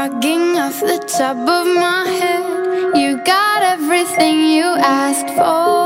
rocking off the top of my head. You got everything you asked for.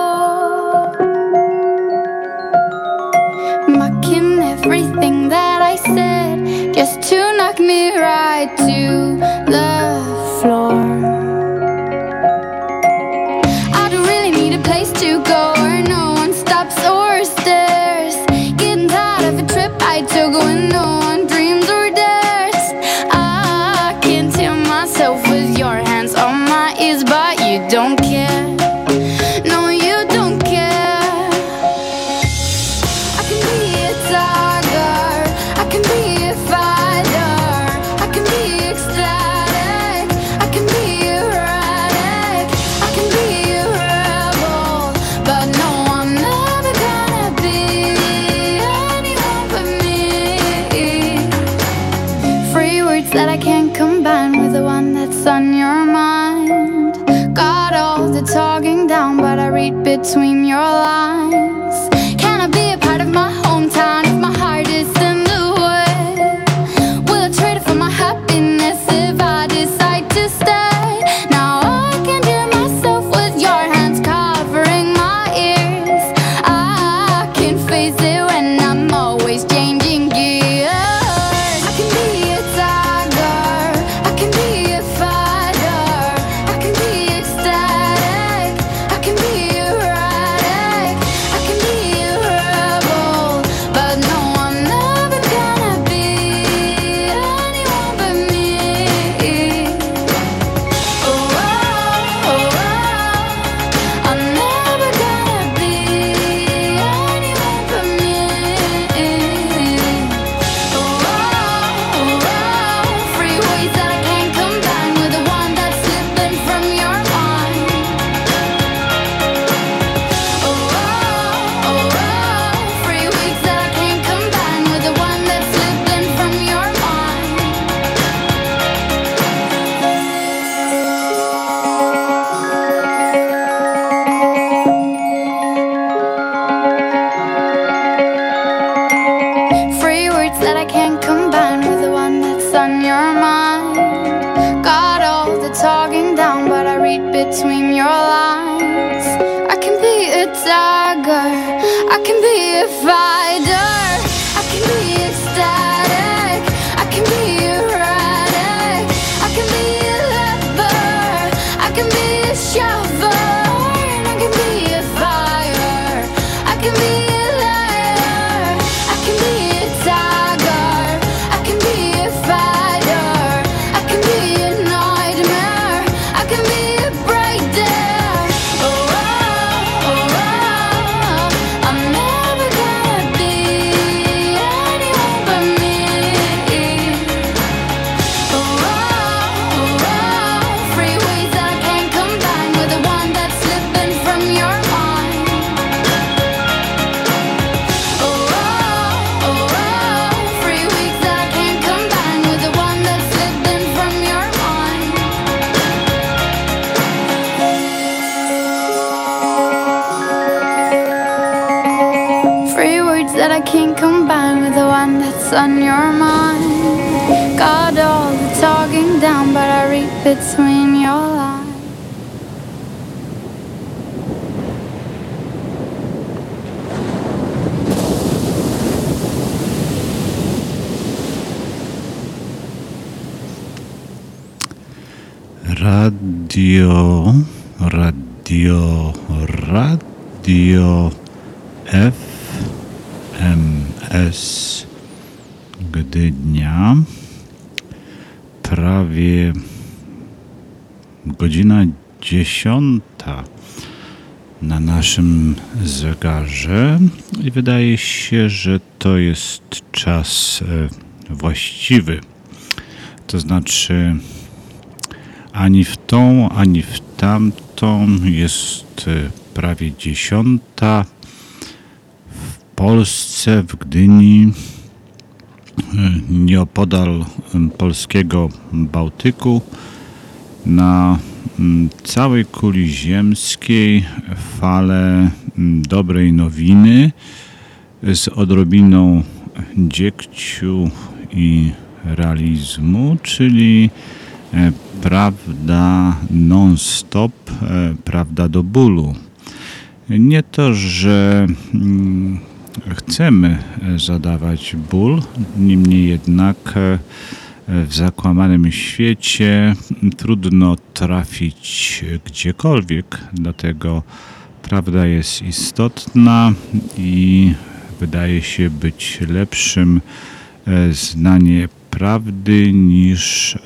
naszym zegarze i wydaje się, że to jest czas e, właściwy. To znaczy, ani w tą, ani w tamtą jest e, prawie dziesiąta. W Polsce, w Gdyni, e, nieopodal polskiego Bałtyku, na Mm, całej kuli ziemskiej fale mm, dobrej nowiny z odrobiną dziekciu i realizmu, czyli e, prawda non-stop, e, prawda do bólu. Nie to, że mm, chcemy e, zadawać ból, niemniej jednak w zakłamanym świecie trudno trafić gdziekolwiek, dlatego prawda jest istotna i wydaje się być lepszym e, znanie prawdy niż e,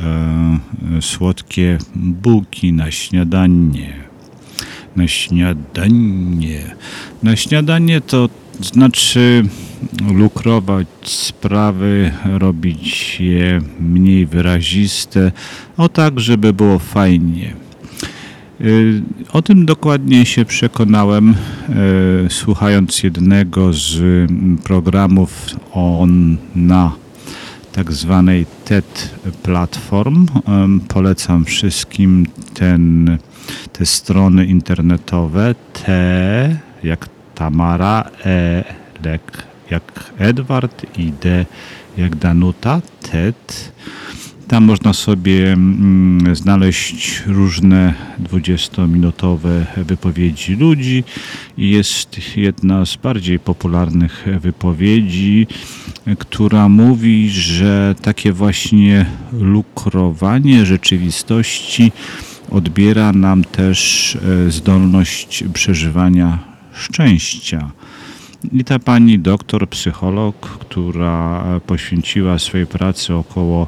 słodkie bułki na śniadanie. Na śniadanie. Na śniadanie to znaczy lukrować sprawy, robić je mniej wyraziste, o tak, żeby było fajnie. Y, o tym dokładnie się przekonałem, y, słuchając jednego z programów on na tak zwanej TED Platform. Polecam wszystkim ten, te strony internetowe T jak Tamara, E jak, jak Edward i D jak Danuta, TED. Tam można sobie mm, znaleźć różne 20-minutowe wypowiedzi ludzi jest jedna z bardziej popularnych wypowiedzi, która mówi, że takie właśnie lukrowanie rzeczywistości odbiera nam też e, zdolność przeżywania szczęścia. I ta pani doktor, psycholog, która poświęciła swojej pracy około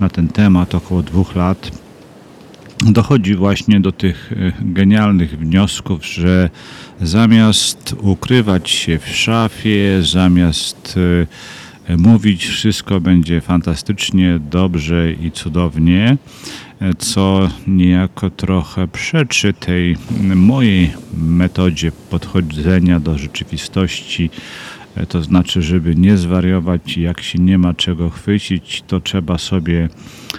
na ten temat około dwóch lat, dochodzi właśnie do tych e, genialnych wniosków, że zamiast ukrywać się w szafie, zamiast e, mówić wszystko będzie fantastycznie, dobrze i cudownie, e, co niejako trochę przeczy tej mojej metodzie podchodzenia do rzeczywistości E, to znaczy, żeby nie zwariować, jak się nie ma czego chwycić, to trzeba sobie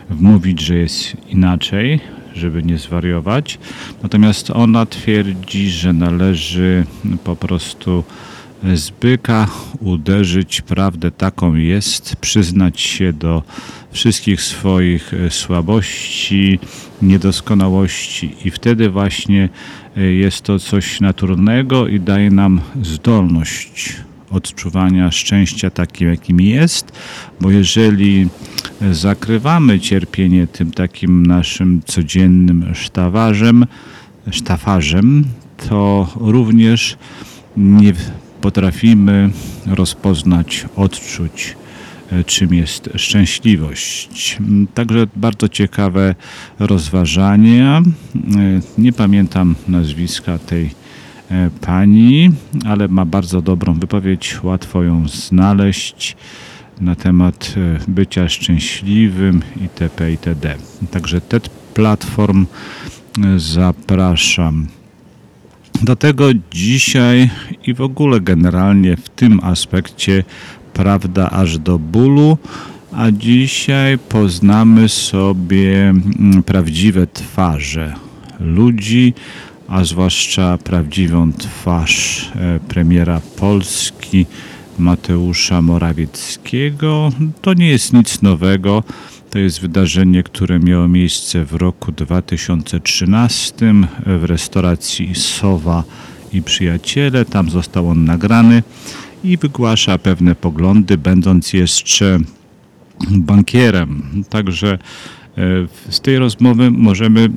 wmówić, że jest inaczej, żeby nie zwariować. Natomiast ona twierdzi, że należy po prostu z byka uderzyć prawdę taką jest, przyznać się do wszystkich swoich e, słabości, niedoskonałości i wtedy właśnie e, jest to coś naturalnego i daje nam zdolność odczuwania szczęścia takim, jakim jest, bo jeżeli zakrywamy cierpienie tym takim naszym codziennym sztawarzem, sztafarzem, to również nie potrafimy rozpoznać, odczuć, e, czym jest szczęśliwość. Także bardzo ciekawe rozważania. E, nie pamiętam nazwiska tej E, pani, ale ma bardzo dobrą wypowiedź, łatwo ją znaleźć na temat bycia szczęśliwym itp. itd. Także TED Platform zapraszam. Dlatego dzisiaj i w ogóle generalnie w tym aspekcie prawda aż do bólu, a dzisiaj poznamy sobie mm, prawdziwe twarze ludzi, a zwłaszcza prawdziwą twarz e, premiera Polski Mateusza Morawieckiego. To nie jest nic nowego. To jest wydarzenie, które miało miejsce w roku 2013 w restauracji Sowa i Przyjaciele. Tam został on nagrany i wygłasza pewne poglądy, będąc jeszcze bankierem. Także e, z tej rozmowy możemy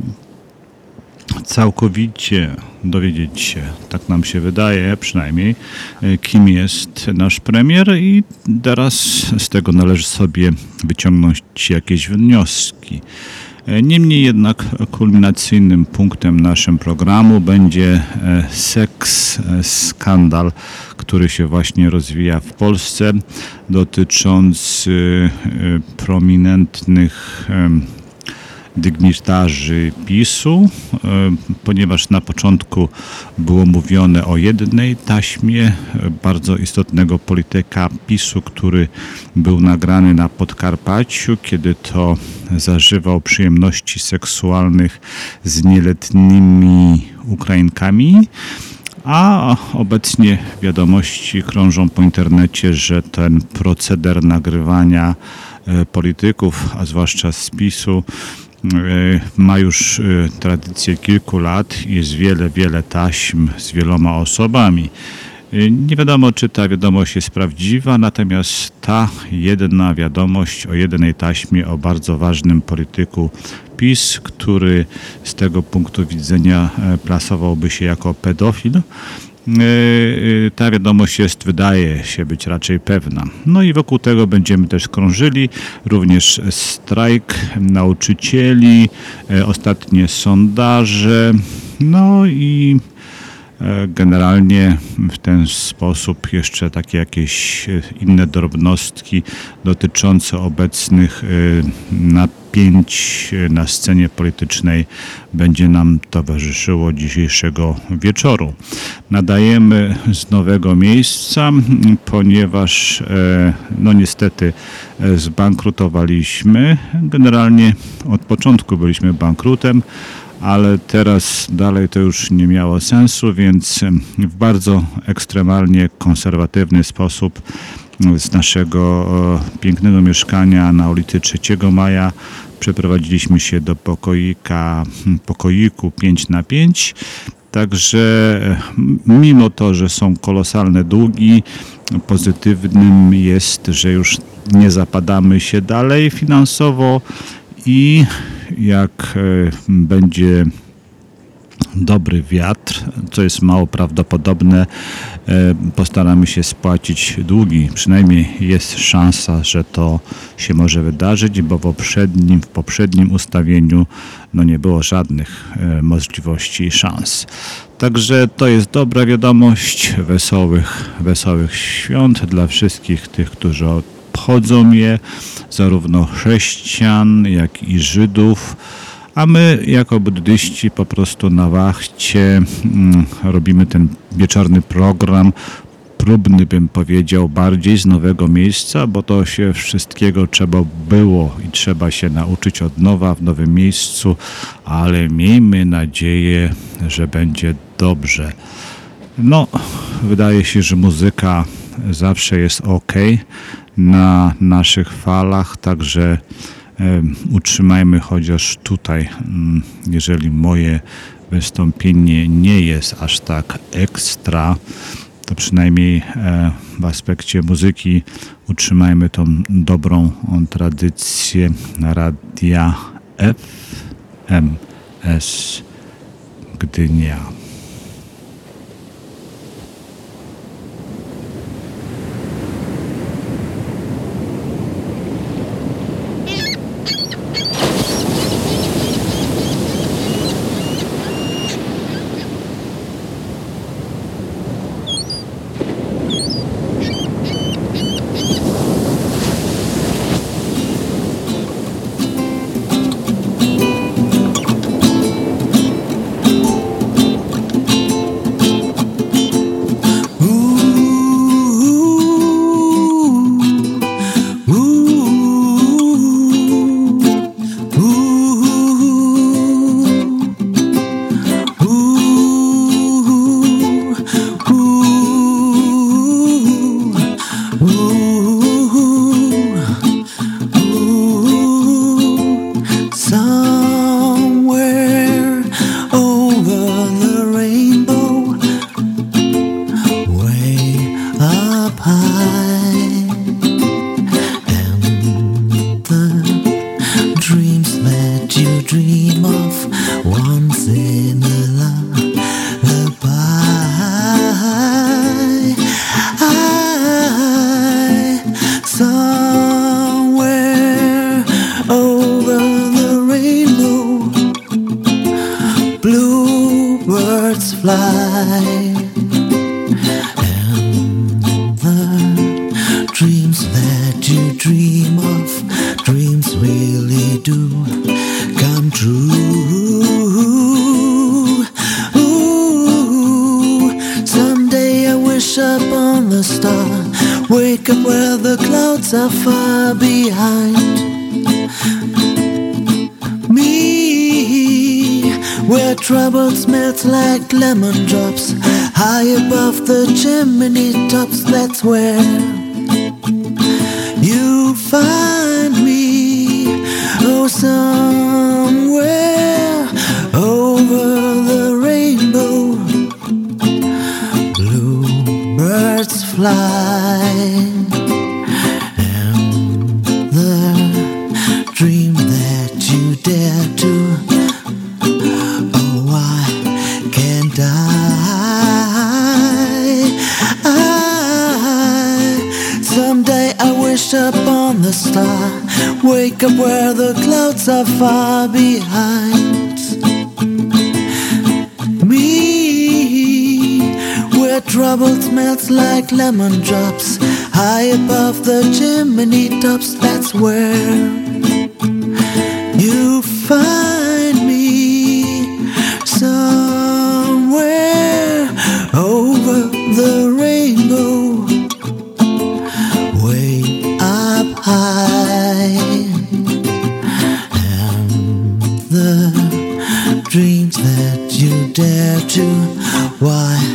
całkowicie dowiedzieć się, tak nam się wydaje przynajmniej, e, kim jest nasz premier i teraz z tego należy sobie wyciągnąć jakieś wnioski. E, niemniej jednak kulminacyjnym punktem naszym programu będzie e, seks skandal, który się właśnie rozwija w Polsce, dotyczący prominentnych dygnitarzy PiSu, e, ponieważ na początku było mówione o jednej taśmie e, bardzo istotnego polityka PiSu, który był nagrany na Podkarpaciu, kiedy to zażywał przyjemności seksualnych z nieletnimi Ukrainkami. A obecnie wiadomości krążą po internecie, że ten proceder nagrywania e, polityków, a zwłaszcza z PiSu, ma już tradycję kilku lat, jest wiele, wiele taśm z wieloma osobami. Nie wiadomo, czy ta wiadomość jest prawdziwa, natomiast ta jedna wiadomość o jednej taśmie o bardzo ważnym polityku PiS, który z tego punktu widzenia plasowałby się jako pedofil, ta wiadomość jest, wydaje się być raczej pewna. No i wokół tego będziemy też krążyli, również strajk nauczycieli, ostatnie sondaże, no i Generalnie w ten sposób jeszcze takie jakieś inne drobnostki dotyczące obecnych napięć na scenie politycznej będzie nam towarzyszyło dzisiejszego wieczoru. Nadajemy z nowego miejsca, ponieważ no niestety zbankrutowaliśmy. Generalnie od początku byliśmy bankrutem ale teraz dalej to już nie miało sensu, więc w bardzo ekstremalnie konserwatywny sposób z naszego pięknego mieszkania na ulicy 3 Maja przeprowadziliśmy się do pokoika, pokoiku 5 na 5 Także mimo to, że są kolosalne długi, pozytywnym jest, że już nie zapadamy się dalej finansowo i jak e, będzie dobry wiatr, co jest mało prawdopodobne, e, postaramy się spłacić długi. Przynajmniej jest szansa, że to się może wydarzyć, bo w poprzednim, w poprzednim ustawieniu no nie było żadnych e, możliwości i szans. Także to jest dobra wiadomość, wesołych, wesołych świąt dla wszystkich tych, którzy obchodzą je, zarówno chrześcijan, jak i Żydów. A my, jako buddyści, po prostu na wachcie mm, robimy ten wieczorny program, próbny bym powiedział, bardziej z nowego miejsca, bo to się wszystkiego trzeba było i trzeba się nauczyć od nowa w nowym miejscu, ale miejmy nadzieję, że będzie dobrze. No, wydaje się, że muzyka zawsze jest ok na naszych falach, także utrzymajmy chociaż tutaj, mm, jeżeli moje wystąpienie nie jest aż tak ekstra, to przynajmniej e, w aspekcie muzyki utrzymajmy tą dobrą tradycję radia FMS Gdynia. wake up where the clouds are far behind me, where troubles melt like lemon drops high above the chimney tops. That's where you find me, oh, son. Wake up where the clouds are far behind me. Where trouble smells like lemon drops. High above the chimney tops, that's where you find Why,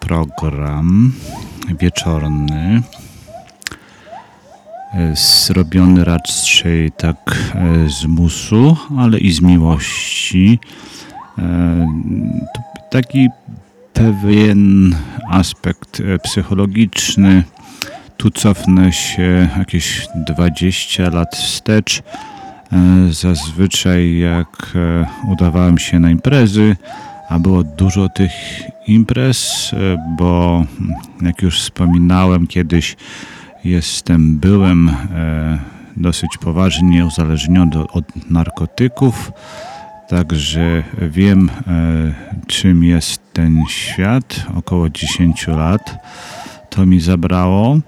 program wieczorny e, zrobiony raczej tak e, z musu, ale i z miłości. E, taki pewien aspekt psychologiczny. Tu cofnę się jakieś 20 lat wstecz. Zazwyczaj jak udawałem się na imprezy, a było dużo tych imprez, e, bo mm, jak już wspominałem kiedyś, jestem byłem e, dosyć poważnie uzależniony od narkotyków. Także wiem, czym jest ten świat. Około 10 lat to mi zabrało.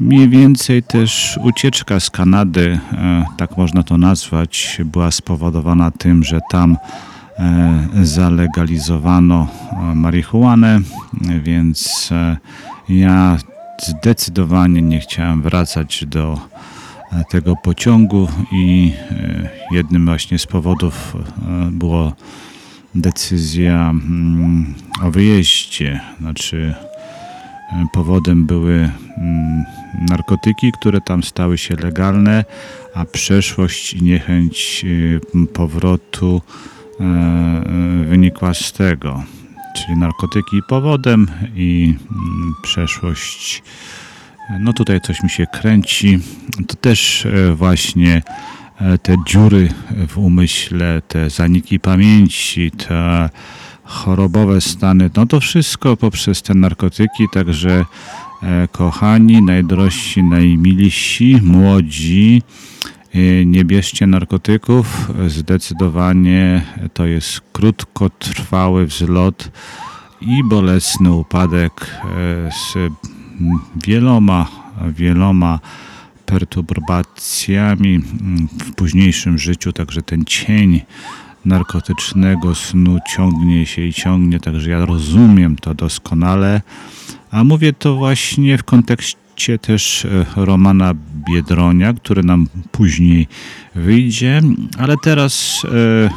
Mniej więcej też ucieczka z Kanady, tak można to nazwać, była spowodowana tym, że tam zalegalizowano marihuanę, więc ja zdecydowanie nie chciałem wracać do e, tego pociągu i e, jednym właśnie z powodów e, było decyzja mm, o wyjeździe. Znaczy powodem były mm, narkotyki, które tam stały się legalne, a przeszłość i niechęć powrotu wynikła z tego czyli narkotyki powodem i mm, przeszłość. No tutaj coś mi się kręci. To też e, właśnie e, te dziury w umyśle, te zaniki pamięci, te chorobowe stany, no to wszystko poprzez te narkotyki, także e, kochani, najdrożsi, najmilsi, młodzi, nie bierzcie narkotyków. Zdecydowanie to jest krótkotrwały wzlot i bolesny upadek e, z wieloma, wieloma perturbacjami w późniejszym życiu, także ten cień narkotycznego snu ciągnie się i ciągnie, także ja rozumiem to doskonale, a mówię to właśnie w kontekście projekcie też e, Romana Biedronia, który nam później wyjdzie, ale teraz e,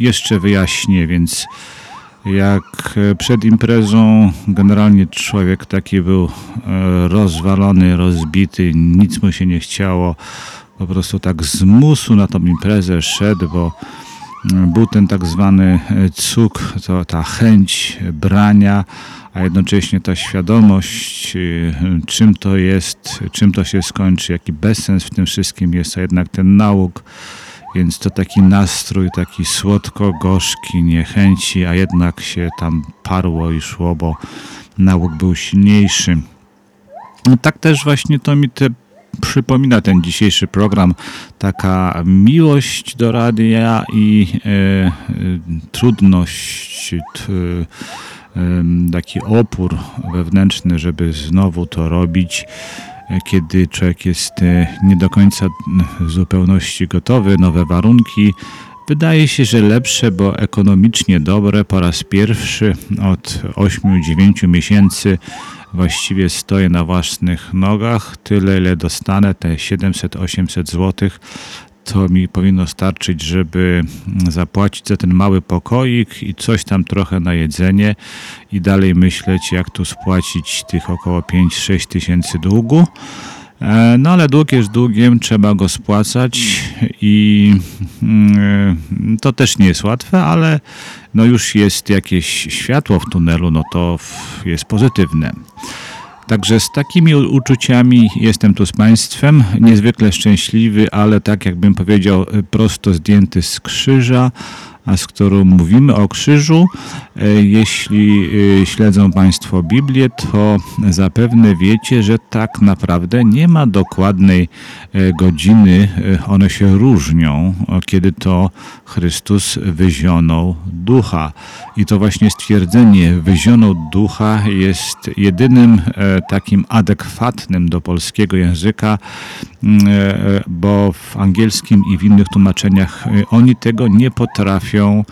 jeszcze wyjaśnię, więc jak przed imprezą generalnie człowiek taki był e, rozwalony, rozbity, nic mu się nie chciało, po prostu tak z musu na tą imprezę szedł, bo był ten tak zwany cuk, to ta chęć brania, a jednocześnie ta świadomość, y, czym to jest, czym to się skończy, jaki bezsens w tym wszystkim jest, a jednak ten nauk, więc to taki nastrój, taki słodko-gorzki, niechęci, a jednak się tam parło i szło, bo nauk był silniejszy. No tak też właśnie to mi te przypomina ten dzisiejszy program, taka miłość do radia i e, e, trudność, t, taki opór wewnętrzny, żeby znowu to robić, e, kiedy człowiek jest e, nie do końca w zupełności gotowy, nowe warunki. Wydaje się, że lepsze, bo ekonomicznie dobre. Po raz pierwszy od 8-9 miesięcy właściwie stoję na własnych nogach. Tyle, ile dostanę, te 700-800 zł, to mi powinno starczyć, żeby zapłacić za ten mały pokoik i coś tam trochę na jedzenie i dalej myśleć, jak tu spłacić tych około 5-6 tysięcy długu. E, no ale dług jest długiem, trzeba go spłacać i mm, to też nie jest łatwe, ale no już jest jakieś światło w tunelu, no to jest pozytywne. Także z takimi uczuciami jestem tu z Państwem, niezwykle szczęśliwy, ale tak jakbym powiedział, prosto zdjęty z krzyża z którą mówimy o krzyżu. E, jeśli e, śledzą Państwo Biblię, to zapewne wiecie, że tak naprawdę nie ma dokładnej e, godziny. One się różnią, kiedy to Chrystus wyzionął ducha. I to właśnie stwierdzenie wyzionął ducha jest jedynym takim adekwatnym do polskiego języka, bo w angielskim i w innych tłumaczeniach oni tego nie potrafią potrafią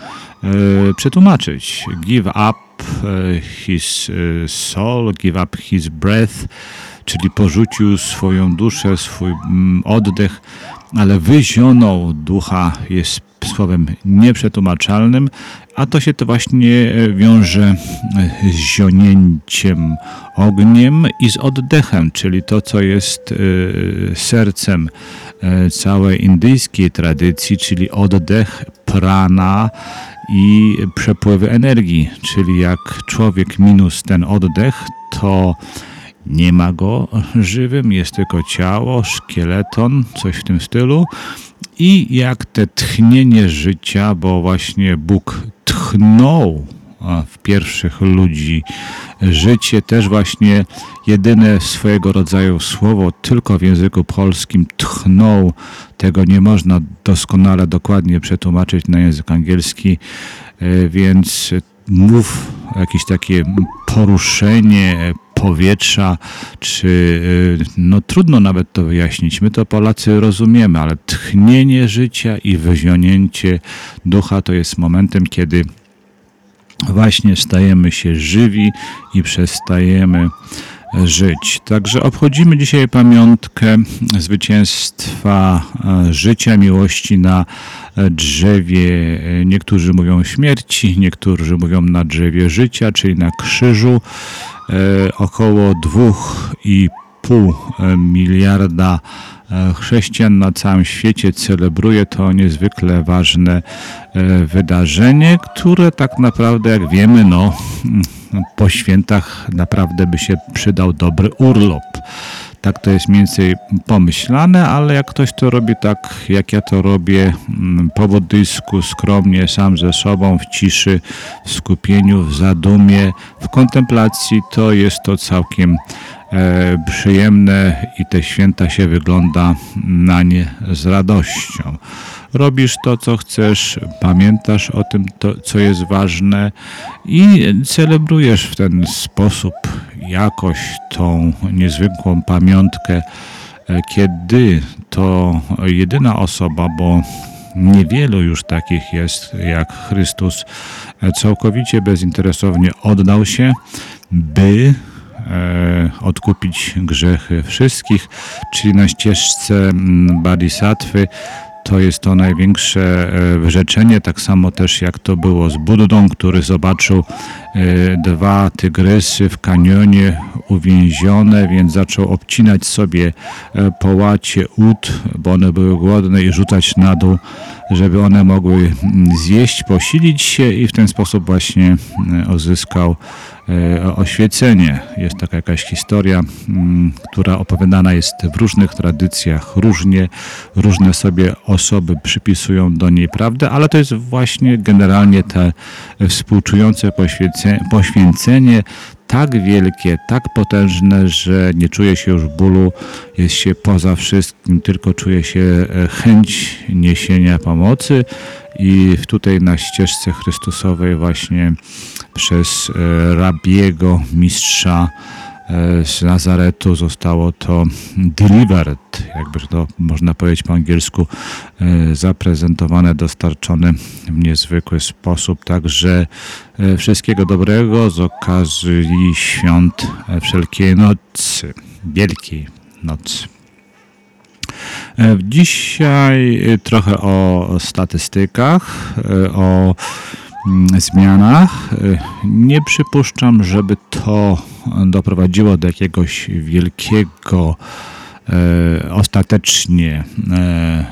e, przetłumaczyć. Give up e, his e, soul, give up his breath, czyli porzucił swoją duszę, swój mm, oddech, ale wyzionął ducha jest słowem nieprzetłumaczalnym, a to się to właśnie wiąże z zionięciem ogniem i z oddechem, czyli to, co jest sercem całej indyjskiej tradycji, czyli oddech prana i przepływy energii, czyli jak człowiek minus ten oddech, to nie ma go żywym, jest tylko ciało, szkieleton, coś w tym stylu. I jak te tchnienie życia, bo właśnie Bóg tchnął w pierwszych ludzi życie, też właśnie jedyne swojego rodzaju słowo tylko w języku polskim tchnął. Tego nie można doskonale, dokładnie przetłumaczyć na język angielski, e, więc mów jakieś takie poruszenie powietrza, czy y, no trudno nawet to wyjaśnić. My to Polacy rozumiemy, ale tchnienie życia i wyzionięcie ducha to jest momentem, kiedy właśnie stajemy się żywi i przestajemy żyć. Także obchodzimy dzisiaj pamiątkę zwycięstwa e, życia, miłości na drzewie. Niektórzy mówią śmierci, niektórzy mówią na drzewie życia, czyli na krzyżu. E, około 2,5 miliarda e, chrześcijan na całym świecie celebruje to niezwykle ważne e, wydarzenie, które tak naprawdę, jak wiemy, no, po świętach naprawdę by się przydał dobry urlop. Tak to jest mniej więcej pomyślane, ale jak ktoś to robi tak, jak ja to robię, mm, po buddyjsku, skromnie, sam ze sobą, w ciszy, w skupieniu, w zadumie, w kontemplacji, to jest to całkiem e, przyjemne i te święta się wygląda na nie z radością. Robisz to, co chcesz, pamiętasz o tym, to, co jest ważne i celebrujesz w ten sposób jakoś tą niezwykłą pamiątkę, e, kiedy to jedyna osoba, bo niewielu już takich jest jak Chrystus, e, całkowicie bezinteresownie oddał się, by e, odkupić grzechy wszystkich, czyli na ścieżce Bodhisattwy to jest to największe e, wyrzeczenie, tak samo też jak to było z Buddą, który zobaczył e, dwa tygrysy w kanionie uwięzione, więc zaczął obcinać sobie e, połacie ud, bo one były głodne i rzucać na dół, żeby one mogły mm, zjeść, posilić się i w ten sposób właśnie uzyskał oświecenie. Jest taka jakaś historia, mm, która opowiadana jest w różnych tradycjach, różnie, różne sobie osoby przypisują do niej prawdę, ale to jest właśnie generalnie te współczujące poświęcenie tak wielkie, tak potężne, że nie czuje się już bólu, jest się poza wszystkim, tylko czuje się e, chęć niesienia pomocy i tutaj na ścieżce Chrystusowej właśnie przez e, rabiego, mistrza E, z Nazaretu zostało to delivered, jakby to można powiedzieć po angielsku, e, zaprezentowane, dostarczone w niezwykły sposób. Także wszystkiego dobrego z okazji świąt Wszelkiej Nocy, Wielkiej Nocy. Dzisiaj trochę o statystykach, o mm, zmianach. Nie przypuszczam, żeby to doprowadziło do jakiegoś wielkiego, e, ostatecznie e,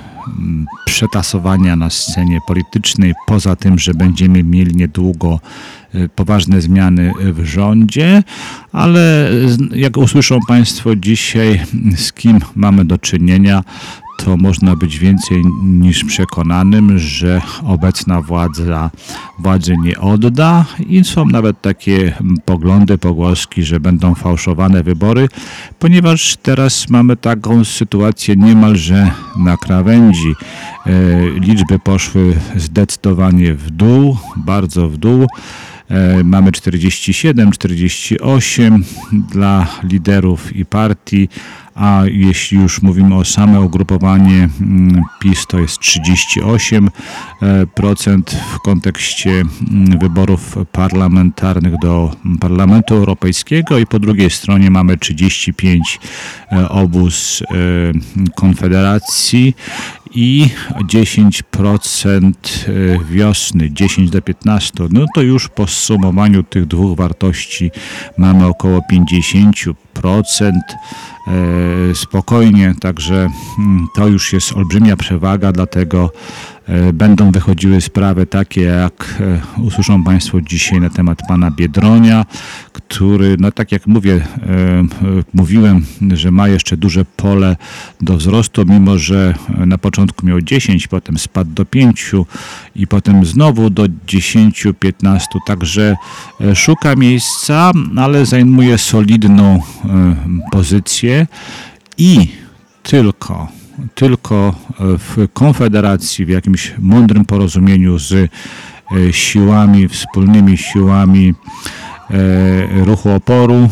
przetasowania na scenie politycznej, poza tym, że będziemy mieli niedługo e, poważne zmiany w rządzie, ale jak usłyszą Państwo dzisiaj, z kim mamy do czynienia, to można być więcej niż przekonanym, że obecna władza władzy nie odda i są nawet takie poglądy, pogłoski, że będą fałszowane wybory, ponieważ teraz mamy taką sytuację niemalże na krawędzi. E, liczby poszły zdecydowanie w dół, bardzo w dół. E, mamy 47, 48 dla liderów i partii, a jeśli już mówimy o same ugrupowanie mm, PiS, to jest 38% w kontekście mm, wyborów parlamentarnych do Parlamentu Europejskiego i po drugiej stronie mamy 35 e, obóz e, Konfederacji i 10% e, wiosny, 10 do 15. No to już po zsumowaniu tych dwóch wartości mamy około 50% e, spokojnie, także mm, to już jest olbrzymia przewaga, dlatego będą wychodziły sprawy takie, jak e, usłyszą Państwo dzisiaj na temat pana Biedronia, który, no tak jak mówię, e, mówiłem, że ma jeszcze duże pole do wzrostu, mimo że na początku miał 10, potem spadł do 5 i potem znowu do 10-15, także szuka miejsca, ale zajmuje solidną pozycję i tylko, tylko w konfederacji, w jakimś mądrym porozumieniu z e, siłami, wspólnymi siłami e, ruchu oporu, e,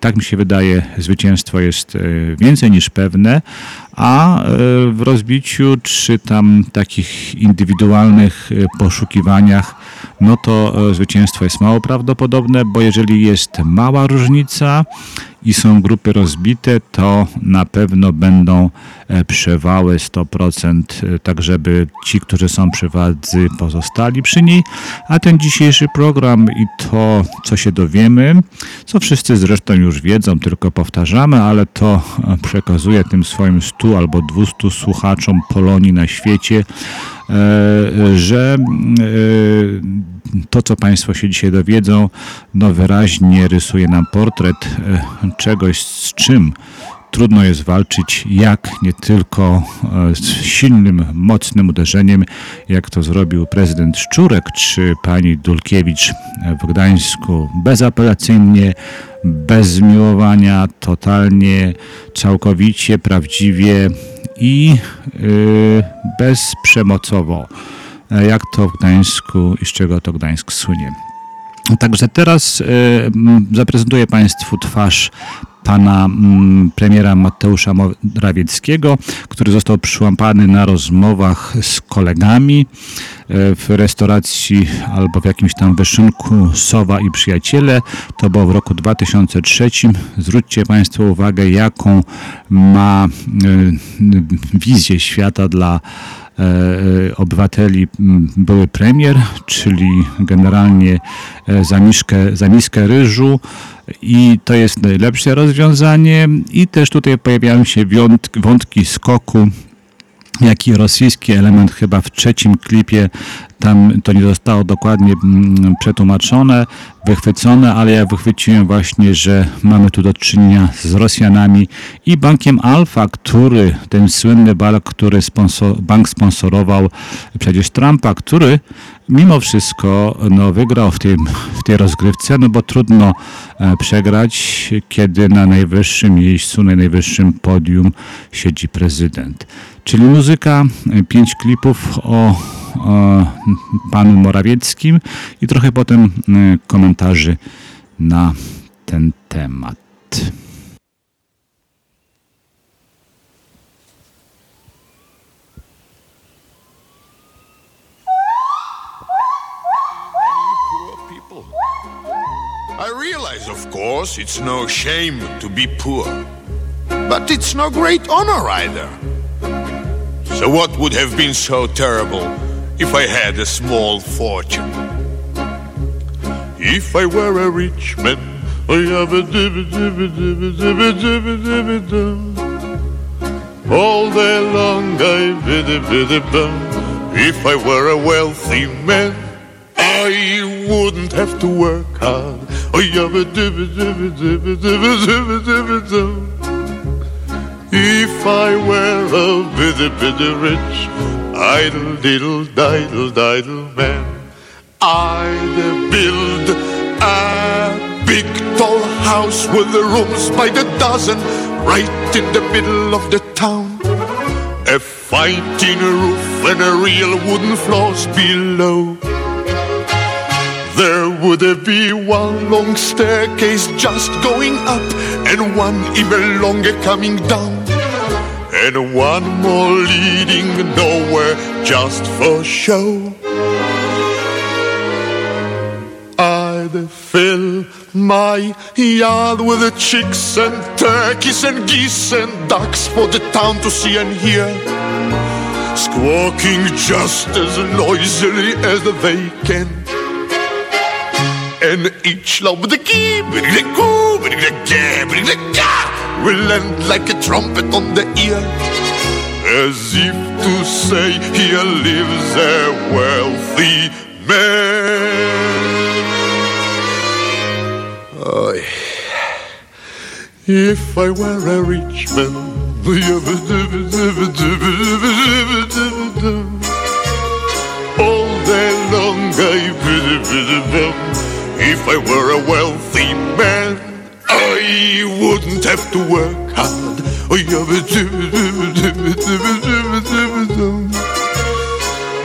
tak mi się wydaje, zwycięstwo jest więcej niż pewne, a w rozbiciu czy tam takich indywidualnych poszukiwaniach, no to zwycięstwo jest mało prawdopodobne, bo jeżeli jest mała różnica i są grupy rozbite, to na pewno będą e, przewały 100%, e, tak żeby ci, którzy są przy władzy, pozostali przy niej. A ten dzisiejszy program i to, co się dowiemy, co wszyscy zresztą już wiedzą, tylko powtarzamy, ale to e, przekazuję tym swoim 100 albo 200 słuchaczom Polonii na świecie, że to, co Państwo się dzisiaj dowiedzą, no wyraźnie rysuje nam portret e, czegoś, z czym trudno jest walczyć, jak nie tylko e, z silnym, mocnym uderzeniem, jak to zrobił prezydent Szczurek czy pani Dulkiewicz w Gdańsku, bezapelacyjnie, bez zmiłowania, totalnie, całkowicie, prawdziwie i yy, bezprzemocowo. E, jak to w Gdańsku i z czego to Gdańsk słynie. Także teraz y, zaprezentuję Państwu twarz pana mm, premiera Mateusza Morawieckiego, który został przyłapany na rozmowach z kolegami w restauracji albo w jakimś tam wyszynku Sowa i Przyjaciele. To było w roku 2003. Zwróćcie Państwo uwagę, jaką ma wizję świata dla obywateli były premier, czyli generalnie e, za, miszkę, miskę ryżu. I to jest najlepsze rozwiązanie. I też tutaj pojawiają się wątki skoku jak i rosyjski element chyba w trzecim klipie, tam to nie zostało dokładnie mm, przetłumaczone, wychwycone, ale ja wychwyciłem właśnie, że mamy tu do czynienia z Rosjanami i bankiem Alfa, który, ten słynny bank, który sponsor, bank sponsorował przecież Trumpa, który mimo wszystko no, wygrał w, tym, w tej rozgrywce, no bo trudno e, przegrać, kiedy na najwyższym miejscu, na najwyższym podium siedzi prezydent. Czyli muzyka, e, pięć klipów o, o panu Morawieckim i trochę potem e, komentarzy na ten temat. I realize, of course, it's no shame to be poor. But it's no great honor either. So, what would have been so terrible if I had a small fortune? If I were a rich man, I have a dibba All day long I bum. If I were a wealthy man, I wouldn't have to work hard. I have a dum. If I were a bitty, bitty rich, idle, diddle, diddle, diddle man, I'd build a big tall house with the rooms by the dozen, right in the middle of the town. A fine tin roof and a real wooden floors below. There would be one long staircase just going up, and one even longer coming down, and one more leading nowhere just for show. I'd fill my yard with the chicks and turkeys and geese and ducks for the town to see and hear, squawking just as noisily as they can. And each love the key, will end like a trumpet on the ear. as if to say here lives a wealthy man. Oj. If I were a rich man, all day long I bid bid bum. If I were a wealthy man, I wouldn't have to work hard.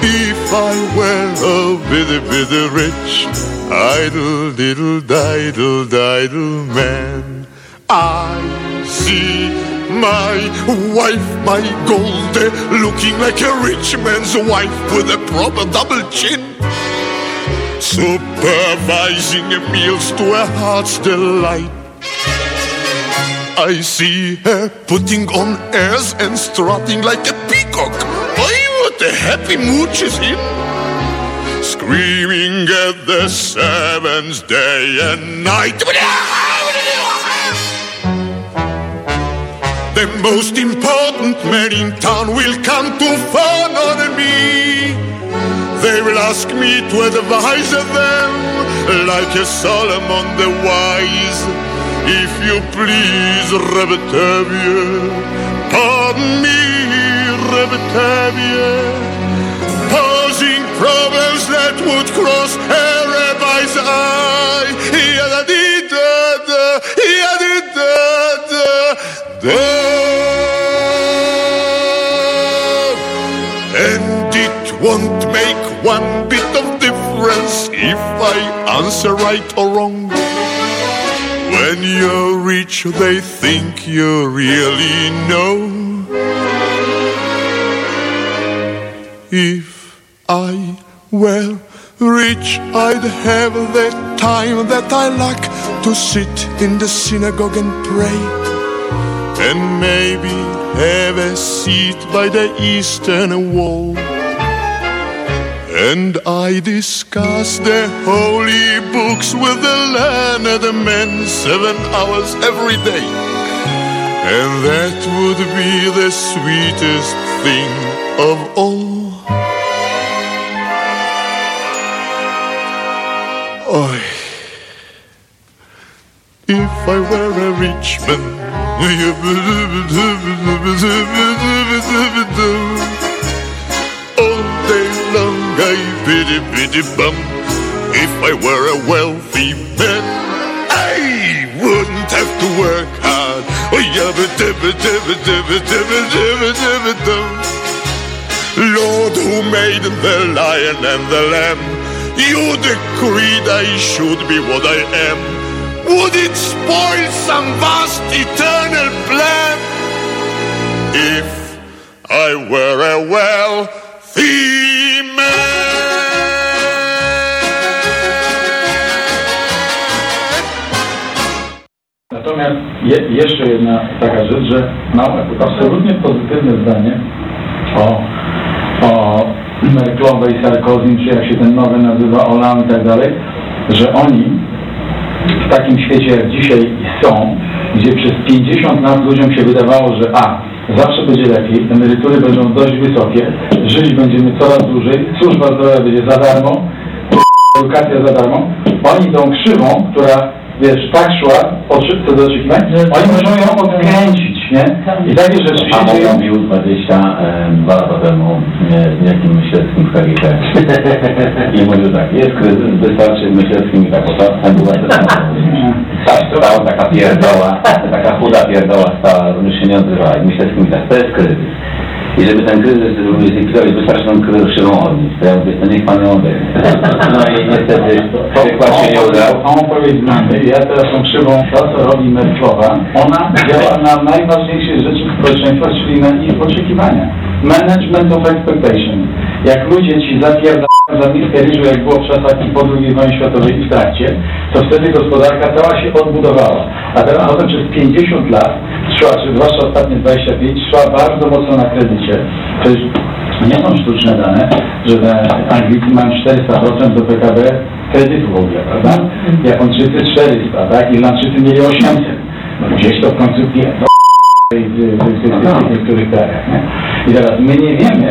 If I were a bitty bitty rich, idle diddle diddle diddle man, I see my wife, my Goldie, eh, looking like a rich man's wife with a proper double chin. Supervising meals to her heart's delight. I see her putting on airs and strutting like a peacock. Boy, what a happy mood she's in. Screaming at the servants day and night. The most important man in town will come to on me. They will ask me to advise them like a Solomon the wise. If you please, Rebetavia, pardon me, Rebetavia, posing problems that would cross a rabbi's eye. Yada-dee-da-da, yada-dee-da-da. And it won't make one bit of difference if I answer right or wrong. When you're rich, they think you really know. If I were rich, I'd have the time that I lack to sit in the synagogue and pray. And maybe have a seat by the eastern wall. And I discuss the holy books with the learned men seven hours every day. And that would be the sweetest thing of all. Oi. If I were a rich man, all day long I biddy biddy bum. If I were a wealthy man, I wouldn't have to work hard. Oh, yabba dabba dabba dabba dabba dabba dabba dum. Lord, who made the lion and the lamb, you decreed I should be what I am. Would it spoil some vast eternal plan if I were a man? Natomiast je, jeszcze jedna taka rzecz, że mam absolutnie pozytywne zdanie o, o Merklowej, Sarkozym, czy jak się ten nowy nazywa, Hollande i tak dalej, że oni w takim świecie jak dzisiaj są, gdzie przez 50 lat ludziom się wydawało, że a, zawsze będzie lepiej, emerytury będą dość wysokie, żyć będziemy coraz dłużej, służba zdrowia będzie za darmo, edukacja za darmo, oni idą krzywą, która wiesz, tak szła, od co do oczekiwań, oni muszą ją odkręcić, nie? I takie rzeczy się Pan dzieją. mówił 22 lata temu z jakim Myśleckim w KGK. I mówił tak, jest kryzys, wystarczy Myśleckim i tak ostatnia była Tak, stała taka pierdoła, taka chuda pierdoła stała, również się nie odzywała. I Myśleckim i tak, to jest kryzys. I żeby ten kryzys zlikwidować, wystarczy tą krzywą odnieść. To ja mówię, to niech pan ją odejdzie. No i niestety przykład się nie udał. Tą odpowiedź znamy. Ja teraz tą krzywą, to co robi Merklowa, ona działa na najważniejsze rzeczy społeczeństwa, czyli na ich oczekiwania. Management of expectation. Jak ludzie ci zapierdają za ryżu, jak było w czasach i po II wojnie światowej i w trakcie, to wtedy gospodarka cała się odbudowała. A teraz potem przez 50 lat zwłaszcza ostatnie 25, szła bardzo mocno na kredycie. To jest nie są sztuczne dane, że Anglicy mają 400% do PKB kredytu w ogóle, prawda? Japończycy 400, tak? Irlandczycy mieli 800. No gdzieś to w końcu pie... niektórych krajach. I teraz my nie wiemy,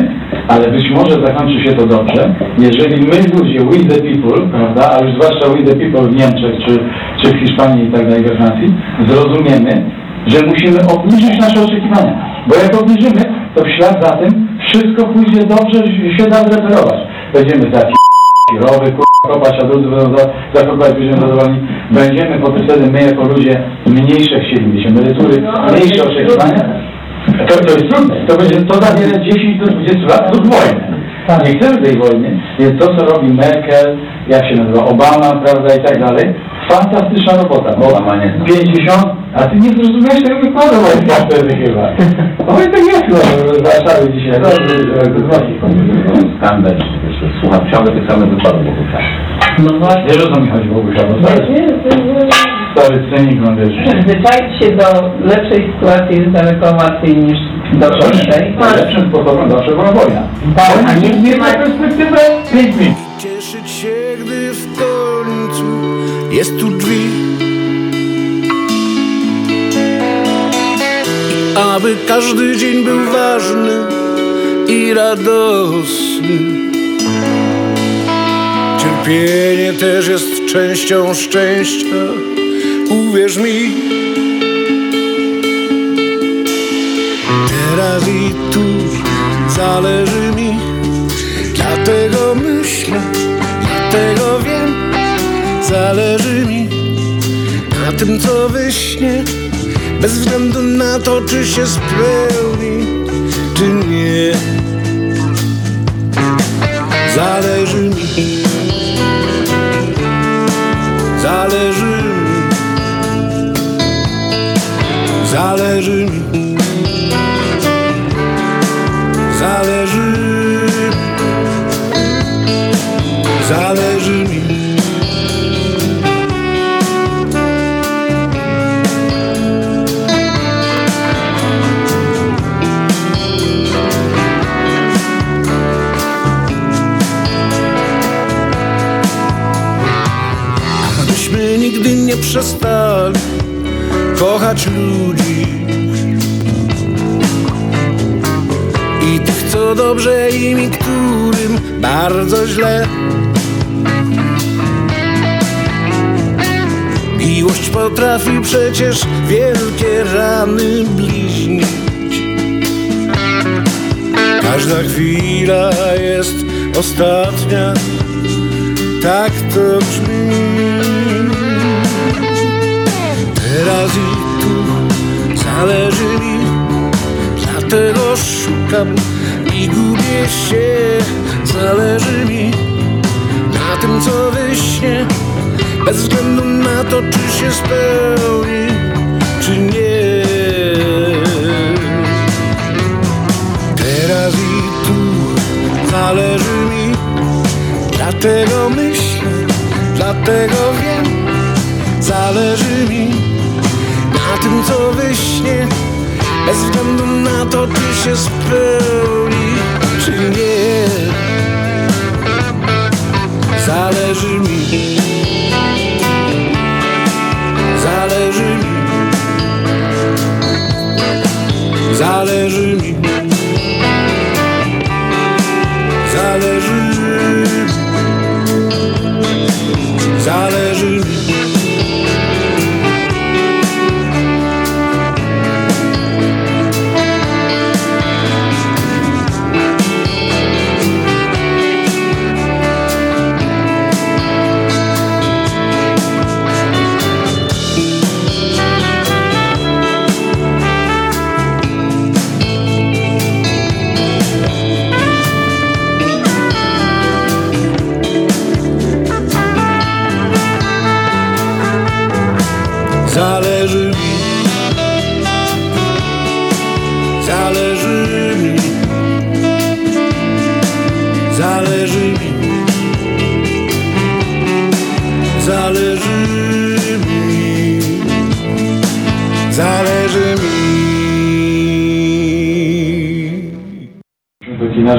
ale być może zakończy się to dobrze, jeżeli my ludzie, we the people, prawda, a już zwłaszcza we the people w Niemczech, czy, czy w Hiszpanii i tak dalej, we Francji, zrozumiemy, że musimy obniżyć nasze oczekiwania. Bo jak obniżymy, to w ślad za tym wszystko pójdzie dobrze, się da zreperować. Będziemy za rowy, kurwa, kopać, a drudzy będą za, zakopać, będziemy zadowoleni. Będziemy potem wtedy my jako ludzie mniejsze chcieli mieć emerytury, mniejsze oczekiwania. To, to jest trudne. To będzie, to za wiele 10 do 20 lat lub wojny. Nie chcemy tej wojny, więc to co robi Merkel, jak się nazywa, Obama, prawda, i tak dalej, fantastyczna robota, bo Obama nie zna. 50, a ty nie zrozumiałeś tego wykładu Wojtka wtedy chyba. Oj, tak jest chyba w Warszawie dzisiaj. Skandal, jeszcze słucham ciągle tych samych wykładów wokół czasu. No właśnie. Wiesz o co mi chodzi w ogóle, bo stary, stary cynik, no wiesz. Przyzwyczaić się do lepszej sytuacji jest daleko łatwiej niż do gorszej. Najlepszym sposobem zawsze była wojna. Tak, a nie Nie trzymać perspektywę, nic mi. Cieszyć się, gdy w końcu jest tu drzwi. I aby każdy dzień był ważny i radosny. Cierpienie też jest częścią szczęścia, uwierz mi. Teraz i tu zależy mi, dlatego myślę, dlatego wiem, zależy mi na tym, co wyśnie, bez względu na to, czy się spełni, czy nie. Zależy mi, zależy mi, zależy mi. Zależy zależy przestali kochać ludzi. I tych, co dobrze im i którym bardzo źle. Miłość potrafi przecież wielkie rany bliźnić. Każda chwila jest ostatnia, tak to brzmi. Teraz i tu zależy mi Dlatego szukam i gubię się. Zależy mi na tym co wyśnie Bez względu na to czy się spełni czy nie. Teraz i tu zależy mi Dlatego myślę, dlatego wiem Zależy mi tym co wyśnie. Bez względu na to, czy się spełni, czy nie. Zależy mi. Zależy mi. Zależy mi. Zależy mi. Zależy mi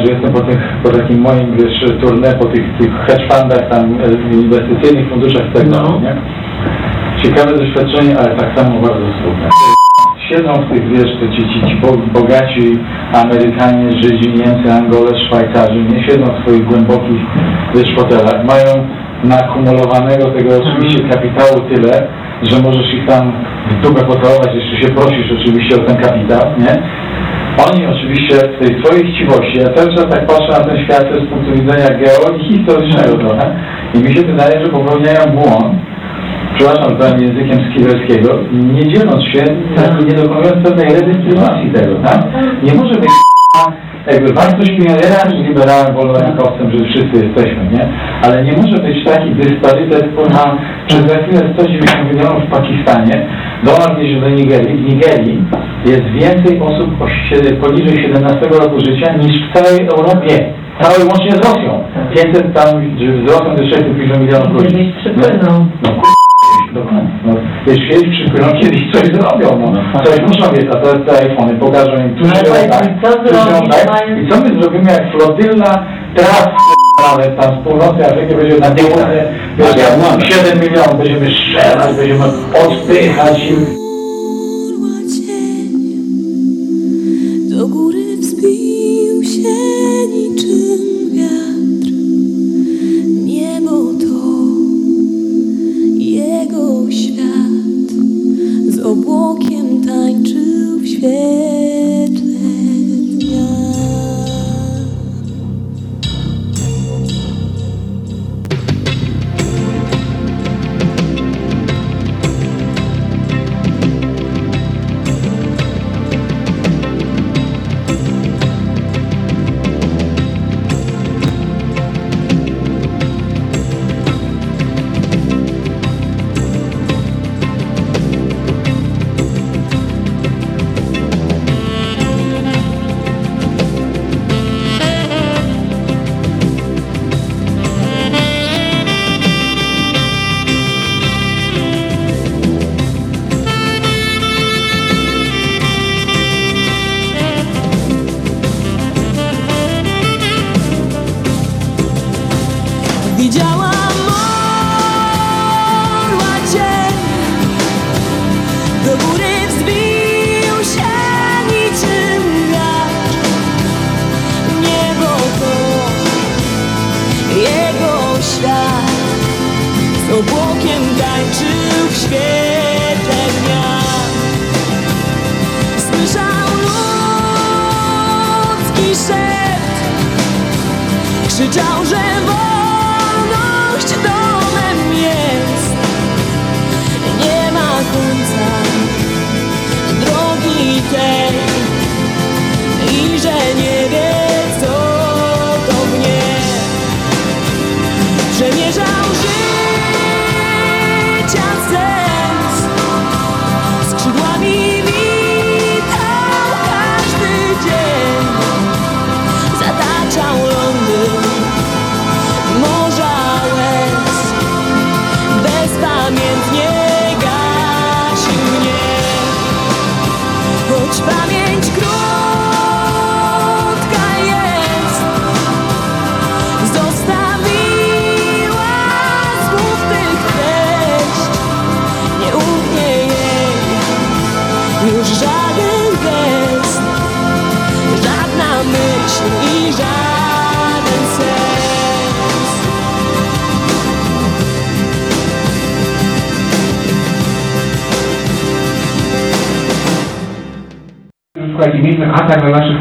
że jestem po, tych, po takim moim, wiesz, tournée, po tych, tych hedge fundach, tam e, inwestycyjnych funduszach i tak No. nie? Ciekawe doświadczenie, ale tak samo bardzo smutne. siedzą w tych, wiesz, te ci, ci, ci bo- bogaci Amerykanie, Żydzi, Niemcy, Angole, Szwajcarzy, nie siedzą w swoich głębokich, wiesz, fotelach, mają naakumulowanego tego oczywiście kapitału tyle, że możesz ich tam w dupę pocałować, jeszcze się prosisz oczywiście o ten kapitał, nie? Oni oczywiście w tej swojej chciwości, ja cały tak patrzę na ten świat z punktu widzenia geologii historycznego trochę i mi się wydaje, że popełniają błąd, przepraszam, powiem językiem skiwerskiego, nie dzieląc się, tak, nie dokonując pewnej redystrybucji tego, tak? Nie może być jakby wartość pionierem i liberałem wolnorynkowcem, że wszyscy jesteśmy, nie? Ale nie może być taki dysparytet, kurwa, przez za chwilę 190 milionów w Pakistanie, dolar jeździ do Nigerii, w Nigerii jest więcej osób o poniżej 17 roku życia niż w całej Europie, całej łącznie z Rosją. 500 tam, że z Rosją to 650 milionów ludzi. No kur... Dokładnie. No, jeśli kiedyś przypłyną, kiedyś coś zrobią, no. Coś muszą mieć, a to te iPhony pokażą im tu No się tak, tak. I co my zrobimy, jak flotylla tras ale tam z północy Afryki będzie na jak 7 milionów, będziemy strzelać, będziemy odpychać im.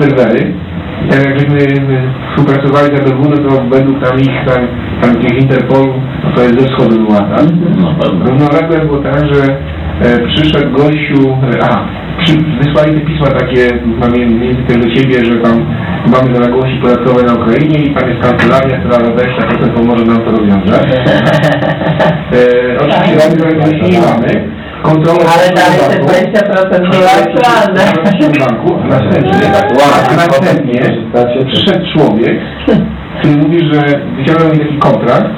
Serwery tak jak żeśmy współpracowali z ABW, no to według tam ich tam, tam gdzieś Interpolu, no to jest ze wschodu był atak. No. Równolegle było tak, że e, przyszedł gościu, e, a, przy, wysłali te pisma takie, mam między też do ciebie, że tam mamy zaległości podatkowe na Ukrainie i tam jest kancelaria, która za 20% pomoże nam to rozwiązać. E, oczywiście żadnych zaległości nie mamy. Kontrolę Ale dalej te 20% było aktualne. banku, a następnie, a następnie przyszedł człowiek, który mówi, że wyciągnął mi taki kontrakt,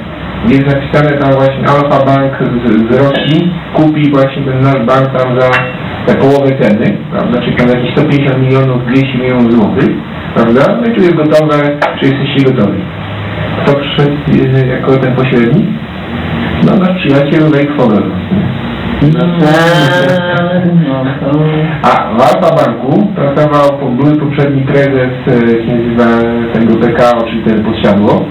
gdzie jest napisane tam właśnie Alfa Bank z, z Rosji kupi właśnie ten nasz bank tam za za połowę ceny, prawda, czyli tam jakieś 150 milionów, 200 milionów złotych, prawda, no i tu jest gotowe, czy jesteście gotowi. Kto przyszedł y, jako ten pośrednik? No nasz przyjaciel Lake Fogel. No. A w Alfa Banku pracował po- były poprzedni prezes, e, się nazywa tego PKO, czyli ten podsiadło.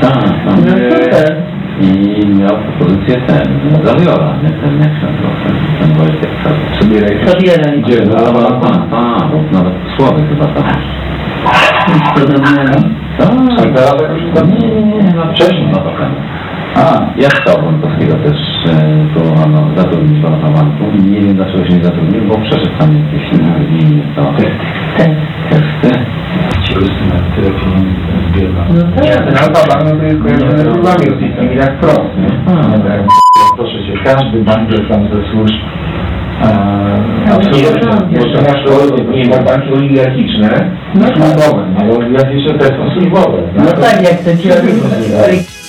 Tak, tak. No super. I miał propozycję ten, Zawiola, nie ten, jak się nazywa ten, ten Wojtek, Przebieraj. Zabieraj. Gdzie? Tak, tak, tak, nawet Słowek chyba tak. Nic podobnego. Tak. A teraz jakoś Nie, tam? nie, nie, nie, no wcześniej na to A, Ja chciał Wątowskiego też e, próbowano zatrudnić w Alfabanku i nie wiem dlaczego się nie zatrudnił, bo przeszedł tam jakieś inne to Ten. testy. Justyna, tyle pieniędzy zbiera. No Nie, tak. ten Alfa Bank no to jest kojarzony z służbami rosyjskimi, tak wprost, nie? A, Tak, proszę cię, każdy bankier tam ze służb e, absolutnie. Jeszcze masz to, nie ma banki oligarchiczne, No służbowe, no bo jak jeszcze te są służbowe. No tak, jak chcecie Runął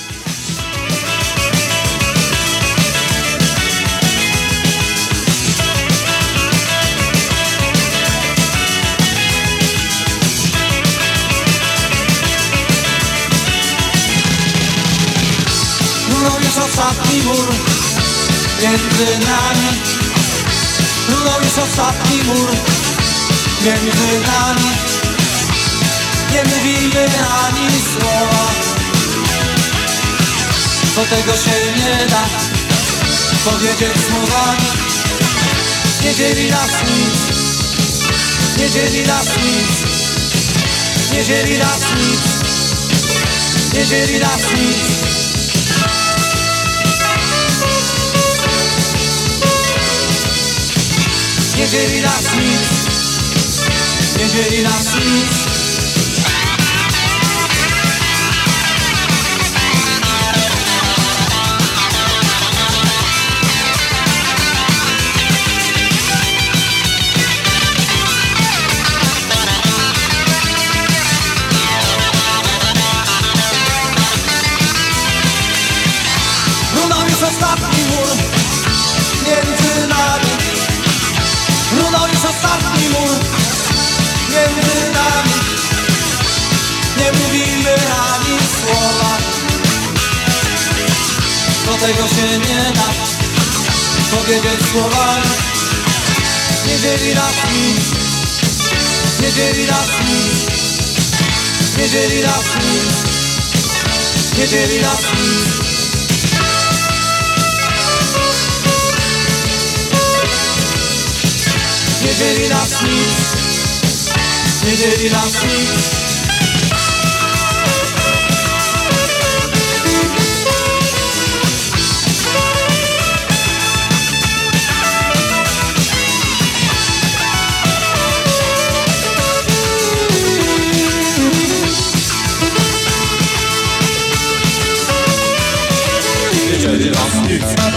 między nami. Runął już ostatni mur między nami. Nie mówimy ani słowa. Bo tego się nie da powiedzieć słowami Nie dzieli nas nic. Nie dzieli nas nic. Nie dzieli nas nic. Nie dzieli nas nic Jeżeli nas nic, jeżeli nas nic tego się nie da powiedzieć słowami Nie dzieli nas nic. Nie dzieli nas nic. Nie dzieli nas nic. Nie dzieli nas nic. Nie dzieli nas nic. Nie dzieli nas nic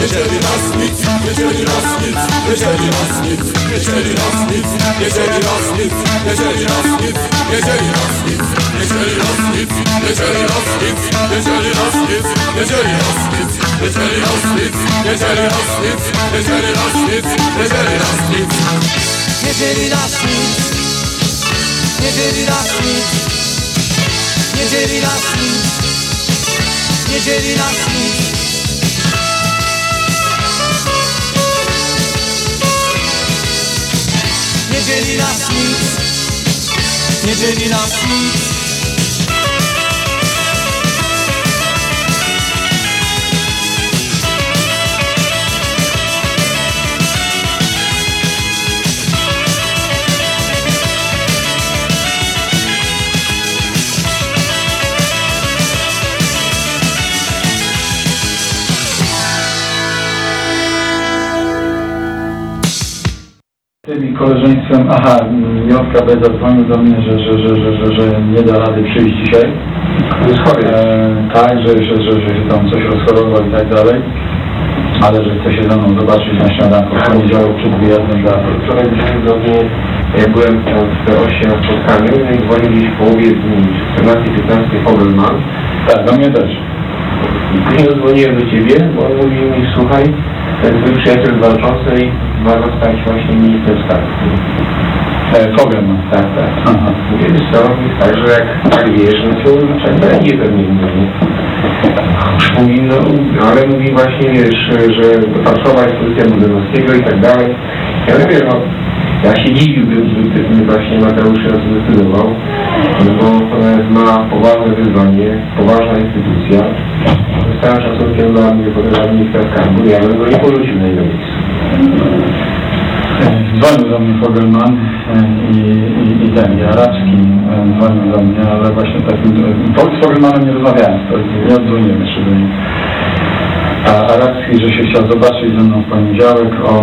nic, nie dzieli nas nic, nie dzieli nas nic, nie dzieli nas nic, nie dzieli nas nic, nie dzieli nas nic, nie dzieli nas nic, nie dzieli nas nic, nie dzieli nas nic, nie dzieli nas nic, nie dzieli nas nic, nie dzieli nas nic, nie dzieli nas nic, nie dzieli nas nic, nie dzieli nas nic, nie dzieli nas nic, nie dzieli nas nic, nie dzieli nas nic, nie dzieli nas nic, nie dzieli nas nic. Dzieli nas nic. Nie dzieli nas nic koleżeństwem, aha, Jotka B zadzwonił do mnie, że, że, że, że, że, że nie da rady przyjść dzisiaj. jest chory. E, tak, że, że, że, że się tam coś rozchorował i tak dalej. Ale że chce się ze mną zobaczyć na śniadanku w poniedziałek przed wyjazdem Afryki. Wczoraj do mnie, ja byłem w P8 na spotkaniu, no i dzwonił gdzieś w połowie dni, 14-15 Fogelman. Tak, do mnie też. I później zadzwoniłem do ciebie, bo on mówi mi, słuchaj, E, Zły przyjaciel walczącej ma zostać właśnie ministrem stanu. E, Kogan. Tak, tak. Więc to także jak tak wiesz, no to często będzie pewnie inny. Mówi, no, ale mówi właśnie, wiesz, że pracować z pozycją Budynowskiego i tak dalej. Ja mówię, no, ja się dziwiłbym, gdyby ten właśnie Mateusz się zdecydował, no bo e, ma poważne wyzwanie, poważna instytucja. Z całym szacunkiem dla mnie, dla ministra skarbu, ja bym go nie porzucił na jego miejscu. Dzwonił do mnie Fogelman e, i, i, i ten, i e, dzwonił do mnie, ale właśnie takim, e, z Fogelmanem nie rozmawiałem, to nie oddzwoniłem jeszcze do niego. A Aracki, że się chciał zobaczyć ze mną w poniedziałek o,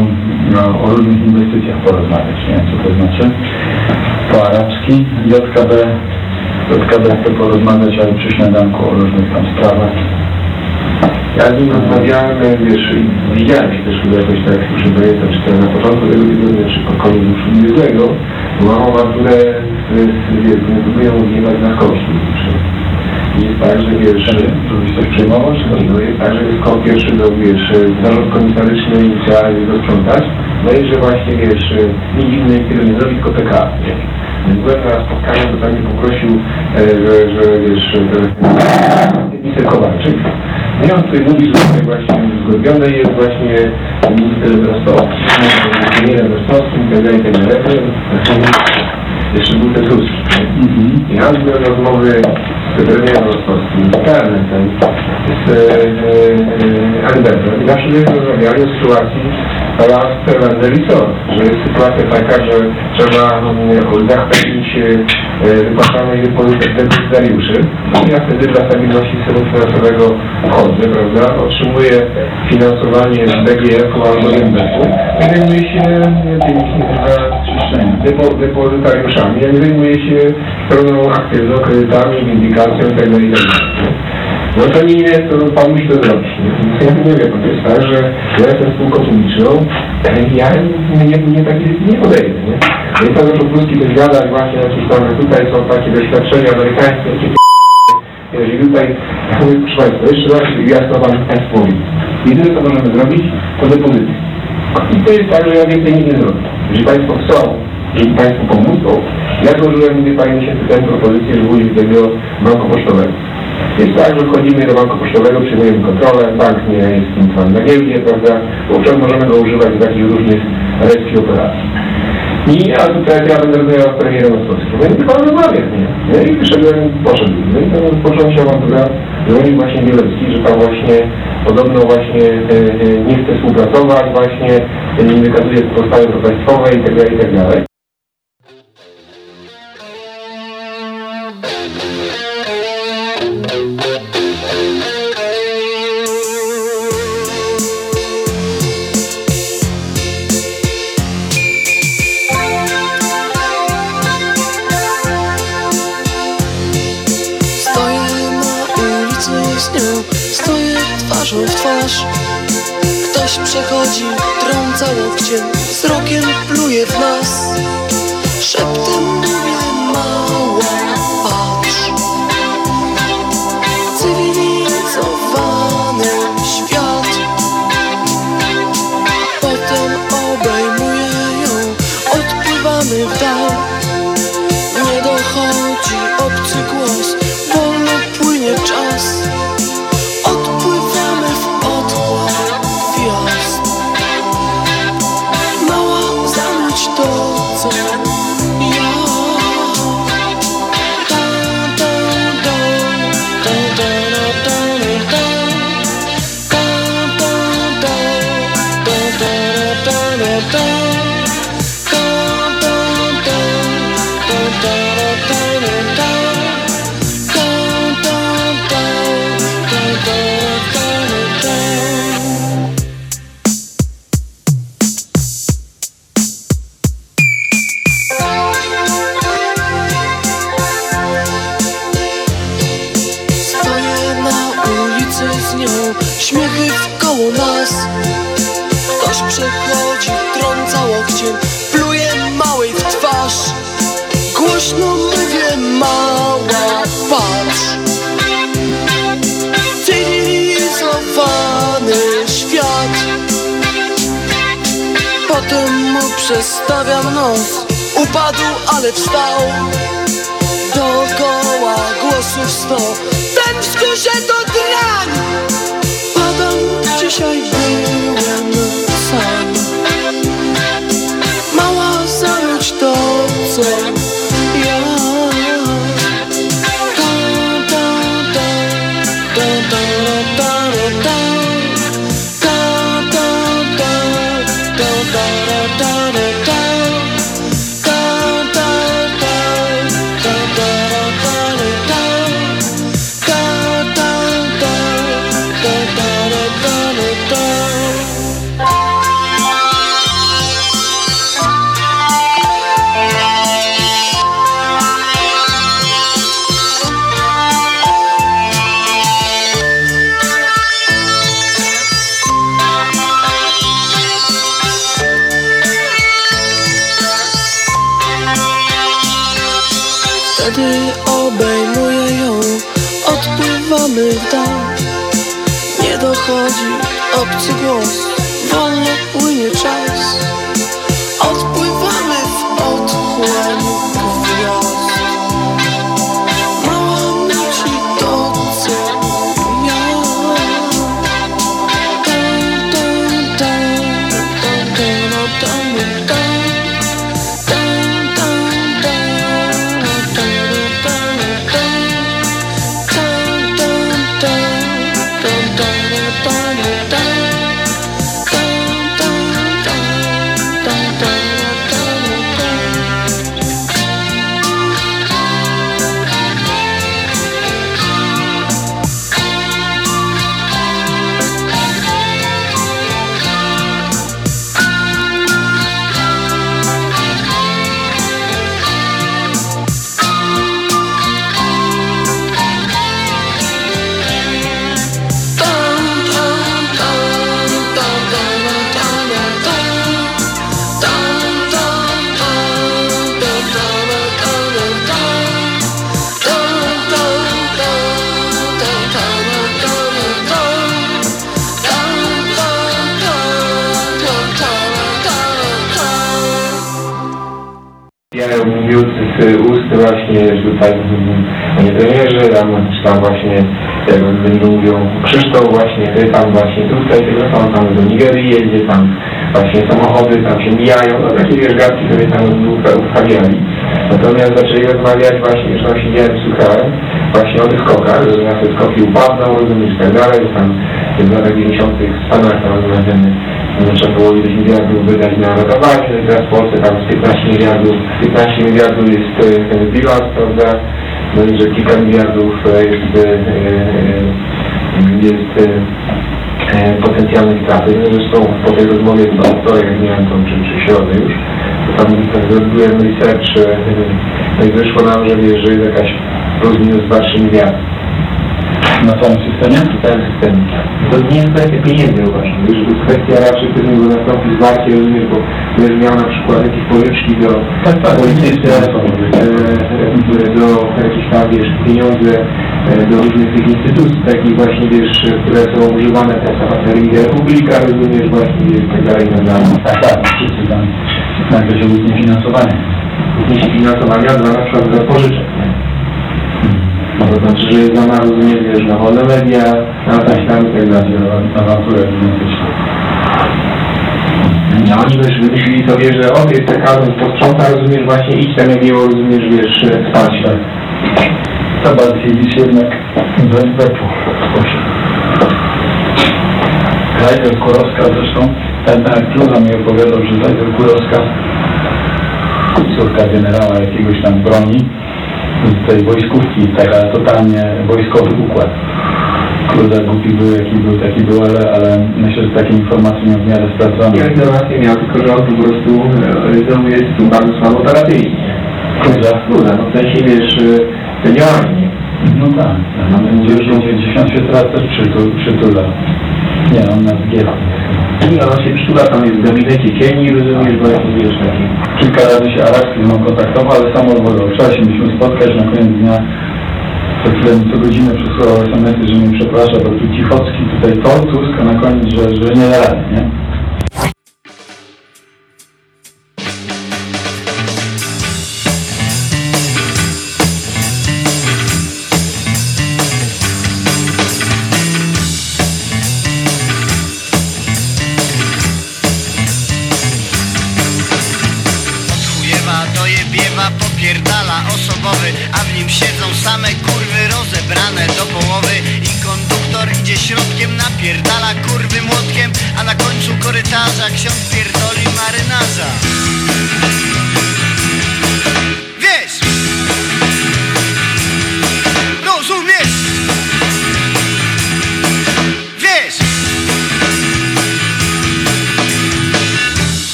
o, różnych inwestycjach porozmawiać, nie wiem co to znaczy. Po Aracki, JKB, JKB chce porozmawiać, ale przy śniadanku o różnych tam sprawach. Ja z nim rozmawiałem, e, wiesz, widziałem się też chyba jakoś tak, proszę pamiętam, czy to na początku tego tygodnia, czy pod koniec już ubiegłego, bo mam awanturę z, z, nie próbują odjebać na koszty. I jest tak, że wiesz, Żebyś coś przejmował, czy to? no jest tak, że jest kod pierwszy do, wiesz, zarząd komisaryczny i go sprzątać, no i że właśnie, wiesz, nic innego tego nie zrobi, tylko PK? Więc byłem na spotkaniu, to tam mnie poprosił, e, że, że wiesz, minister Kowalczyk. No i on tutaj mówi, że tutaj właśnie uzgodnione jest właśnie minister Rostowski, premierem Rostowskim, i tak i tak dalej. Jeszcze był ten Ruski, nie? Ja byłem rozmowy premierem z KNS-em, z Albertem i zawsze byśmy rozmawiali o sytuacji and resort, że jest sytuacja taka, że trzeba zachęcić e, wypłacane depozytariuszy. Ja wtedy dla stabilności systemu finansowego wchodzę, prawda, otrzymuję finansowanie z BGF-u albo IMDF-u i zajmuję się tymi depo, depozytariuszami, ja nie zajmuję się pełną aktywną, kredytami, windykacją itd. itd. No to nie jest, to pan musi to zrobić. Więc ja nie wiem, to jest tak, że ja jestem spółką publiczną i ja nie, nie, taki nie podejdę, nie? I pan zaczął Polski też gadać właśnie o czymś tam, że tutaj są takie doświadczenia amerykańskie, jakie jeżeli tutaj, proszę Państwa, jeszcze raz jasno Wam Państwu mówi. Jedyne co możemy zrobić, to depozyty. I to jest tak, że ja więcej nic nie zrobię. Jeżeli Państwo chcą, jeżeli Państwu pomóc, to ja złożyłem, parę miesięcy temu propozycję, żeby użyć tego banku pocztowego. Jest tak, że wchodzimy do banku pocztowego, przyjmujemy kontrolę, bank nie jest tym na giełdzie, prawda? Wówczas możemy go używać do takich różnych reskich operacji. I ja tutaj ja będę rozmawiał z premierem Rostowskim. No i chyba rozmawiam, nie? No i wyszedłem, poszedł. No i to począł się awantura, dzwonił właśnie Bielecki, że tam właśnie podobno właśnie e, e, nie chce współpracować, właśnie e, nie wykazuje podstawy państwowej i tak trąca łokciem, wzrokiem pluje w nas przestawia mną Upadł, ale wstał Dookoła głosów sto. Tęsknię się do dran Padam dzisiaj. Tutaj panie premierze, tam, czy tam właśnie, jak będą mówią, Krzysztof właśnie, ty tam właśnie tutaj, tylko tam, tam do Nigerii jedzie, tam właśnie samochody tam się mijają, no takie wiesz, gadki sobie tam ustawiali. Natomiast zaczęli rozmawiać właśnie, że tam siedziałem, słuchałem, właśnie o tych skokach, że na te skoki upadną, rozumiesz, tak dalej, tam w latach 90 w Stanach tam rozmawiamy, trzeba było ileś miliardów wydać na ratowanie, i teraz w Polsce tam z 15 miliardów, 15 miliardów jest e, ten bilans, prawda, no i że kilka miliardów e, jest, e, jest e, potencjalnej straty. No zresztą po tej rozmowie z jak miałem tą, czy, czy środę już, to tam zrobiłem research, no i wyszło nam, że jest jakaś plus minus 2-3 miliardy. Na całym systemie? W całym systemie. To nie jest kwestia pieniędzy uważam, to jest kwestia raczej pewnie go nastąpi zwarcie, rozumiesz, bo będziesz miał na przykład jakieś pożyczki do Tak, tak, jest e, do jakieś tam, wiesz, pieniądze e, do różnych tych instytucji, takich właśnie, wiesz, które są używane teraz na baterii Republika, rozumiesz, właśnie, wiesz, tak dalej, tak dalej. Tak, tak, wszyscy tam nagle się utnie finansowanie. Jakieś finansowania dla na przykład pożyczek, to znaczy, że jest za rozumiesz, wiesz, na wolne media, na coś tam i tak dalej. Awanturę klimatyczną. No oni też wymyślili sobie, że o, jest taka posprząta, rozumiesz, właśnie idź tam jak ją, rozumiesz, wiesz, wsparcie. To Balkiewicz jednak bez bepu. Zajder Kurowska zresztą, ten Kluza mi opowiadał, że Zajder Kurowska, córka generała jakiegoś tam broni, z tej wojskówki, taka totalnie wojskowy układ. Kluza głupi był, jaki był, taki był, ale, ale myślę, że takie informacje miał w miarę sprawdzone. Ja informację miał, tylko że on po prostu e, no, jest tu bardzo słabo operacyjnie. Kluza? Kluza, no w sensie, wiesz, e, senioralnie. No tak, no, 90 się teraz też przytul, przytula. Nie, on nas zgiera. I on się przytula, tam jest w gabinecie cieni, rozumiesz, bo jak wiesz, taki. Kilka razy się Arabski z kontaktował, ale sam odwołał. Wczoraj się mieliśmy spotkać na koniec dnia. Co chwilę co godzinę przesyłał SMS-y, że mnie przeprasza, bo tu Cichocki, tutaj to, Tusk, a na koniec, że, że nie da rady, nie?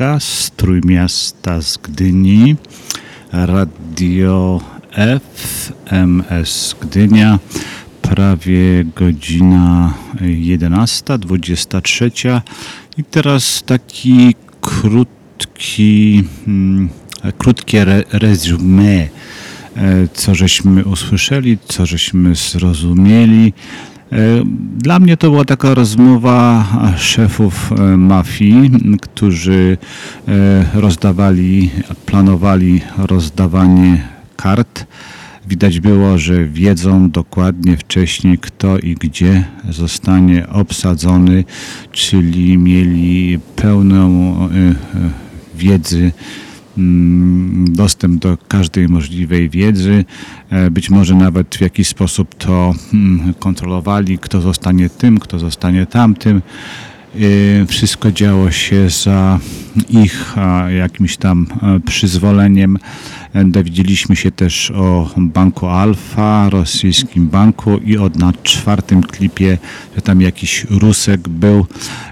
Apteka z Trójmiasta z Gdyni, radio FMS Gdynia, prawie godzina 11, 23 i teraz taki krótki, mm, krótkie re, e, co żeśmy usłyszeli, co żeśmy zrozumieli. E, Dla mnie to była taka rozmowa szefów e, mafii, którzy e, rozdawali, planowali rozdawanie kart. Widać było, że wiedzą dokładnie wcześniej, kto i gdzie zostanie obsadzony, czyli mieli pełną wiedzy dostęp do każdej możliwej wiedzy, e, być może nawet w jakiś sposób to mm, kontrolowali, kto zostanie tym, kto zostanie tamtym. E, Wszystko działo się za ich jakimś tam e, przyzwoleniem. E, Dowiedzieliśmy się też o banku Alfa, rosyjskim banku i od na czwartym klipie, że tam jakiś Rusek był.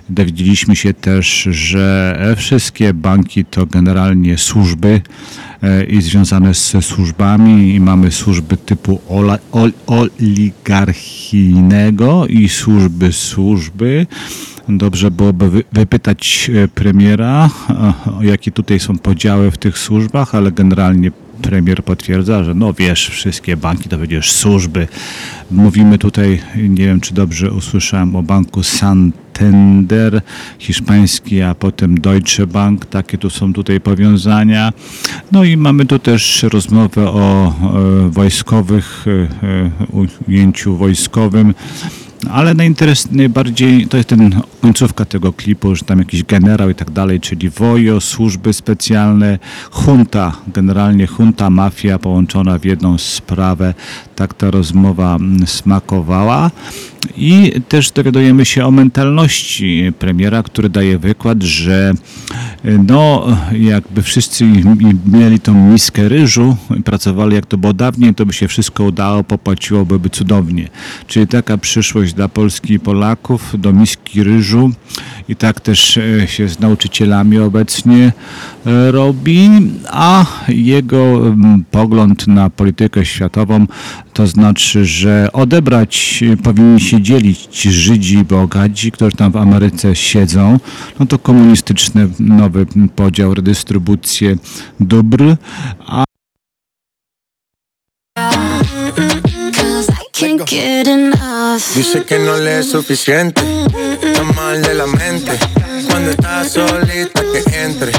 Dowiedzieliśmy się też, że e, wszystkie banki to generalnie służby i związane ze służbami i mamy służby typu ola, ol, oligarchijnego i służby służby. Dobrze byłoby wy- wypytać e, premiera, e, jakie tutaj są podziały w tych służbach, ale generalnie premier potwierdza, że no wiesz, wszystkie banki to przecież służby. Mówimy tutaj, nie wiem czy dobrze usłyszałem o banku Santander, hiszpański, a potem Deutsche Bank, takie tu są tutaj powiązania. No i mamy tu też rozmowę o e, wojskowych, e, e, ujęciu wojskowym. Ale na interes najbardziej to jest ten końcówka tego klipu, że tam jakiś generał i tak dalej, czyli wojo, służby specjalne, junta, generalnie junta, mafia połączona w jedną sprawę. Tak ta rozmowa smakowała. I też dowiadujemy się o mentalności premiera, który daje wykład, że no jakby wszyscy mieli tą miskę ryżu, pracowali jak to było dawniej, to by się wszystko udało, popłaciłoby by cudownie. Czyli taka przyszłość dla Polski i Polaków do miski ryżu i tak też e, się z nauczycielami obecnie e, robi, a jego pogląd na politykę światową to znaczy, że odebrać e, powinni się dzielić Żydzi i bogaci, którzy tam w Ameryce siedzą, no to komunistyczny nowy podział, redystrybucję dóbr, a. Dice que no le es suficiente, está mal de la mente. Cuando está solita que entre,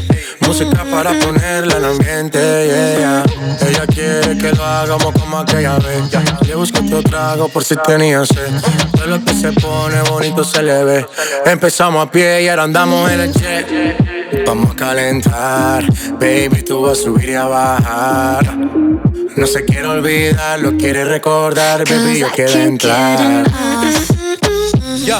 música para ponerla en ambiente. yeah. Ella quiere que lo hagamos como aquella vez. ya. Le busco otro trago por si tenía sed. Todo lo que se pone bonito se le ve. Empezamos a pie y ahora andamos en el jet. Vamos a calentar, baby, tú vas a subir y a bajar. No se quiere olvidar, lo quiere recordar, baby, yo quiero entrar. Yeah,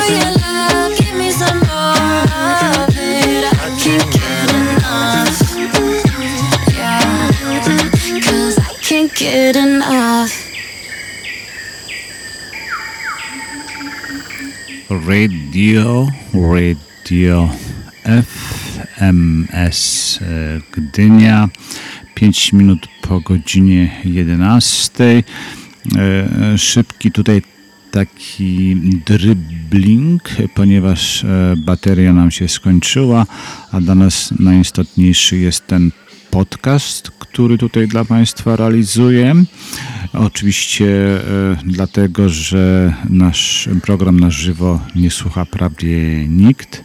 get enough. Radio, Radio FMS e, Gdynia. 5 minut po godzinie 11. E, Szybki tutaj taki dribbling, ponieważ e, bateria nam się skończyła, a dla nas najistotniejszy jest ten podcast, który tutaj dla Państwa realizuję. Oczywiście e, dlatego, że nasz program na żywo nie słucha prawie nikt.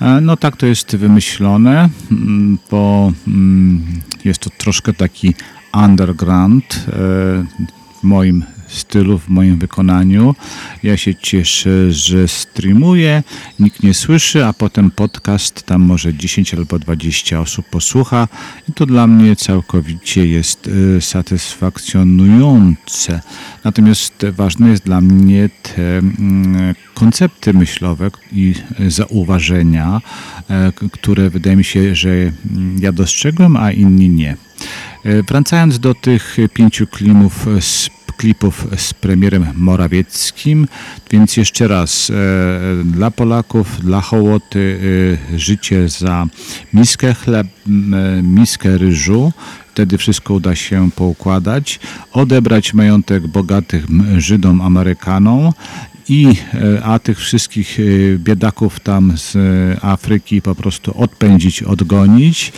E, No tak to jest wymyślone, mm, bo mm, jest to troszkę taki underground e, w moim stylu, w moim wykonaniu. Ja się cieszę, że streamuję, nikt nie słyszy, a potem podcast tam może 10 albo 20 osób posłucha i to dla mnie całkowicie jest e, satysfakcjonujące. Natomiast ważne jest dla mnie te mm, koncepty myślowe i zauważenia, k- które wydaje mi się, że mm, ja dostrzegłem, a inni nie. E, Wracając do tych pięciu klimów z klipów z premierem Morawieckim, więc jeszcze raz e, dla Polaków, dla Hołoty e, życie za miskę chleb, e, miskę ryżu, wtedy wszystko uda się poukładać, odebrać majątek bogatych Żydom, Amerykanom i e, a tych wszystkich e, biedaków tam z e, Afryki po prostu odpędzić, odgonić.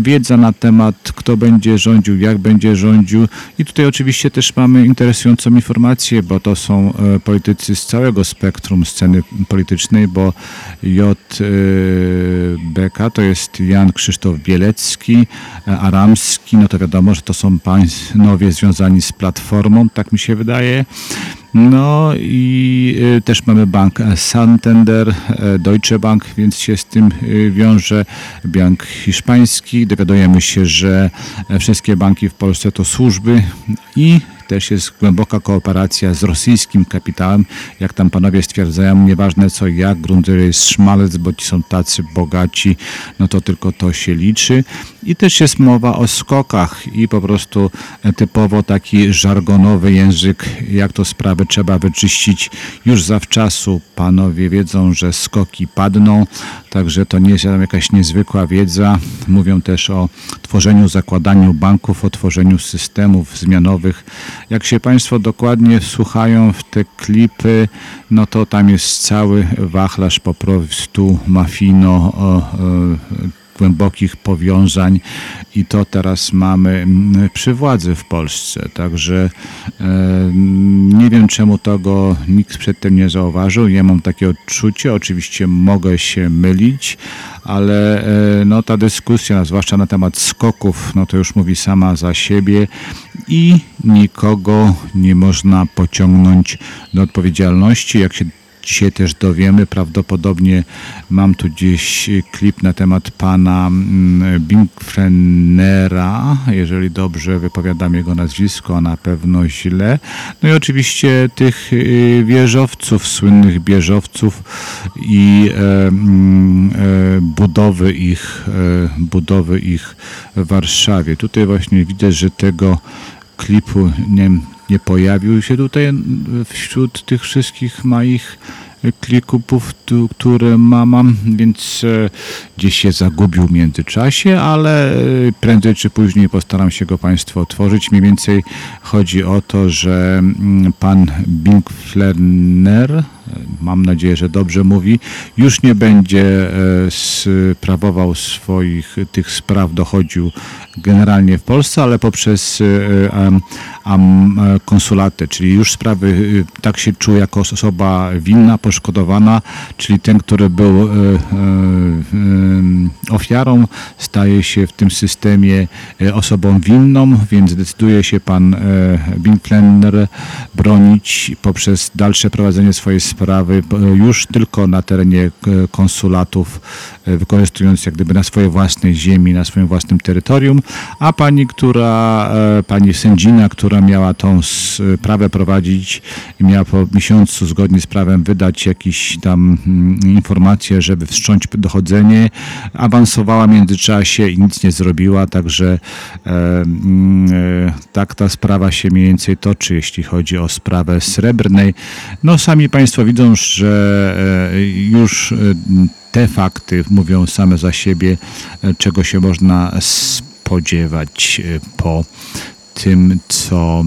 Wiedza na temat, kto będzie rządził, jak będzie rządził. I tutaj oczywiście też mamy interesującą informację, bo to są politycy z całego spektrum sceny politycznej, bo JBK to jest Jan Krzysztof Bielecki, Aramski, no to wiadomo, że to są panowie związani z Platformą, tak mi się wydaje. No i y, też mamy bank Santander, e, Deutsche Bank, więc się z tym y, wiąże. Bank hiszpański. Dowiadujemy się, że wszystkie banki w Polsce to służby i też jest głęboka kooperacja z rosyjskim kapitałem. Jak tam panowie stwierdzają, nieważne co jak, grunt jest szmalec, bo ci są tacy bogaci, no to tylko to się liczy. I też jest mowa o skokach i po prostu e, typowo taki żargonowy język, jak to sprawę trzeba wyczyścić już zawczasu. Panowie wiedzą, że skoki padną, także to nie jest jakaś niezwykła wiedza. Mówią też o tworzeniu, zakładaniu banków, o tworzeniu systemów zmianowych. Jak się Państwo dokładnie słuchają w te klipy, no to tam jest cały wachlarz po prostu mafijno o, o, głębokich powiązań i to teraz mamy mm, przy władzy w Polsce. Także e, nie wiem czemu tego nikt przedtem nie zauważył. Ja mam takie odczucie, oczywiście mogę się mylić, ale e, no, ta dyskusja, zwłaszcza na temat skoków, no to już mówi sama za siebie i nikogo nie można pociągnąć do odpowiedzialności. Jak się dzisiaj też dowiemy, prawdopodobnie mam tu gdzieś klip na temat pana mm, Binkfrenera, jeżeli dobrze wypowiadam jego nazwisko, a na pewno źle. No i oczywiście tych y, wieżowców, słynnych wieżowców i e, mm, e, budowy ich, e, budowy ich w Warszawie. Tutaj właśnie widzę, że tego klipu nie, nie pojawił się tutaj wśród tych wszystkich moich klików, tu- które ma- mam, więc e, gdzieś się zagubił w międzyczasie, ale e, prędzej czy później postaram się go Państwu otworzyć. Mniej więcej chodzi o to, że mm, pan Binkflerner, mam nadzieję, że dobrze mówi, już nie będzie e, sprawował swoich tych spraw, dochodził generalnie w Polsce, ale poprzez e, e, konsulaty, czyli już sprawy tak się czuł jako osoba winna, poszkodowana, czyli ten, który był ofiarą, staje się w tym systemie osobą winną, więc decyduje się pan Winkler bronić poprzez dalsze prowadzenie swojej sprawy p- już tylko na terenie e, konsulatów, e, wykorzystując jak gdyby na swojej własnej ziemi, na swoim własnym terytorium, a pani, która, e, pani sędzina, która miała tą sprawę prowadzić i miała po miesiącu zgodnie z prawem wydać jakieś tam mm, informacje, żeby wszcząć dochodzenie, awansowała w międzyczasie i nic nie zrobiła, także e, mm, e, tak ta sprawa się mniej więcej toczy, jeśli chodzi o sprawę srebrnej. No sami Państwo widzą, że e, już e, te fakty mówią same za siebie, e, czego się można spodziewać po tym, co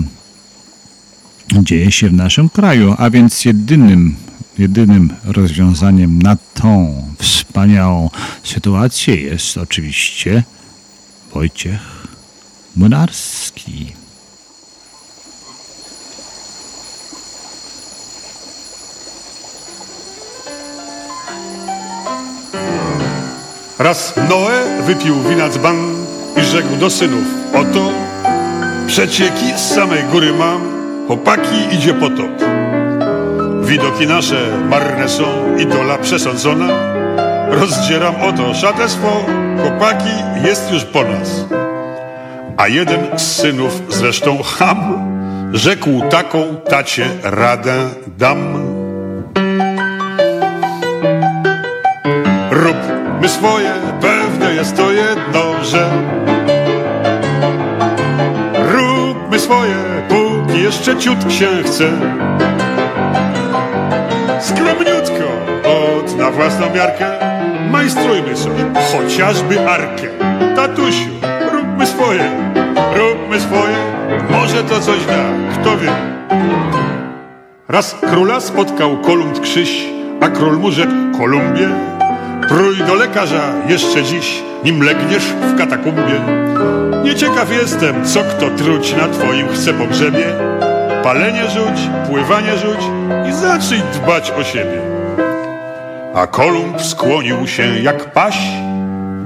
dzieje się w naszym kraju, a więc jedynym, jedynym rozwiązaniem na tą wspaniałą sytuację jest oczywiście Wojciech Młynarski. Raz Noe wypił wina dzban i rzekł do synów Oto przecieki z samej góry mam, chłopaki idzie potop. Widoki nasze marne są, idola przesądzona. Rozdzieram oto szatę swą, chłopaki jest już po nas. A jeden z synów, zresztą Ham, rzekł taką tacie radę dam. Róbmy swoje, pewne jest to jedno, że Róbmy swoje, póki jeszcze ciut się chce. Skromniutko, od na własną miarkę Majstrujmy sobie chociażby arkę. Tatusiu, róbmy swoje, róbmy swoje Może to coś da, kto wie. Raz króla spotkał Kolumb Krzyś, a król mu rzekł Kolumbie, prój do lekarza jeszcze dziś, nim legniesz w katakumbie. Nieciekaw jestem, co kto truć na twoim chce pogrzebie. Palenie rzuć, pływanie rzuć i zacznij dbać o siebie. A Kolumb skłonił się jak paś,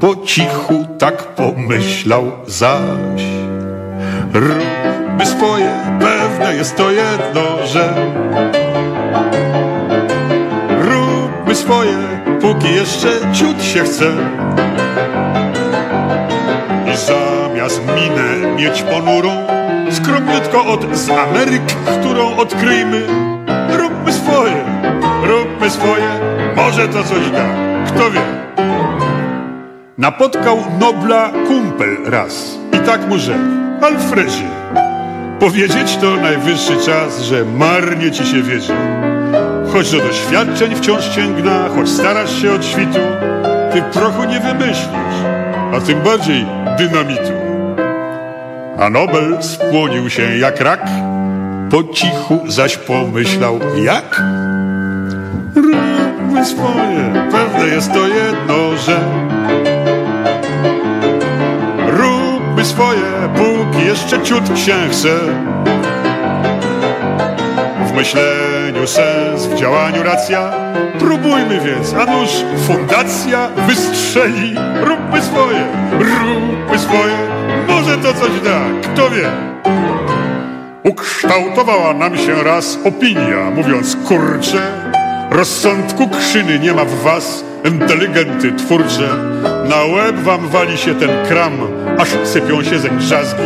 po cichu tak pomyślał zaś. Róbmy swoje, pewne jest to jedno, że swoje, póki jeszcze ciut się chce. I zamiast minę mieć ponurą Skromniutko od z Ameryk, którą odkryjmy Róbmy swoje, róbmy swoje Może to coś da, kto wie. Napotkał Nobla kumpel raz I tak mu rzekł Alfredzie Powiedzieć to najwyższy czas, że marnie ci się wiedzie Choć do doświadczeń wciąż sięgna, choć starasz się od świtu, ty prochu nie wymyślisz, a tym bardziej dynamitu. A Nobel spłonił się jak rak, po cichu zaś pomyślał jak? Róbmy swoje, pewne jest to jedno, że Róbmy swoje, póki jeszcze ciut się chce w myśleniu sens, w działaniu racja. Próbujmy więc, a nuż fundacja wystrzeli. Róbmy swoje, róbmy swoje, może to coś da, kto wie. Ukształtowała nam się raz opinia, mówiąc kurcze, rozsądku krzyny nie ma w was, inteligenty twórcze. Na łeb wam wali się ten kram, aż sypią się zeń drzazgi.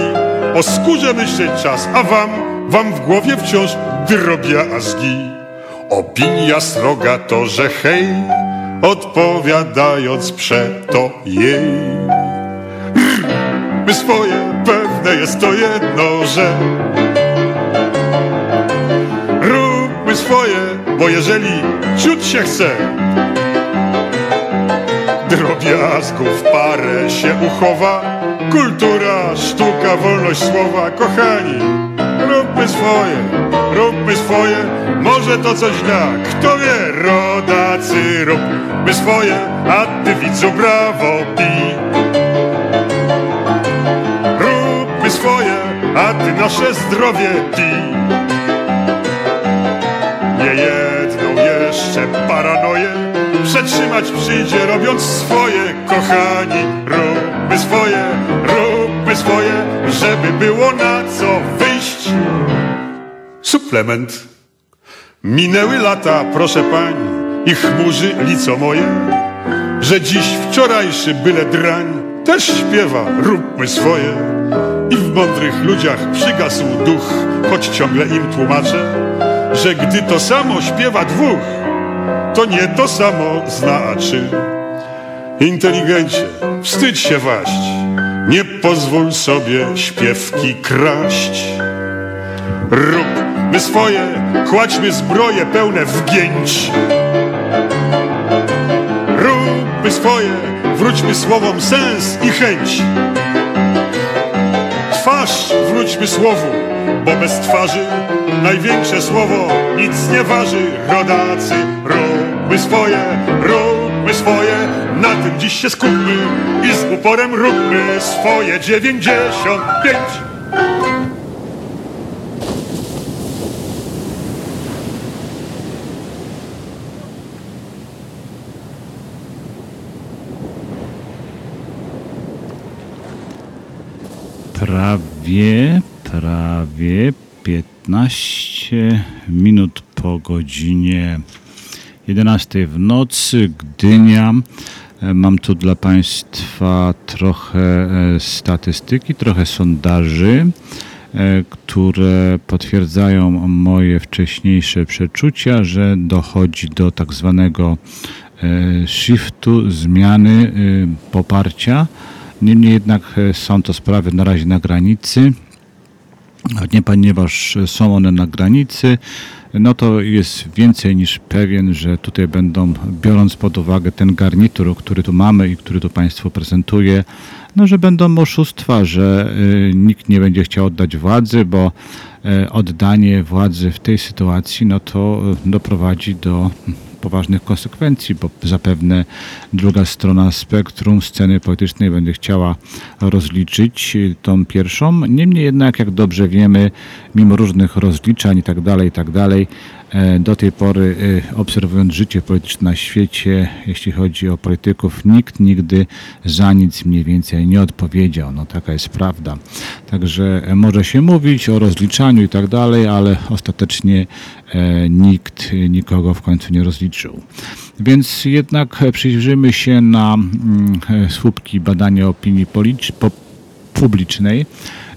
O skórze myśleć czas, a wam, wam w głowie wciąż drobiazgi. Opinia sroga to, że hej, odpowiadając przeto jej. My swoje, pewne jest to jedno, że róbmy swoje, bo jeżeli ciut się chce, drobiazgów parę się uchowa, kultura, sztuka, wolność słowa, kochani, swoje, róbmy swoje, może to coś da, kto wie, rodacy, róbmy swoje, a ty widzu brawo pij. Róbmy swoje, a ty nasze zdrowie pij. Nie jedną jeszcze paranoję Przetrzymać przyjdzie robiąc swoje Kochani, róbmy swoje, róbmy swoje Żeby było na co wyjść Suplement Minęły lata, proszę pani I chmurzy lico moje Że dziś wczorajszy byle drań Też śpiewa, róbmy swoje I w mądrych ludziach przygasł duch Choć ciągle im tłumaczę że gdy to samo śpiewa dwóch, to nie to samo znaczy. Inteligencie, wstydź się waść, nie pozwól sobie śpiewki kraść. Róbmy swoje, kładźmy zbroje pełne wgięć. Róbmy swoje, wróćmy słowom sens i chęć. Twarz wróćmy słowu, bo bez twarzy największe słowo nic nie waży. Rodacy, róbmy swoje, róbmy swoje, na tym dziś się skupmy i z uporem róbmy swoje dziewięćdziesiąt pięć. Prawie, prawie 15 minut po godzinie 11 w nocy, Gdynia. E, Mam tu dla Państwa trochę e, statystyki, trochę sondaży, e, które potwierdzają moje wcześniejsze przeczucia, że dochodzi do tak zwanego shiftu, zmiany poparcia. Niemniej jednak e, są to sprawy na razie na granicy. Nie ponieważ są one na granicy, no to jest więcej niż pewien, że tutaj będą, biorąc pod uwagę ten garnitur, który tu mamy i który tu Państwu prezentuję, no że będą oszustwa, że y, nikt nie będzie chciał oddać władzy, bo oddanie władzy w tej sytuacji, no to doprowadzi do poważnych konsekwencji, bo zapewne druga strona spektrum sceny politycznej będzie chciała rozliczyć tą pierwszą. Niemniej jednak, jak dobrze wiemy, mimo różnych rozliczań tak dalej, tak e, do tej pory e, obserwując życie polityczne na świecie, jeśli chodzi o polityków, nikt nigdy za nic mniej więcej nie odpowiedział. No taka jest prawda. Także e, może się mówić o rozliczaniu i tak dalej, ale ostatecznie nikt nikogo w końcu nie rozliczył. Więc jednak e, przyjrzymy się na mm, e, słupki badania opinii publicznej.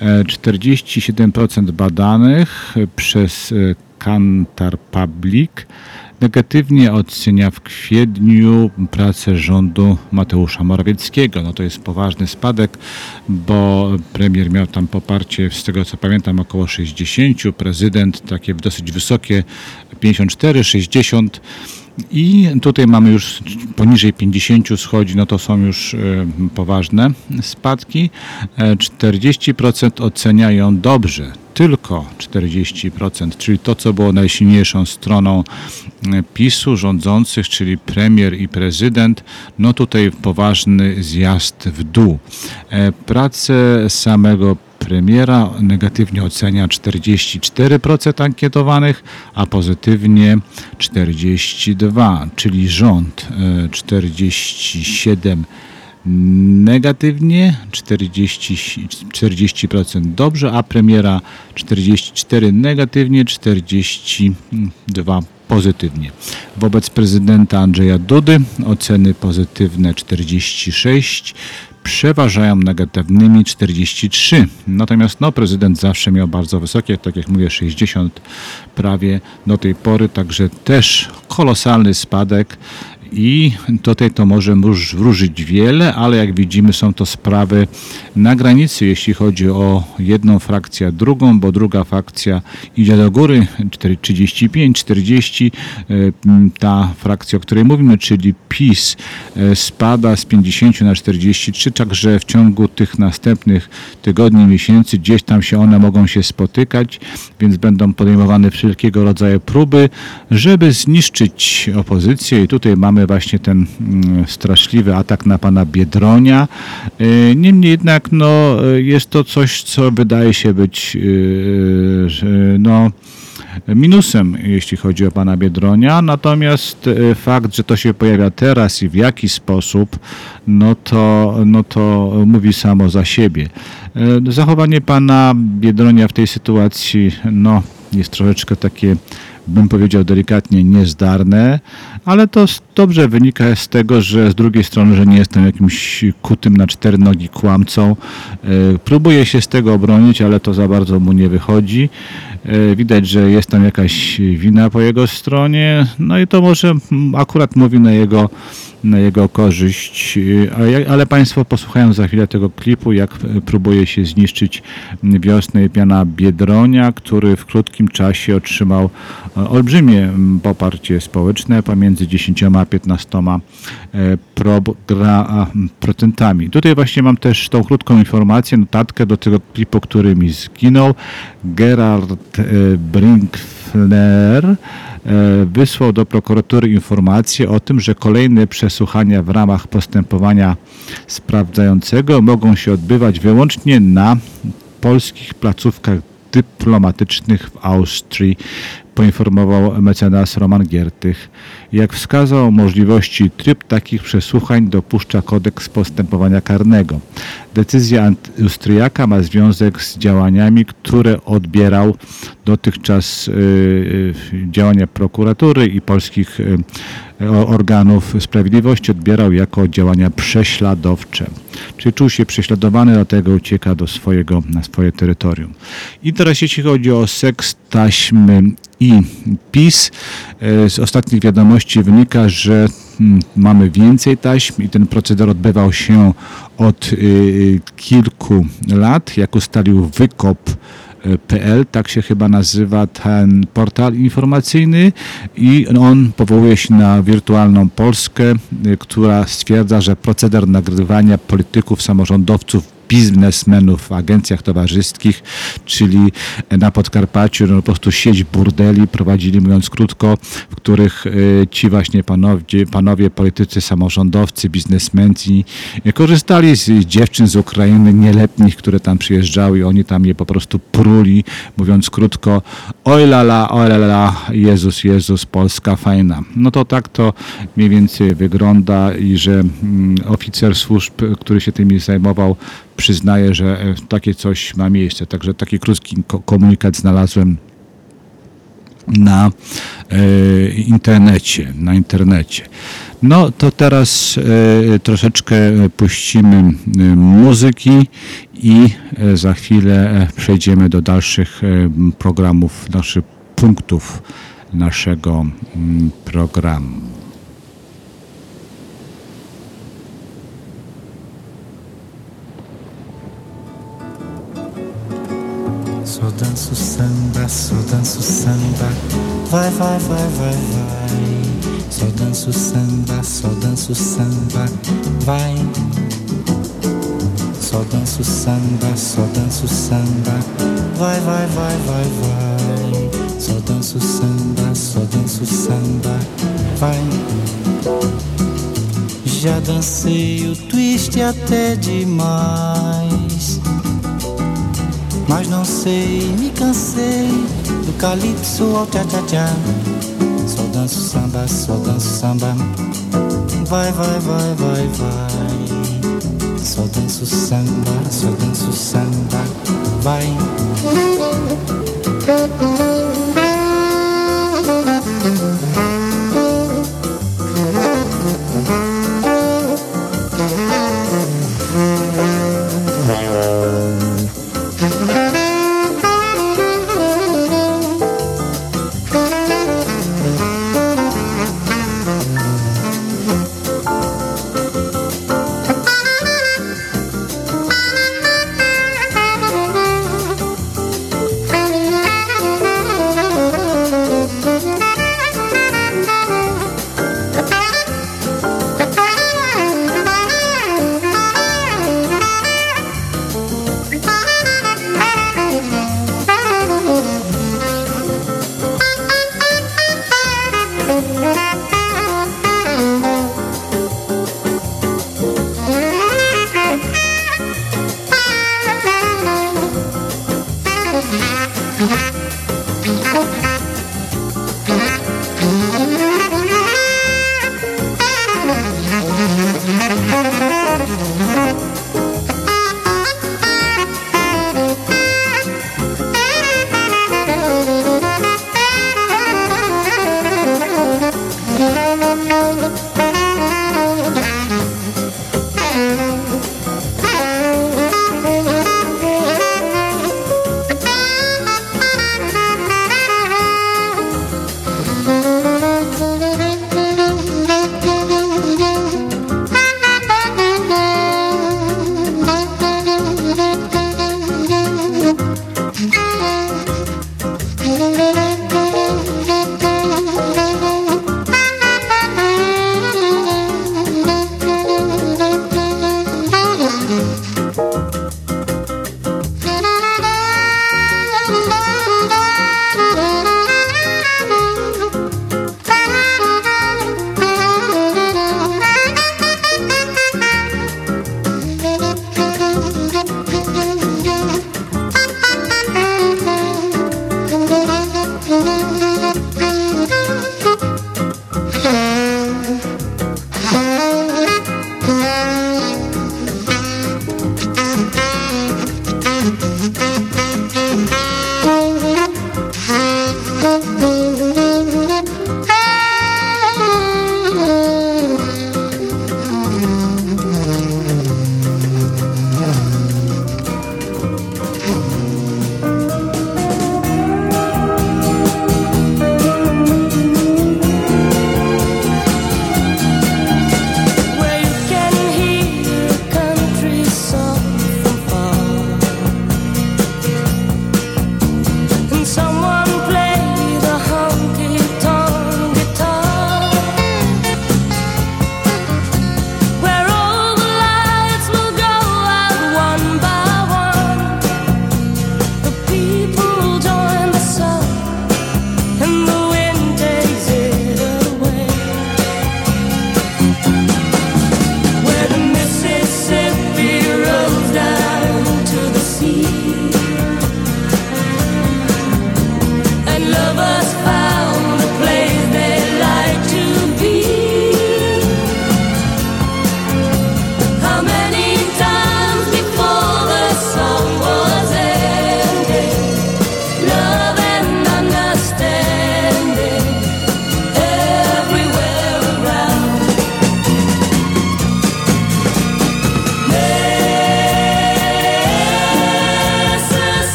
E, 47% badanych e, przez e, Kantar Public negatywnie ocenia w kwietniu pracę rządu Mateusza Morawieckiego. No to jest poważny spadek, bo premier miał tam poparcie, z tego co pamiętam, około 60, prezydent takie dosyć wysokie 54, 60. I tutaj mamy już poniżej 50 schodzi, no to są już e, poważne spadki. E, 40% oceniają dobrze, tylko 40%, czyli to, co było najsilniejszą stroną e, PiSu, rządzących, czyli premier i prezydent, no tutaj poważny zjazd w dół. E, Pracę samego premiera negatywnie ocenia 44% ankietowanych, a pozytywnie 42%, czyli rząd e, 47% negatywnie, 40, 40% dobrze, a premiera 44 negatywnie, 42 pozytywnie. Wobec prezydenta Andrzeja Dudy oceny pozytywne 46, przeważają negatywnymi 43. Natomiast no, prezydent zawsze miał bardzo wysokie, tak jak mówię, 60 prawie do tej pory, także też kolosalny spadek i tutaj to może wróżyć wiele, ale jak widzimy są to sprawy na granicy, jeśli chodzi o jedną frakcję, drugą, bo druga frakcja idzie do góry, 4 35, 40, e, ta frakcja, o której mówimy, czyli PiS e, spada z 50 na 43, także w ciągu tych następnych tygodni, miesięcy gdzieś tam się one mogą się spotykać, więc będą podejmowane wszelkiego rodzaju próby, żeby zniszczyć opozycję. I tutaj mamy właśnie ten mm, straszliwy atak na pana Biedronia. E, Niemniej jednak no, e, jest to coś, co wydaje się być e, no, minusem, jeśli chodzi o pana Biedronia. Natomiast fakt, że to się pojawia teraz i w jaki sposób, no to, no to mówi samo za siebie. Zachowanie pana Biedronia w tej sytuacji, no, jest troszeczkę takie bym powiedział delikatnie niezdarne, ale to dobrze wynika z tego, że z drugiej strony, że nie jestem jakimś kutym na cztery nogi kłamcą. E, Próbuję się z tego obronić, ale to za bardzo mu nie wychodzi. E, Widać, że jest tam jakaś wina po jego stronie, no i to może akurat mówi na jego, na jego korzyść. Ale Państwo posłuchają za chwilę tego klipu, jak e, próbuje się zniszczyć wiosnę piana Biedronia, który w krótkim czasie otrzymał e, olbrzymie mm, poparcie społeczne pomiędzy 10 a 15 e, procentami. Tutaj właśnie mam też tą krótką informację, notatkę do tego klipu, który mi zginął. Gerard Brinkfler wysłał do prokuratury informację o tym, że kolejne przesłuchania w ramach postępowania sprawdzającego mogą się odbywać wyłącznie na polskich placówkach dyplomatycznych w Austrii, poinformował mecenas Roman Giertych. Jak wskazał, możliwości tryb takich przesłuchań dopuszcza kodeks postępowania karnego. Decyzja Austriaka ma związek z działaniami, które odbierał dotychczas y, y, działania prokuratury i polskich y, organów sprawiedliwości odbierał jako działania prześladowcze. Czyli czuł się prześladowany, dlatego ucieka do swojego, na swoje terytorium. I teraz jeśli chodzi o seks, taśmy i PiS, e, z ostatnich wiadomości wynika, że mm, mamy więcej taśm i ten proceder odbywał się od y, kilku lat, jak ustalił wykop PL, tak się chyba nazywa ten portal informacyjny i on powołuje się na wirtualną Polskę, y, która stwierdza, że proceder nagrywania polityków, samorządowców, biznesmenów w agencjach towarzyskich, czyli na Podkarpaciu no, po prostu sieć burdeli prowadzili, mówiąc krótko, w których y, ci właśnie panowie, panowie politycy, samorządowcy, biznesmenci y, korzystali z dziewczyn z Ukrainy nieletnich, które tam przyjeżdżały i oni tam je po prostu pruli, mówiąc krótko, oj lala, oj lala, Jezus, Jezus, Polska fajna. No to tak to mniej więcej wygląda i że mm, oficer służb, który się tymi zajmował, przyznaje, że e, takie coś ma miejsce. Także taki krótki ko- komunikat znalazłem na e, internecie, na internecie. No to teraz e, troszeczkę puścimy muzyki i e, za chwilę e, przejdziemy do dalszych programów, naszych punktów naszego programu. Só danço samba, só danço samba. Vai, vai, vai, vai, vai. Só danço samba, só danço samba. Vai. Só danço samba, só danço samba. Vai, vai, vai, vai, vai. Só danço samba, só danço samba. Vai. Já dancei o twist até demais. Mas não sei, me cansei do calypso ao tchá-tchá-tchá. Só danço samba, só danço samba. Vai, vai, vai, vai, vai. Só danço samba, só danço samba. Vai.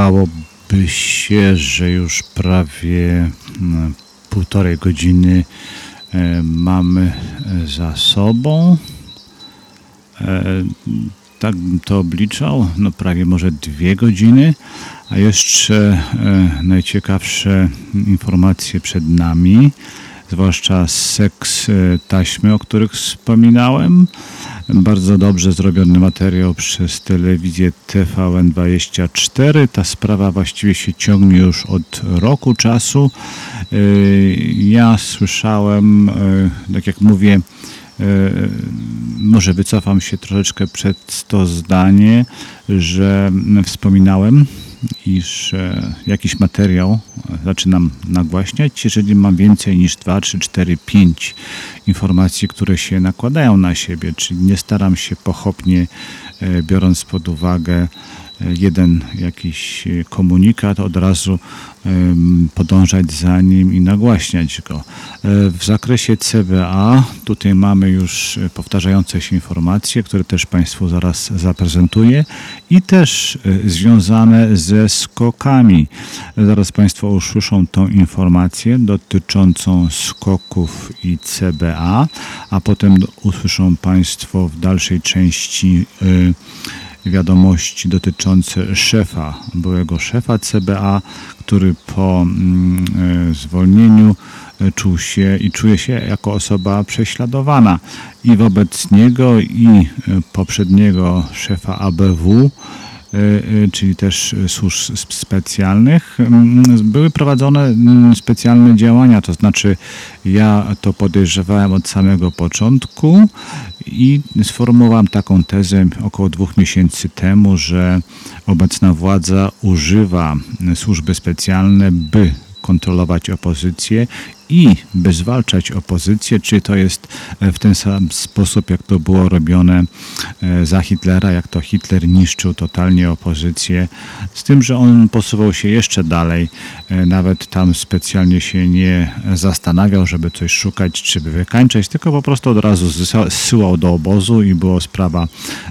Wydawałoby się, że już prawie mm, półtorej godziny e, mamy e, za sobą. E, Tak bym to obliczał, no prawie może dwie godziny, a jeszcze najciekawsze informacje przed nami, zwłaszcza seks taśmy, o których wspominałem. Bardzo dobrze zrobiony materiał przez telewizję TVN24. Ta sprawa właściwie się ciągnie już od roku czasu. E, Ja słyszałem, e, tak jak mówię, e, może wycofam się troszeczkę przed to zdanie, że wspominałem, iż e, jakiś materiał zaczynam nagłaśniać, jeżeli mam więcej niż 2, 3, 4, 5 informacji, które się nakładają na siebie, czyli nie staram się pochopnie, e, biorąc pod uwagę jeden jakiś e, komunikat, od razu podążać za nim i nagłaśniać go. E, W zakresie CBA tutaj mamy już e, powtarzające się informacje, które też Państwu zaraz zaprezentuję i też związane ze skokami. Zaraz Państwo usłyszą tą informację dotyczącą skoków i CBA, a potem usłyszą Państwo w dalszej części wiadomości dotyczące szefa, byłego szefa CBA, który po mm, e, zwolnieniu e, czuł się i czuje się jako osoba prześladowana. I wobec niego i e, poprzedniego szefa ABW czyli też służb sp- specjalnych, mm, były prowadzone mm, specjalne działania, to znaczy ja to podejrzewałem od samego początku i sformułowałem taką tezę około dwóch miesięcy temu, że obecna władza używa służby specjalne, by kontrolować opozycję i by zwalczać opozycję, czy to jest e, w ten sam sposób, jak to było robione e, za Hitlera, jak to Hitler niszczył totalnie opozycję, z tym, że on posuwał się jeszcze dalej, e, nawet tam specjalnie się nie zastanawiał, żeby coś szukać, czy by wykańczać, tylko po prostu od razu zsyła- zsyłał do obozu i była sprawa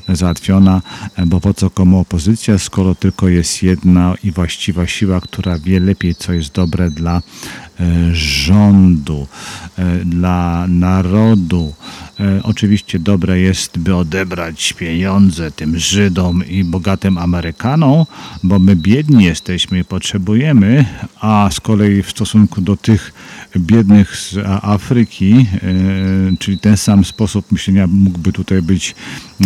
załatwiona, bo po co komu opozycja, skoro tylko jest jedna i właściwa siła, która wie lepiej, co jest dobre dla e, rządu, e, dla narodu. E, Oczywiście dobre jest, by odebrać pieniądze tym Żydom i bogatym Amerykanom, bo my biedni jesteśmy i potrzebujemy, a z kolei w stosunku do tych biednych z Afryki, e, czyli ten sam sposób myślenia mógłby tutaj być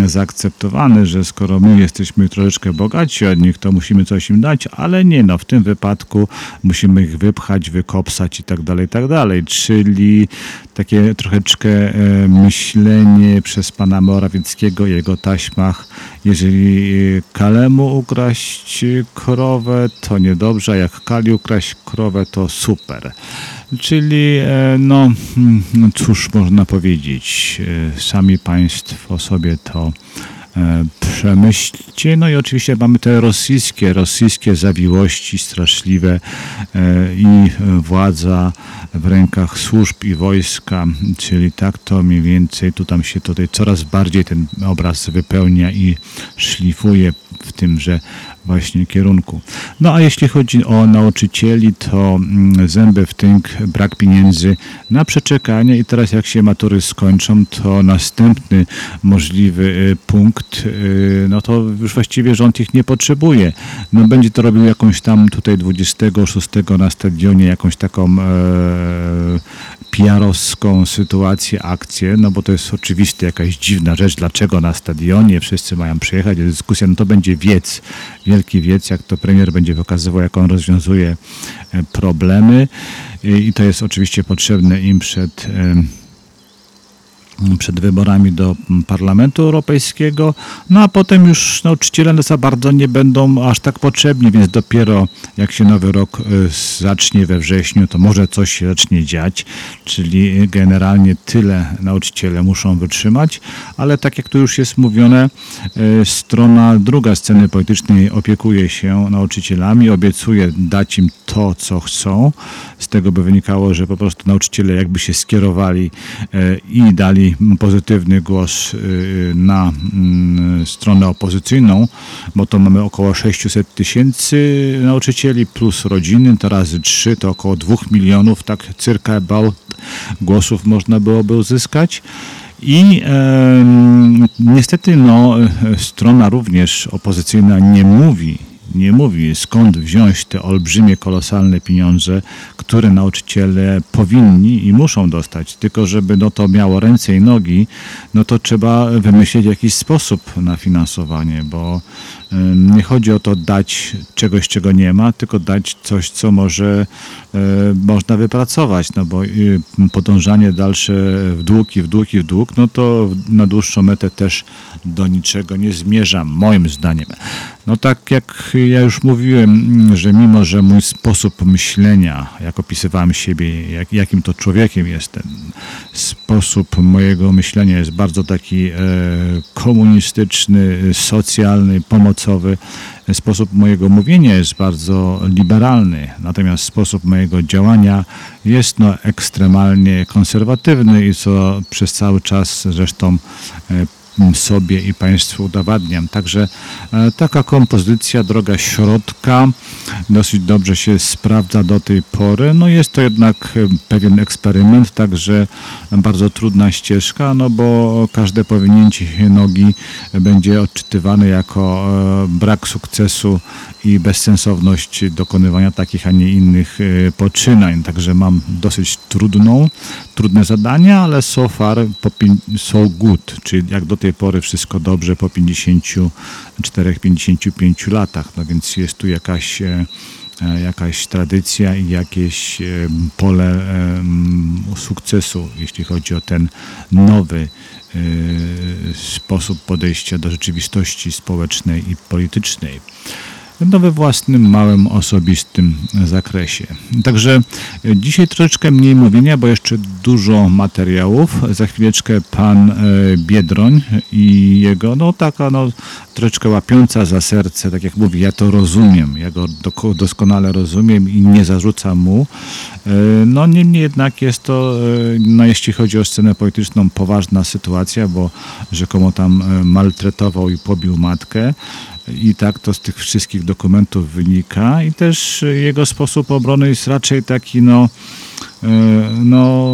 zaakceptowany, że skoro my jesteśmy troszeczkę bogatsi od nich, to musimy coś im dać, ale nie, no w tym wypadku musimy ich wypchać, wykopsać i tak dalej, i tak dalej, czyli takie troszeczkę e, myślenie przez pana Morawieckiego jego taśmach, jeżeli e, Kalemu ukraść krowę, to niedobrze, jak Kali ukraść krowę, to super. Czyli, e, no, hmm, cóż można powiedzieć, e, sami Państwo sobie to przemyślcie. No i oczywiście mamy te rosyjskie, rosyjskie zawiłości straszliwe e, i władza w rękach służb i wojska, czyli tak to mniej więcej tu tam się tutaj coraz bardziej ten obraz wypełnia i szlifuje w tymże właśnie kierunku. No a jeśli chodzi o nauczycieli, to mm, zęby w tynk, brak pieniędzy na przeczekanie i teraz jak się matury skończą, to następny możliwy y, y, no to już właściwie rząd ich nie potrzebuje. No będzie to robił jakąś tam tutaj 26 na stadionie jakąś taką e, PR-owską sytuację, akcję, no bo to jest oczywiście jakaś dziwna rzecz, dlaczego na stadionie wszyscy mają przyjechać, jest dyskusja, no to będzie wiec, wielki wiec, jak to premier będzie wykazywał, jak on rozwiązuje e, problemy i to jest oczywiście potrzebne im przed em, przed wyborami do Parlamentu Europejskiego, no a potem już nauczyciele za bardzo nie będą aż tak potrzebni, więc dopiero jak się nowy rok y, zacznie we wrześniu, to może coś się zacznie dziać, czyli generalnie tyle nauczyciele muszą wytrzymać, ale tak jak tu już jest mówione, y, strona druga sceny politycznej opiekuje się nauczycielami, obiecuje dać im to, co chcą. Z tego by wynikało, że po prostu nauczyciele jakby się skierowali y, i dali mieli pozytywny głos y, na mm, stronę opozycyjną, bo to mamy około 600 tysięcy nauczycieli plus rodziny, to razy 3 to około 2 milionów, tak circa about głosów można byłoby uzyskać. I e, niestety no, strona również opozycyjna nie mówi, nie mówi skąd wziąć te olbrzymie, kolosalne pieniądze, które nauczyciele powinni i muszą dostać. Tylko żeby no, to miało ręce i nogi, no to trzeba wymyślić jakiś sposób na finansowanie, bo nie chodzi o to dać czegoś, czego nie ma, tylko dać coś, co może e, można wypracować, no bo y, podążanie dalsze w dług i w dług i w dług, no to na dłuższą metę też do niczego nie zmierza, moim zdaniem. No tak jak ja już mówiłem, że mimo, że mój sposób myślenia, jak opisywałem siebie, jak, jakim to człowiekiem jestem, sposób mojego myślenia jest bardzo taki e, komunistyczny, socjalny, pomocowy, sposób mojego mówienia jest bardzo liberalny, natomiast sposób mojego działania jest no, ekstremalnie konserwatywny i co przez cały czas zresztą e, sobie i Państwu udowadniam. Także e, taka kompozycja, droga środka, dosyć dobrze się sprawdza do tej pory. No jest to jednak e, pewien eksperyment, także bardzo trudna ścieżka, no bo każde powinięcie się nogi będzie odczytywane jako e, brak sukcesu i bezsensowność dokonywania takich, a nie innych poczynań. Także mam dosyć trudną, trudne zadania, ale so far so good, czyli jak do tej pory wszystko dobrze po 54-55 latach. No więc jest tu jakaś jakaś tradycja i jakieś pole sukcesu, jeśli chodzi o ten nowy sposób podejścia do rzeczywistości społecznej i politycznej no we własnym, małym, osobistym zakresie. Także dzisiaj troszeczkę mniej mówienia, bo jeszcze dużo materiałów. Za chwileczkę pan e, Biedroń i jego, no taka, no troszeczkę łapiąca za serce, tak jak mówi, ja to rozumiem, ja go doskonale rozumiem i nie zarzucam mu. E, no niemniej jednak jest to, e, no jeśli chodzi o scenę polityczną, poważna sytuacja, bo rzekomo tam maltretował i pobił matkę i tak to z tych wszystkich dokumentów wynika i też jego sposób obrony jest raczej taki no no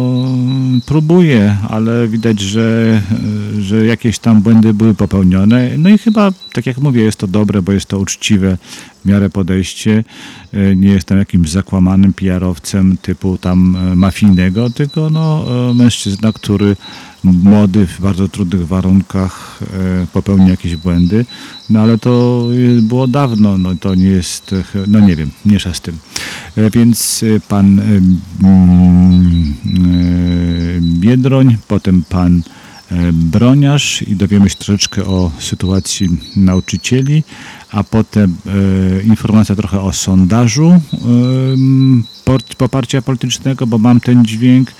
próbuje, ale widać, że, że jakieś tam błędy były popełnione. No i chyba, tak jak mówię, jest to dobre, bo jest to uczciwe w miarę podejście. E, nie jestem jakimś zakłamanym PR-owcem typu tam mafijnego, tylko no mężczyzna, który młody w bardzo trudnych warunkach e, popełni jakieś błędy, no ale to było dawno, no to nie jest, no nie wiem, miesza z tym. Więc pan Biedroń, potem pan Broniarz i dowiemy się troszeczkę o sytuacji nauczycieli, a potem e, informacja trochę o sondażu e, poparcia politycznego, bo mam ten dźwięk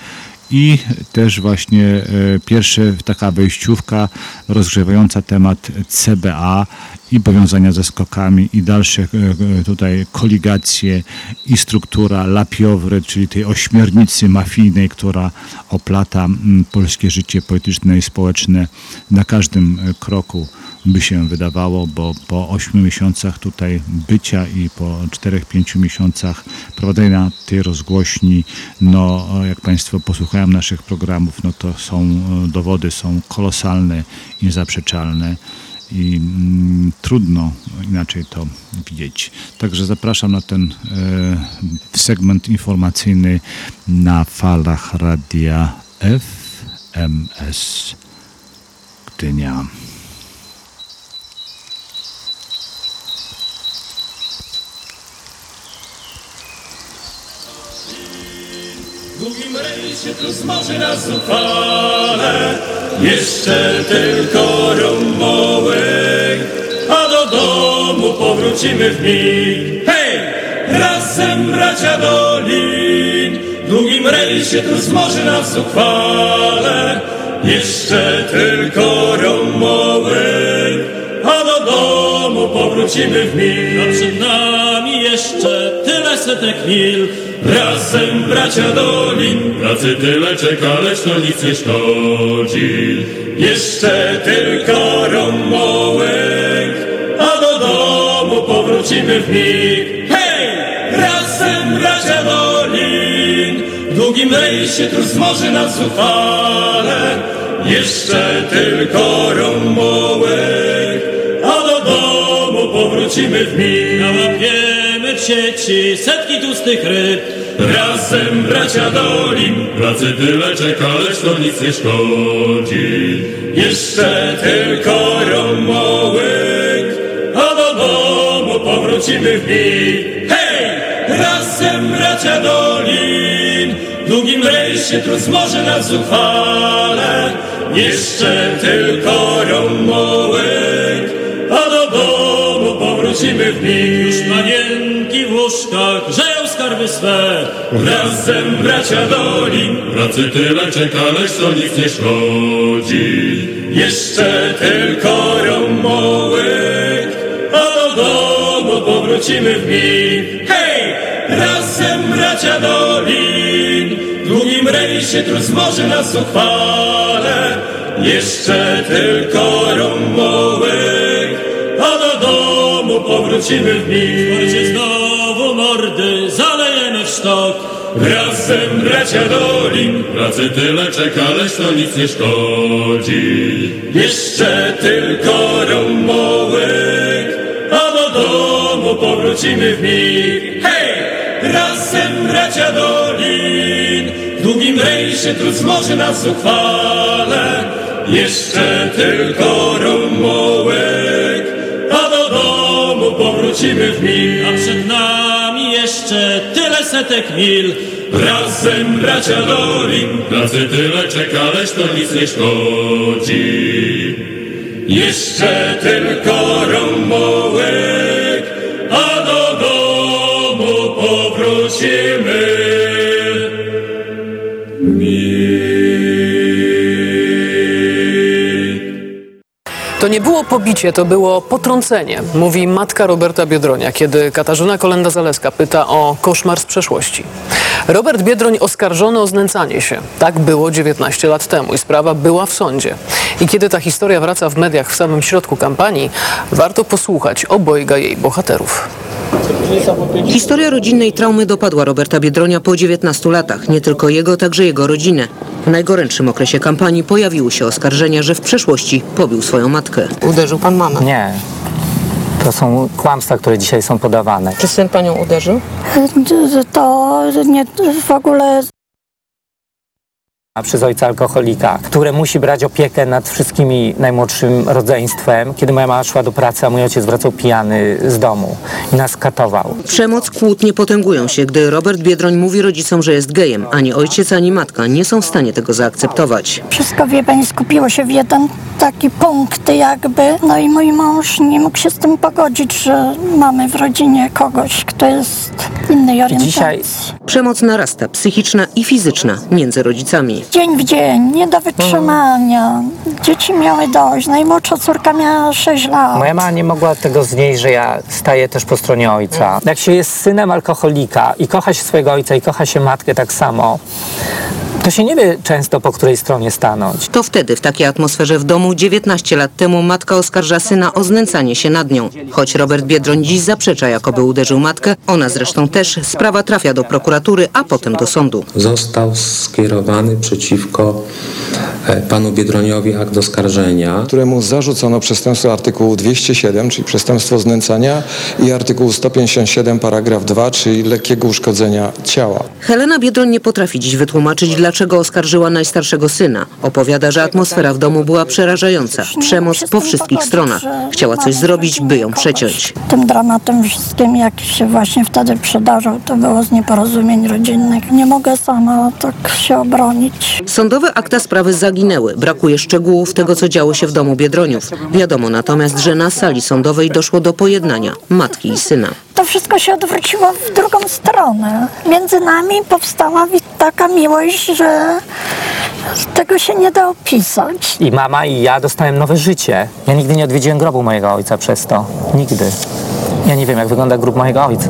i też właśnie e, pierwsza taka wejściówka rozgrzewająca temat CBA i powiązania ze skokami i dalsze e, e, tutaj koligacje i struktura lapiowry, czyli tej ośmiornicy mafijnej, która oplata polskie życie polityczne i społeczne na każdym kroku by się wydawało, bo po 8 miesiącach tutaj bycia i po 4-5 miesiącach prowadzenia tej rozgłośni, no jak Państwo posłuchają naszych programów, no to są dowody, są kolosalne, niezaprzeczalne i mm, trudno inaczej to widzieć. Także zapraszam na ten e, segment informacyjny na falach radia FMS Gdynia. Długim rejsie tu smaży nas upale Jeszcze tylko rumołek A do domu powrócimy w mig Hej! Razem bracia Dolin Długim rejsie tu smaży nas uchwale Jeszcze tylko rumołek A do domu powrócimy w mil. A przed nami jeszcze tyle setek mil. Razem bracia dolin, pracy tyle czeka, lecz to nic nie szkodzi. Jeszcze tylko romołek, a do domu powrócimy w mig. Hej! Razem bracia dolin, w długim rejsie trus zmoży nas zuchwale. Jeszcze tylko romołek, a do domu powrócimy w mig. W sieci setki tłustych ryb. Razem bracia dolin, pracy tyle czeka, lecz to nic nie szkodzi. Jeszcze tylko romołek, a do domu powrócimy w mig. Hej! Razem bracia dolin, w długim rejsie trus może nas zuchwale. Jeszcze tylko romołek, a do domu powrócimy w mig. Już panienki w łóżkach grzeją skarby swe. Razem bracia dolin, pracy tyle czeka, lecz to nic nie szkodzi. Jeszcze tylko romołek, a do domu powrócimy w mig. Hej! Razem bracia dolin, w długim rejsie trus może nas uchwale. Jeszcze tylko romołek, a do domu powrócimy w mig. Wróćcie znowu mordy, zalejemy w sztok. Razem bracia dolin, pracy tyle czeka, lecz to nic nie szkodzi. Jeszcze tylko romołek, a do domu powrócimy w mig. Hej! Razem bracia dolin, w długim rejsie trud może nas uchwale. Jeszcze tylko romołek, domu powrócimy w mig. A przed nami jeszcze tyle setek mil. Razem bracia dolin, pracy tyle czeka, lecz to nic nie szkodzi. Jeszcze tylko romołek, a do domu powrócimy. To nie było pobicie, to było potrącenie, mówi matka Roberta Biedronia, kiedy Katarzyna Kolenda-Zaleska pyta o koszmar z przeszłości. Robert Biedroń oskarżony o znęcanie się. Tak było 19 lat temu i sprawa była w sądzie. I kiedy ta historia wraca w mediach w samym środku kampanii, warto posłuchać obojga jej bohaterów. Historia rodzinnej traumy dopadła Roberta Biedronia po 19 latach. Nie tylko jego, także jego rodzinę. W najgorętszym okresie kampanii pojawiły się oskarżenia, że w przeszłości pobił swoją matkę. Uderzył pan mamę? Nie. To są kłamstwa, które dzisiaj są podawane. Czy syn panią uderzył? To nie w ogóle A przez ojca alkoholika, który musi brać opiekę nad wszystkimi najmłodszym rodzeństwem. Kiedy moja mama szła do pracy, a mój ojciec wracał pijany z domu i nas katował. Przemoc, kłótnie potęgują się, gdy Robert Biedroń mówi rodzicom, że jest gejem. Ani ojciec, ani matka nie są w stanie tego zaakceptować. wszystko wie pani skupiło się w jeden taki punkt jakby. No i mój mąż nie mógł się z tym pogodzić, że mamy w rodzinie kogoś, kto jest innej orientacji. Przemoc narasta, psychiczna i fizyczna, między rodzicami. Dzień w dzień, nie do wytrzymania. Dzieci miały dość. Najmłodsza córka miała 6 lat. Moja mama nie mogła tego znieść, że ja staję też po stronie ojca. Jak się jest synem alkoholika i kocha się swojego ojca i kocha się matkę tak samo, to się nie wie często po której stronie stanąć. To wtedy, w takiej atmosferze w domu, 19 lat temu matka oskarża syna o znęcanie się nad nią. Choć Robert Biedroń dziś zaprzecza, jakoby uderzył matkę, ona zresztą też, sprawa trafia do prokuratury, a potem do sądu. Został skierowany przeciwko e, panu Biedroniowi akt oskarżenia. któremu zarzucono przestępstwo artykułu 207, czyli przestępstwo znęcania i artykułu 157 paragraf 2, czyli lekkiego uszkodzenia ciała. Helena Biedroń nie potrafi dziś wytłumaczyć, dlaczego oskarżyła najstarszego syna. Opowiada, że atmosfera w domu była przerażająca. Przemoc po wszystkich stronach. Chciała coś zrobić, by ją przeciąć. Tym dramatem wszystkim, jaki się właśnie wtedy przydarzył, to było z nieporozumień rodzinnych. Nie mogę sama tak się obronić. Sądowe akta sprawy zaginęły. Brakuje szczegółów tego, co działo się w domu Biedroniów. Wiadomo natomiast, że na sali sądowej doszło do pojednania matki i syna. to wszystko się odwróciło w drugą stronę. Między nami powstała taka miłość, że tego się nie da opisać. I mama i ja dostałem nowe życie. Ja nigdy nie odwiedziłem grobu mojego ojca przez to. Nigdy. Ja nie wiem, jak wygląda grób mojego ojca.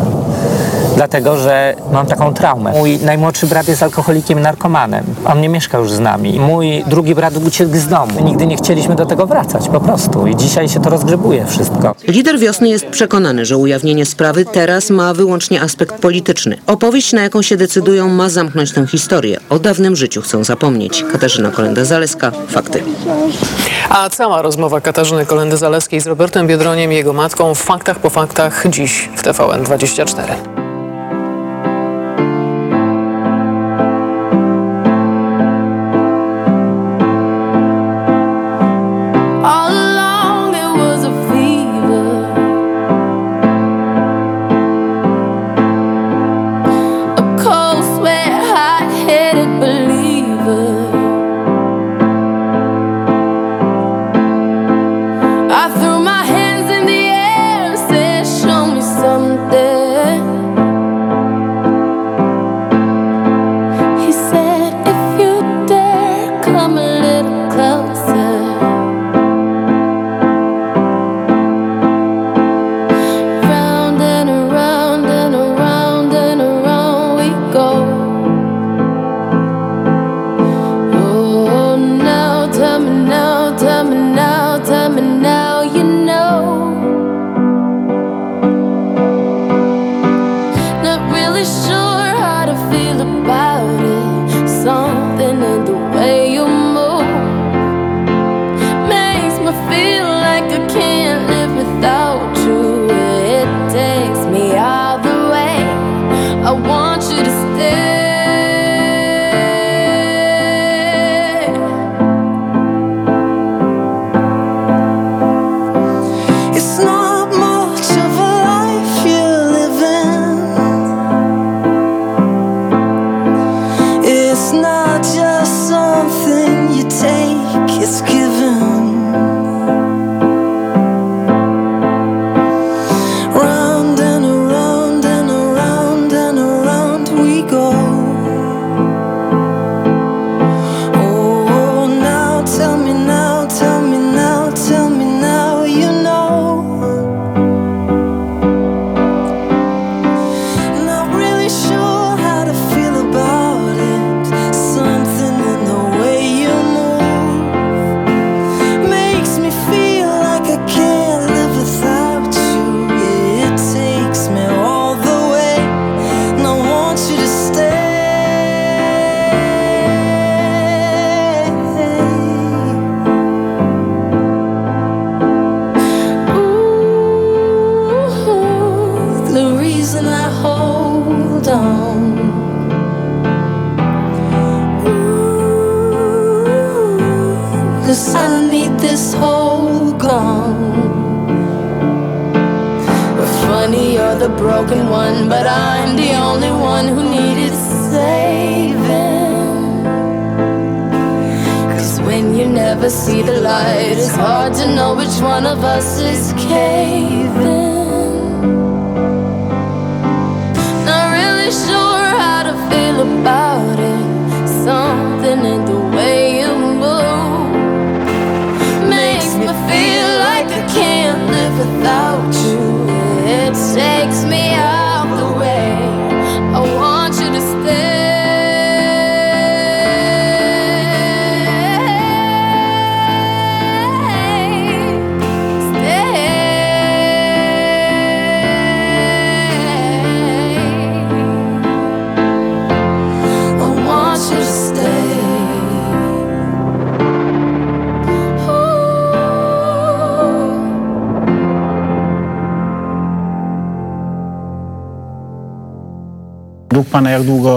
Dlatego, że mam taką traumę. Mój najmłodszy brat jest alkoholikiem i narkomanem. On nie mieszka już z nami. Mój drugi brat uciekł z domu. Nigdy nie chcieliśmy do tego wracać, po prostu. I dzisiaj się to rozgrzebuje wszystko. Lider wiosny jest przekonany, że ujawnienie sprawy teraz ma wyłącznie aspekt polityczny. Opowieść, na jaką się decydują, ma zamknąć tę historię. O dawnym życiu chcą zapomnieć. Katarzyna Kolenda-Zaleska, Fakty. A cała rozmowa Katarzyny Kolendy-Zaleskiej z Robertem Biedroniem i jego matką w Faktach po Faktach dziś w TVN24.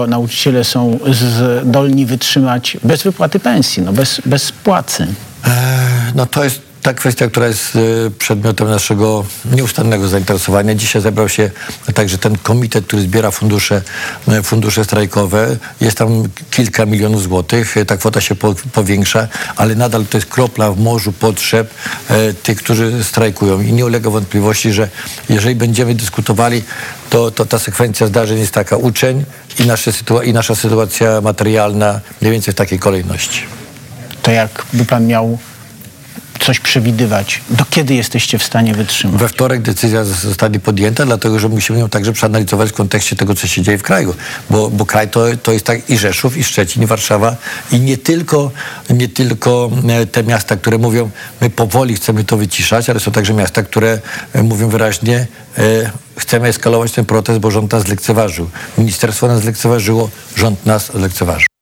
Nauczyciele są zdolni wytrzymać bez wypłaty pensji, no bez, bez płacy? No to jest ta kwestia, która jest e, przedmiotem naszego nieustannego zainteresowania. Dzisiaj zebrał się także ten komitet, który zbiera fundusze, e, fundusze strajkowe. Jest tam kilka milionów złotych. E, Ta kwota się po, powiększa, ale nadal to jest kropla w morzu potrzeb e, tych, którzy strajkują. I nie ulega wątpliwości, że jeżeli będziemy dyskutowali, to, to ta sekwencja zdarzeń jest taka uczeń i, nasze sytua- i nasza sytuacja materialna mniej więcej w takiej kolejności. To jakby pan miał coś przewidywać, do kiedy jesteście w stanie wytrzymać? We wtorek decyzja zostanie podjęta, dlatego że musimy ją także przeanalizować w kontekście tego, co się dzieje w kraju. Bo, bo kraj to, to jest tak i Rzeszów, i Szczecin, i Warszawa. I nie tylko, nie tylko e, te miasta, które mówią, my powoli chcemy to wyciszać, ale są także miasta, które e, mówią wyraźnie, e, chcemy eskalować ten protest, bo rząd nas zlekceważył. Ministerstwo nas zlekceważyło, rząd nas zlekceważył.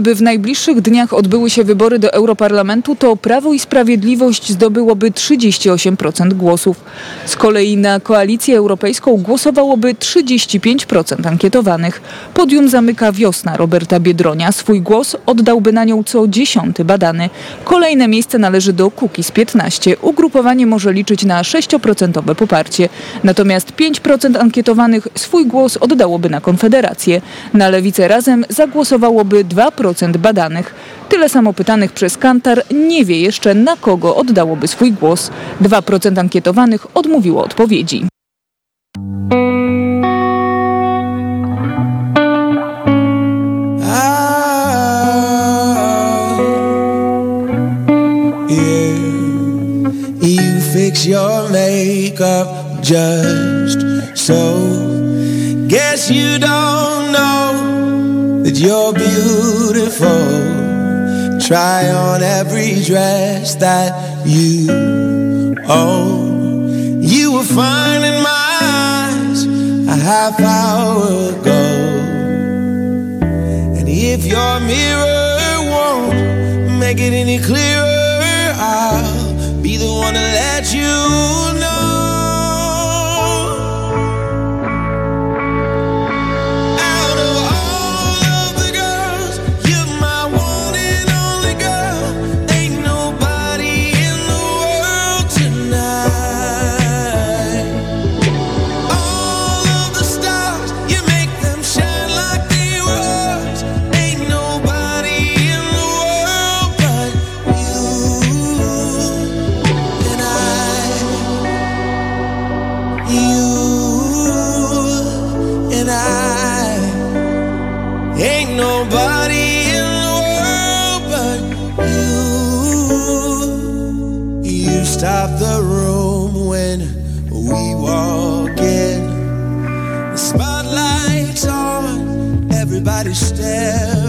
Gdyby w najbliższych dniach odbyły się wybory do Europarlamentu, to Prawo i Sprawiedliwość zdobyłoby 38% głosów. Z kolei na koalicję europejską głosowałoby 35% ankietowanych. Podium zamyka wiosna Roberta Biedronia. Swój głos oddałby na nią co dziesiąty badany. Kolejne miejsce należy do Kukiz 15. Ugrupowanie może liczyć na 6% poparcie. Natomiast 5% ankietowanych swój głos oddałoby na Konfederację. Na Lewicę Razem zagłosowałoby 2% badanych. Tyle samo pytanych przez Kantar nie wie jeszcze na kogo oddałoby swój głos. 2% ankietowanych odmówiło odpowiedzi. Your makeup just so. Guess you don't you're beautiful. Try on every dress that you own. You were fine in my eyes a half hour ago. And if your mirror won't make it any clearer, I'll be the one to let you know. every step.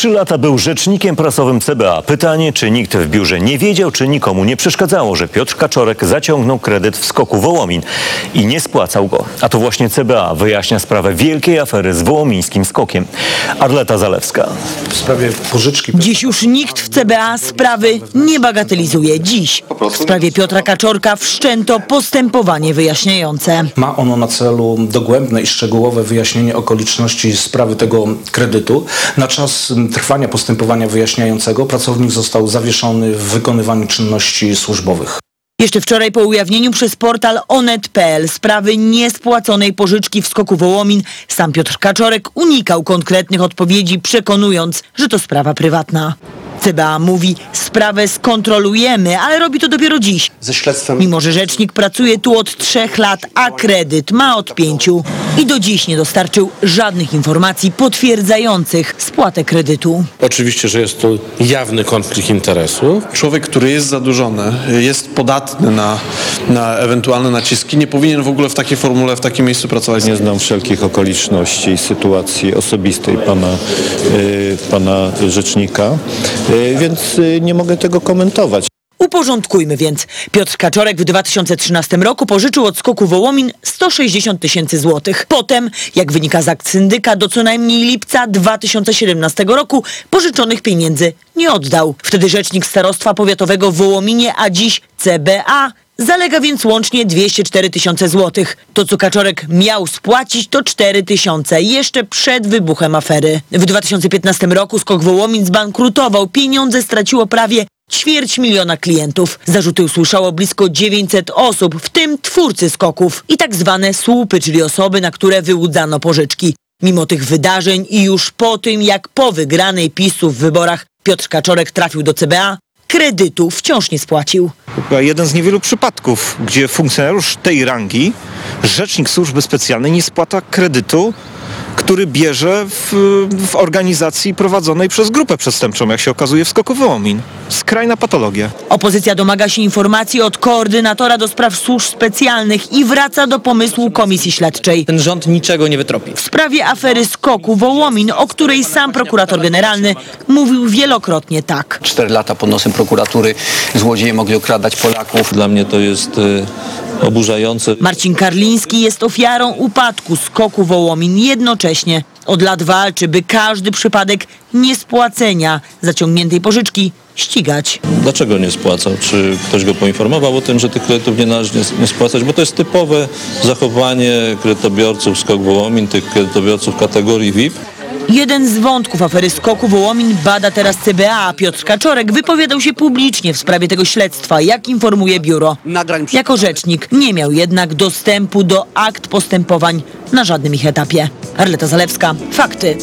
Trzy lata był rzecznikiem prasowym CBA. Pytanie, czy nikt w biurze nie wiedział, czy nikomu nie przeszkadzało, że Piotr Kaczorek zaciągnął kredyt w skoku Wołomin i nie spłacał go. A to właśnie CBA wyjaśnia sprawę wielkiej afery z wołomińskim skokiem. Arleta Zalewska. W sprawie pożyczki Dziś już nikt w CBA sprawy nie bagatelizuje. Dziś w sprawie Piotra Kaczorka wszczęto postępowanie wyjaśniające. ma ono na celu dogłębne i szczegółowe wyjaśnienie okoliczności sprawy tego kredytu. Na czas trwania postępowania wyjaśniającego pracownik został zawieszony w wykonywaniu czynności służbowych. Jeszcze wczoraj po ujawnieniu przez portal onet.pl sprawy niespłaconej pożyczki w skoku Wołomin sam Piotr Kaczorek unikał konkretnych odpowiedzi, przekonując, że to sprawa prywatna. CBA mówi, sprawę skontrolujemy, ale robi to dopiero dziś. Ze śledztwem Mimo, że rzecznik pracuje tu od trzech lat, a kredyt ma od pięciu. I do dziś nie dostarczył żadnych informacji potwierdzających spłatę kredytu. Oczywiście, że jest to jawny konflikt interesów. Człowiek, który jest zadłużony, jest podatny na, na ewentualne naciski, nie powinien w ogóle w takiej formule, w takim miejscu pracować. Nie znam wszelkich okoliczności i sytuacji osobistej pana, y, pana rzecznika, więc y, nie mogę tego komentować. Uporządkujmy więc. Piotr Kaczorek w 2013 roku pożyczył od skoku Wołomin 160 tysięcy złotych. Potem, jak wynika z akt syndyka, do co najmniej lipca 2017 roku pożyczonych pieniędzy nie oddał. Wtedy rzecznik starostwa powiatowego w Wołominie, a dziś CBA Zalega więc łącznie 204 tysiące złotych. To, co Kaczorek miał spłacić, to 4 tysiące, jeszcze przed wybuchem afery. W 2015 roku Skok Wołomin zbankrutował. Pieniądze straciło prawie ćwierć miliona klientów. Zarzuty usłyszało blisko 900 osób, w tym twórcy skoków i tak zwane słupy, czyli osoby, na które wyłudzano pożyczki. Mimo tych wydarzeń i już po tym, jak po wygranej PiSu w wyborach Piotr Kaczorek trafił do CBA, kredytu wciąż nie spłacił. Jeden z niewielu przypadków, gdzie funkcjonariusz tej rangi, rzecznik służby specjalnej nie spłata kredytu, który bierze w, w organizacji prowadzonej przez grupę przestępczą, jak się okazuje w Skoku Wołomin. Skrajna patologia. Opozycja domaga się informacji od koordynatora do spraw służb specjalnych i wraca do pomysłu komisji śledczej. Ten rząd niczego nie wytropi. W sprawie afery skoku Wołomin, o której sam prokurator generalny mówił wielokrotnie tak. Cztery lata pod nosem prokuratury złodzieje mogli okradać Polaków. Dla mnie to jest y, oburzające. Marcin Karliński jest ofiarą upadku skoku Wołomin jednocześnie. Od lat walczy, by każdy przypadek niespłacenia zaciągniętej pożyczki ścigać. Dlaczego nie spłacał? Czy ktoś go poinformował o tym, że tych kredytów nie należy nie spłacać? Bo to jest typowe zachowanie kredytobiorców Skok Wołomin, tych kredytobiorców kategorii VIP. Jeden z wątków afery skoku Wołomin bada teraz CBA. a Piotr Kaczorek wypowiadał się publicznie w sprawie tego śledztwa, jak informuje biuro. Jako rzecznik nie miał jednak dostępu do akt postępowań na żadnym ich etapie. Arleta Zalewska, fakty.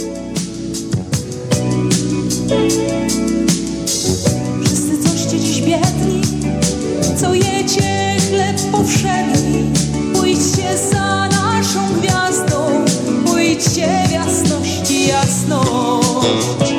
Wszyscy coście dziś biedni, co jecie chleb powszedni. Oh.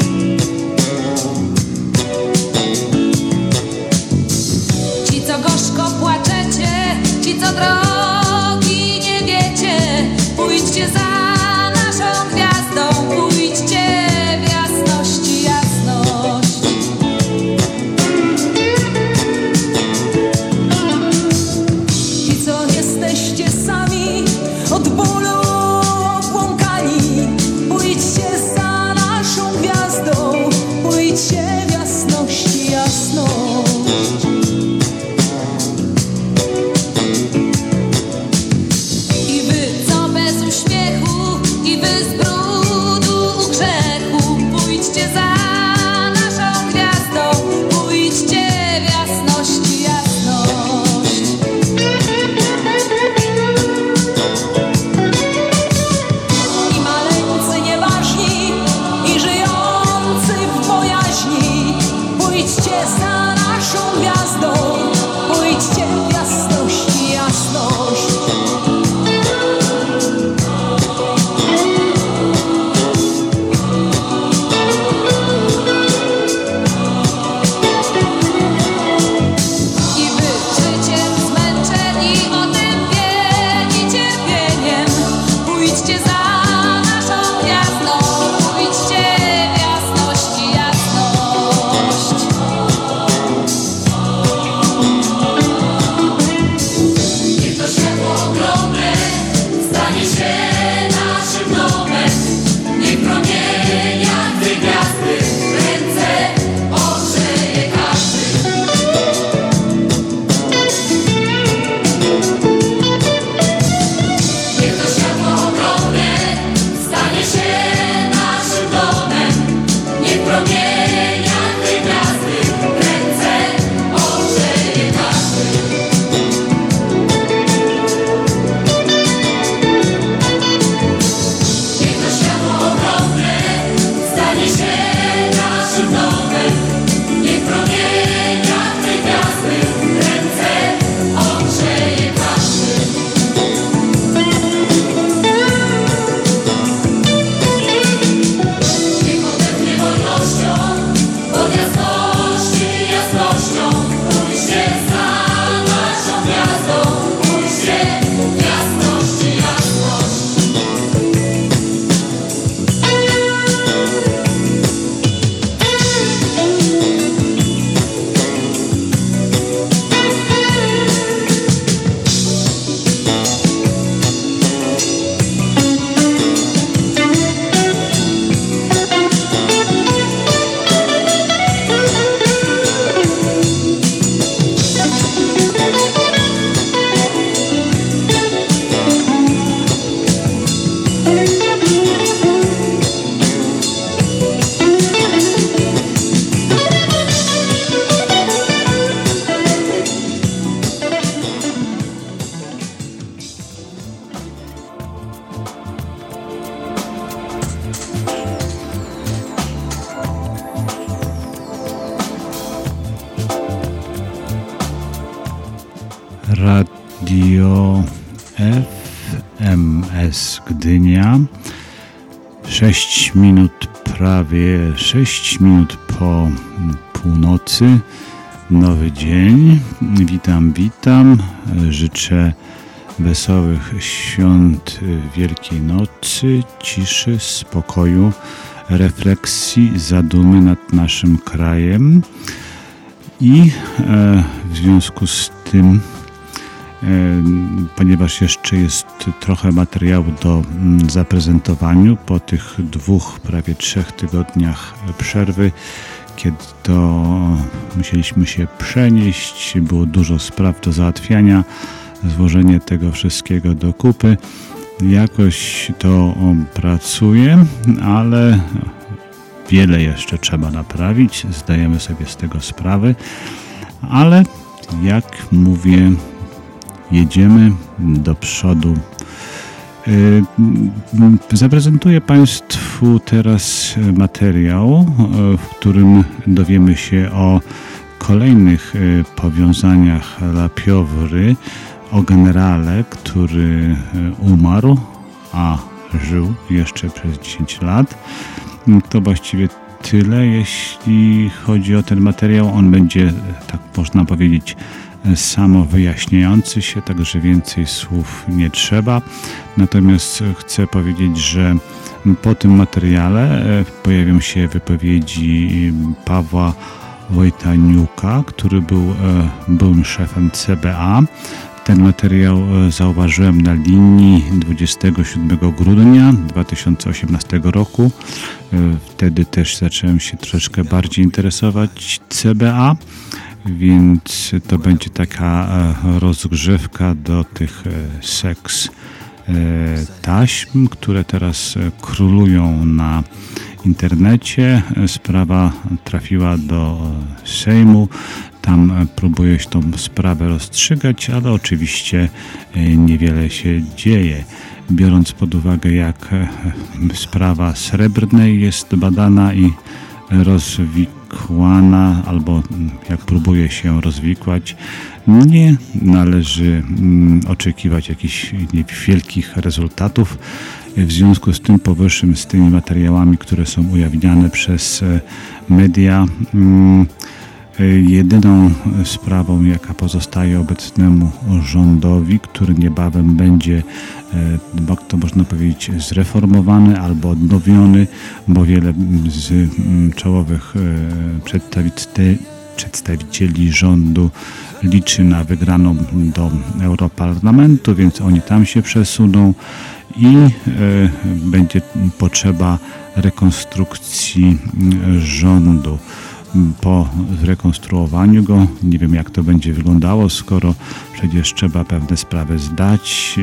6 minut po północy. Nowy dzień. Witam, witam. Życzę wesołych świąt Wielkiej Nocy, ciszy, spokoju, refleksji, zadumy nad naszym krajem. I e, w związku z tym, ponieważ jeszcze jest trochę materiału do mm, zaprezentowania po tych dwóch, prawie trzech tygodniach przerwy, kiedy to musieliśmy się przenieść, było dużo spraw do załatwiania, złożenie tego wszystkiego do kupy. Jakoś to pracuje, ale wiele jeszcze trzeba naprawić, zdajemy sobie z tego sprawę, ale jak mówię, jedziemy do przodu. Y, Zaprezentuję Państwu teraz materiał, y, w którym dowiemy się o kolejnych y, powiązaniach Lapiowry, o generale, który umarł, a żył jeszcze przez 10 lat. To właściwie tyle, jeśli chodzi o ten materiał. On będzie, tak można powiedzieć, samo wyjaśniający się, także więcej słów nie trzeba. Natomiast chcę powiedzieć, że po tym materiale e, pojawią się wypowiedzi Pawła Wojtaniuka, który był e, byłym szefem CBA. Ten materiał e, zauważyłem na linii 27 grudnia 2018 roku. Wtedy też zacząłem się troszkę bardziej interesować CBA więc to będzie taka rozgrzewka do tych seks taśm, które teraz królują na internecie. Sprawa trafiła do Sejmu. Tam próbuje się tą sprawę rozstrzygać, ale oczywiście niewiele się dzieje. Biorąc pod uwagę, jak sprawa srebrnej jest badana i rozwikłana, albo jak próbuje się rozwikłać, nie należy oczekiwać jakichś wielkich rezultatów. W związku z tym powyższym, z tymi materiałami, które są ujawniane przez media, Jedyną sprawą, jaka pozostaje obecnemu rządowi, który niebawem będzie, jak to można powiedzieć, zreformowany albo odnowiony, bo wiele z czołowych przedstawicieli rządu liczy na wygraną do Europarlamentu, więc oni tam się przesuną i będzie potrzeba rekonstrukcji rządu po zrekonstruowaniu go. Nie wiem, jak to będzie wyglądało, skoro przecież trzeba pewne sprawy zdać.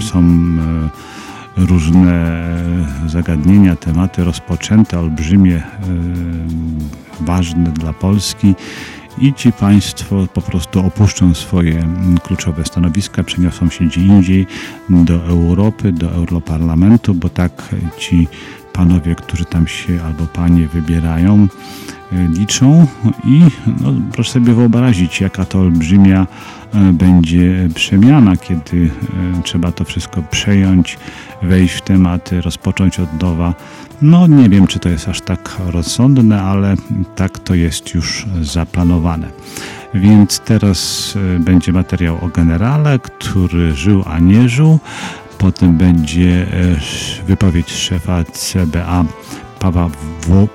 Są różne zagadnienia, tematy rozpoczęte, olbrzymie, ważne dla Polski. I ci państwo po prostu opuszczą swoje kluczowe stanowiska, przeniosą się gdzie indziej do Europy, do Europarlamentu, bo tak ci panowie, którzy tam się albo panie wybierają, liczą i no, proszę sobie wyobrazić, jaka to olbrzymia będzie przemiana, kiedy trzeba to wszystko przejąć, wejść w tematy, rozpocząć od nowa. No nie wiem, czy to jest aż tak rozsądne, ale tak to jest już zaplanowane. Więc teraz będzie materiał o generale, który żył, a nie żył. Potem będzie wypowiedź szefa CBA Pawła,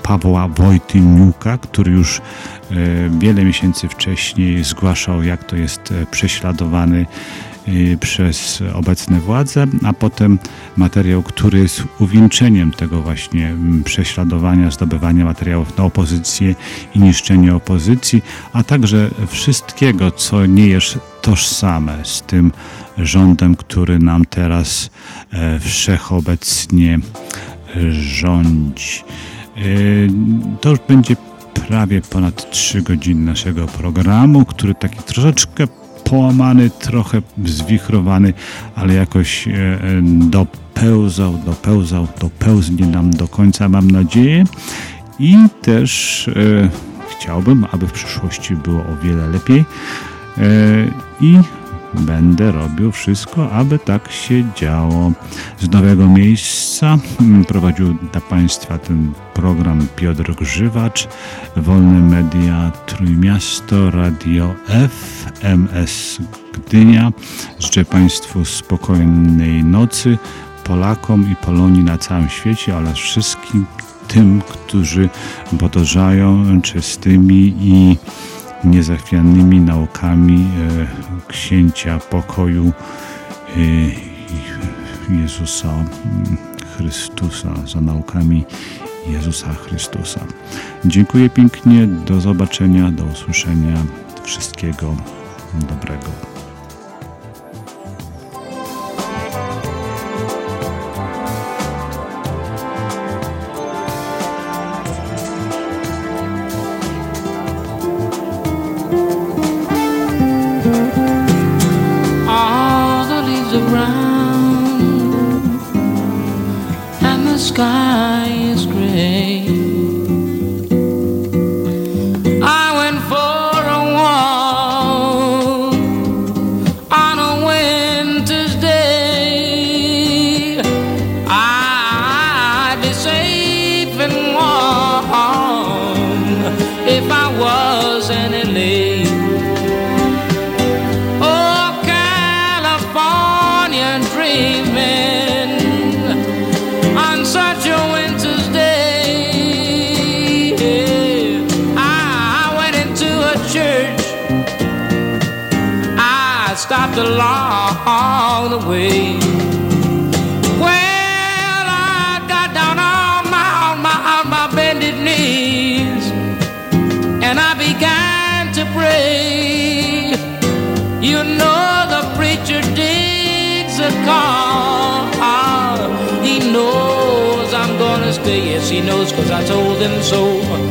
Pawła Wojtyniuka, który już wiele miesięcy wcześniej zgłaszał, jak to jest prześladowany przez obecne władze, a potem materiał, który jest uwieńczeniem tego właśnie prześladowania, zdobywania materiałów na opozycję i niszczenie opozycji, a także wszystkiego, co nie jest tożsame z tym rządem, który nam teraz wszechobecnie rządzi. To już będzie prawie ponad 3 godziny naszego programu, który taki troszeczkę połamany, trochę zwichrowany, ale jakoś dopełzał, dopełzał, dopełznie nam do końca, mam nadzieję. I też chciałbym, aby w przyszłości było o wiele lepiej. I będę robił wszystko, aby tak się działo. Z nowego miejsca mm, prowadził dla Państwa ten program Piotr Grzywacz, Wolne Media Trójmiasto, Radio FMS Gdynia. Życzę Państwu spokojnej nocy, Polakom i Polonii na całym świecie oraz wszystkim tym, którzy podążają czystymi i niezachwianymi naukami e, księcia pokoju e, Jezusa Chrystusa, za naukami Jezusa Chrystusa. Dziękuję pięknie, do zobaczenia, do usłyszenia. Wszystkiego dobrego. Sky is gray. Cause I told him so.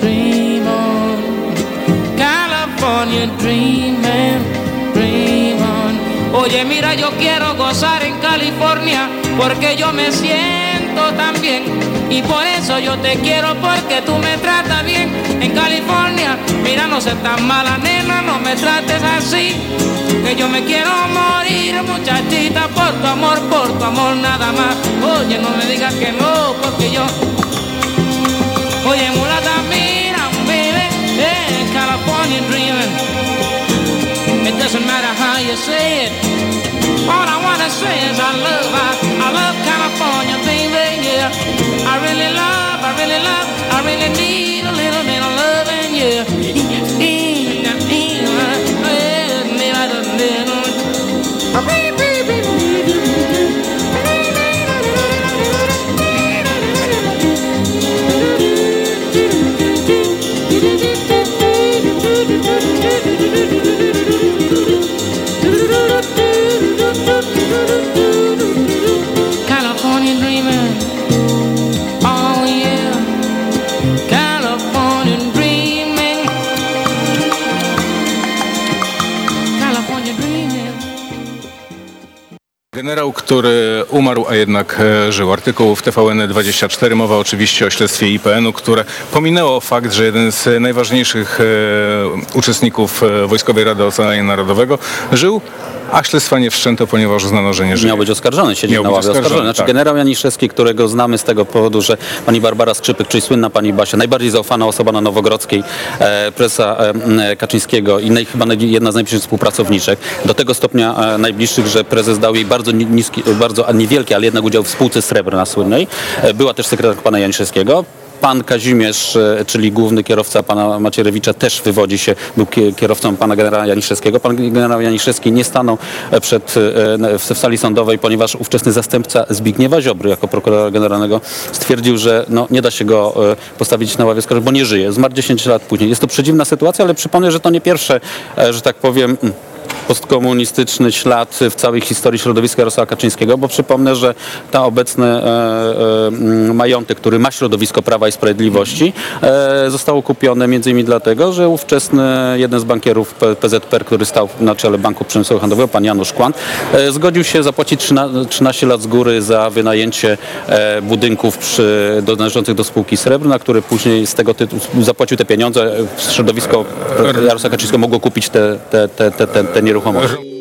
Dream on, California dreaming, dream on. Oye, mira, yo quiero gozar en California porque yo me siento tan bien. Y por eso yo te quiero porque tú me tratas bien en California. Mira, no seas tan mala nena, no me trates así. Que yo me quiero morir, muchachita, por tu amor, por tu amor nada más. Oye, no me digas que no, porque yo Oye, mulata, mira, baby, yeah, California dreaming. It doesn't matter how you say it. All I wanna say is I love, I, I love California, baby, yeah. I really love, I really love, I really need a little bit of loving, yeah. California dreaming, oh yeah, California. Który umarł, a jednak e, żył. Artykuł w TVN24 mowa oczywiście o śledztwie IPN-u, które pominęło fakt, że jeden z najważniejszych e, uczestników e, Wojskowej Rady Ocalenia Narodowego żył, a śledztwa nie wszczęto, ponieważ uznano, że nie żyje. Miał być oskarżony, siedzi Miał na być ławie oskarżony, oskarżony. Znaczy tak. generał Janiszewski, którego znamy z tego powodu, że pani Barbara Skrzypyk, czyli słynna pani Basia, najbardziej zaufana osoba na Nowogrodzkiej, e, presa e, m, Kaczyńskiego i naj, chyba jedna z najbliższych współpracowniczek, do tego stopnia e, najbliższych, że prezes dał jej bardzo ni- niski, bardzo niewielki, ale jednak udział w spółce Srebrna słynnej. E, była też sekretarz pana Janiszewskiego. Pan Kazimierz, e, czyli główny kierowca pana Macierewicza też wywodzi się, był kie- kierowcą pana generała Janiszewskiego. Pan generał Janiszewski nie stanął e, przed, e, w, sali sądowej, ponieważ ówczesny zastępca Zbigniewa Ziobry jako prokuratora generalnego stwierdził, że no, nie da się go postawić na ławie oskarżonych, bo nie żyje. Zmarł 10 lat później. Jest to przedziwna sytuacja, ale przypomnę, że to nie pierwsze, że tak powiem... postkomunistyczny ślad w całej historii środowiska Jarosława Kaczyńskiego, bo przypomnę, że ta obecny e, e, majątek, który ma środowisko Prawa i Sprawiedliwości, e, zostało kupione między innymi dlatego, że ówczesny jeden z bankierów PZPR, który stał na czele Banku Przemysłu Handlowego, pan Janusz Kłan, e, zgodził się zapłacić 13, 13 lat z góry za wynajęcie budynków przy, do, należących do spółki Srebrna, który później z tego tytułu zapłacił te pieniądze. Środowisko Jarosława Kaczyńskiego mogło kupić te, te, te, te, te, te nieruchomości.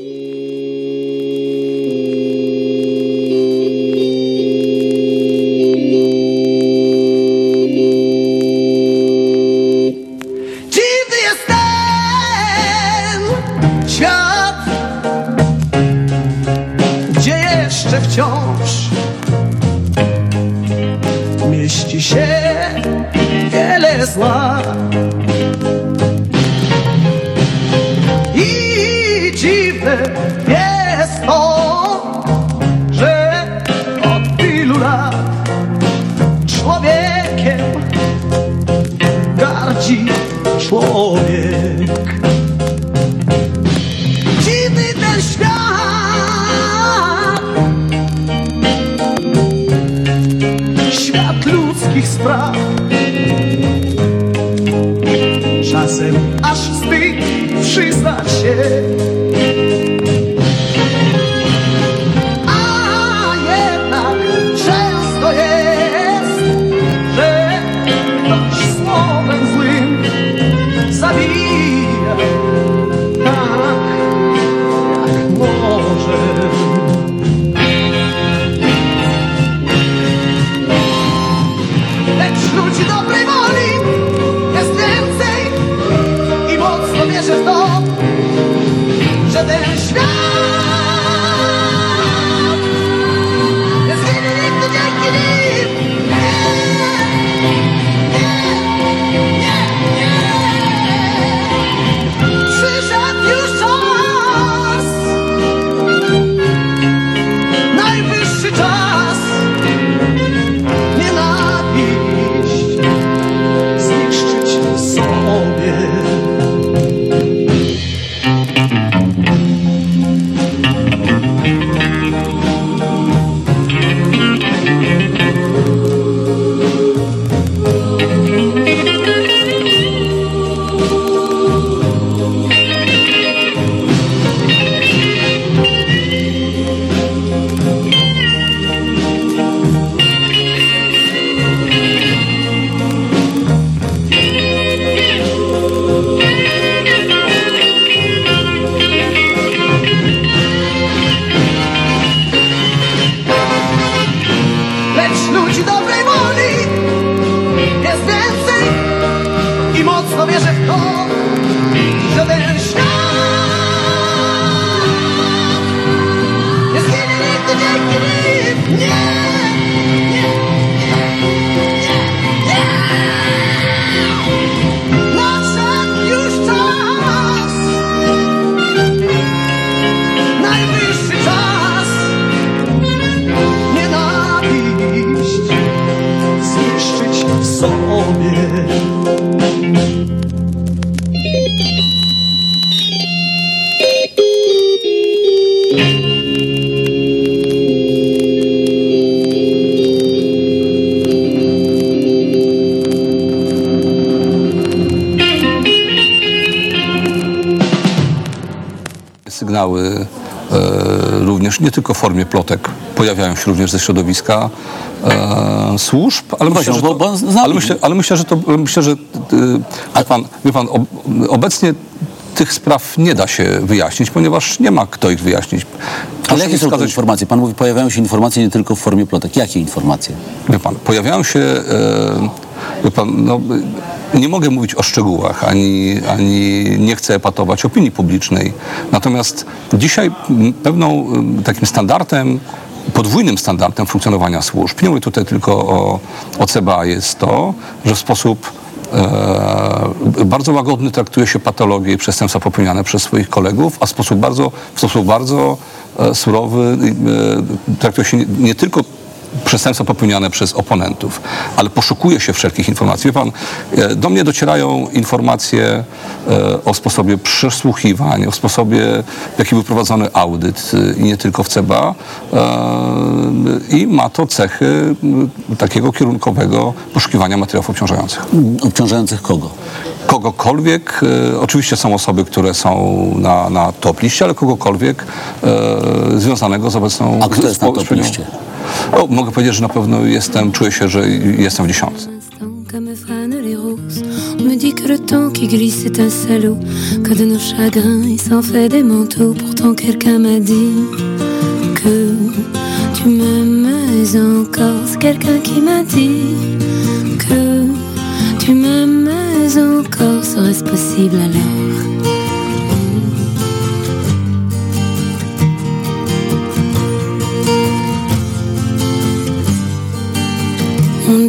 Nie tylko w formie plotek, pojawiają się również ze środowiska e, służb, ale myślę, że to, ale myślę, ale myślę, że to, myślę, że e, wie pan, wie pan ob, obecnie tych spraw nie da się wyjaśnić, ponieważ nie ma kto ich wyjaśnić. Ale jakie są wskazać- informacje? Pan mówi, pojawiają się informacje nie tylko w formie plotek. Jakie informacje? Wie pan, pojawiają się, e, pan, no, nie mogę mówić o szczegółach, ani, ani nie chcę epatować opinii publicznej. Natomiast dzisiaj pewną takim standardem, podwójnym standardem funkcjonowania służb, nie mówię tutaj tylko o, o CBA, jest to, że w sposób e, bardzo łagodny traktuje się patologie i przestępstwa popełniane przez swoich kolegów, a w sposób bardzo, w sposób bardzo e, surowy e, traktuje się nie, nie tylko przestępstwa popełniane przez oponentów, ale poszukuje się wszelkich informacji. Wie pan, e, do mnie docierają informacje e, o sposobie przesłuchiwań, o sposobie, w jaki był prowadzony audyt e, i nie tylko w CBA e, i ma to cechy takiego kierunkowego poszukiwania materiałów obciążających. Obciążających kogo? Kogokolwiek, oczywiście są osoby, które są na, na top liście, ale kogokolwiek związanego z obecną... A kto jest na top liście? O, mogę powiedzieć, że na pewno jestem, czuję się, że jestem w dziesiątce. On me dit que le temps qui glisse est un salaud, que de nos chagrins il s'en fait des manteaux. Pourtant quelqu'un m'a dit que tu m'aimes encore. C'est quelqu'un qui m'a dit que tu m'aimes encore. Serait-ce possible alors?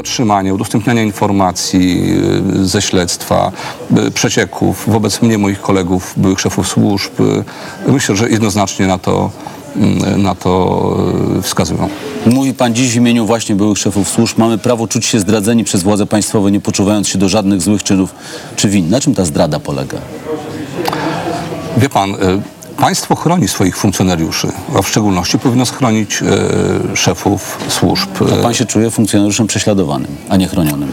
Zatrzymanie, udostępnianie informacji y, ze śledztwa, y, przecieków wobec mnie, moich kolegów, byłych szefów służb, y, myślę, że jednoznacznie na to, mm, na to wskazują. Mówi pan dziś w imieniu właśnie byłych szefów służb. Mamy prawo czuć się zdradzeni przez władze państwowe, nie poczuwając się do żadnych złych czynów czy win. Na czym ta zdrada polega? Wie pan, y, państwo chroni swoich funkcjonariuszy, a w szczególności powinno schronić y, szefów służb. A pan się czuje funkcjonariuszem prześladowanym, a nie chronionym.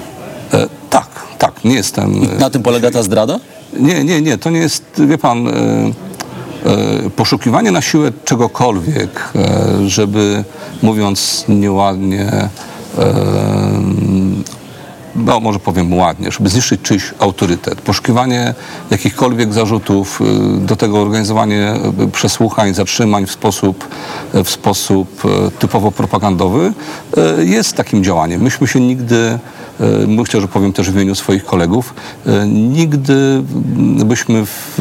E, tak, tak, nie jestem. I na tym polega ta zdrada? Nie, nie, nie, to nie jest, wie pan, e, e, poszukiwanie na siłę czegokolwiek, e, żeby mówiąc nieładnie, e, no może powiem ładnie, żeby zniszczyć czyjś autorytet, poszukiwanie jakichkolwiek zarzutów, e, do tego organizowanie e, przesłuchań, zatrzymań w sposób, e, w sposób typowo propagandowy jest takim działaniem. Myśmy się nigdy myślę, że powiem też w imieniu swoich kolegów, nigdy mm, byśmy w,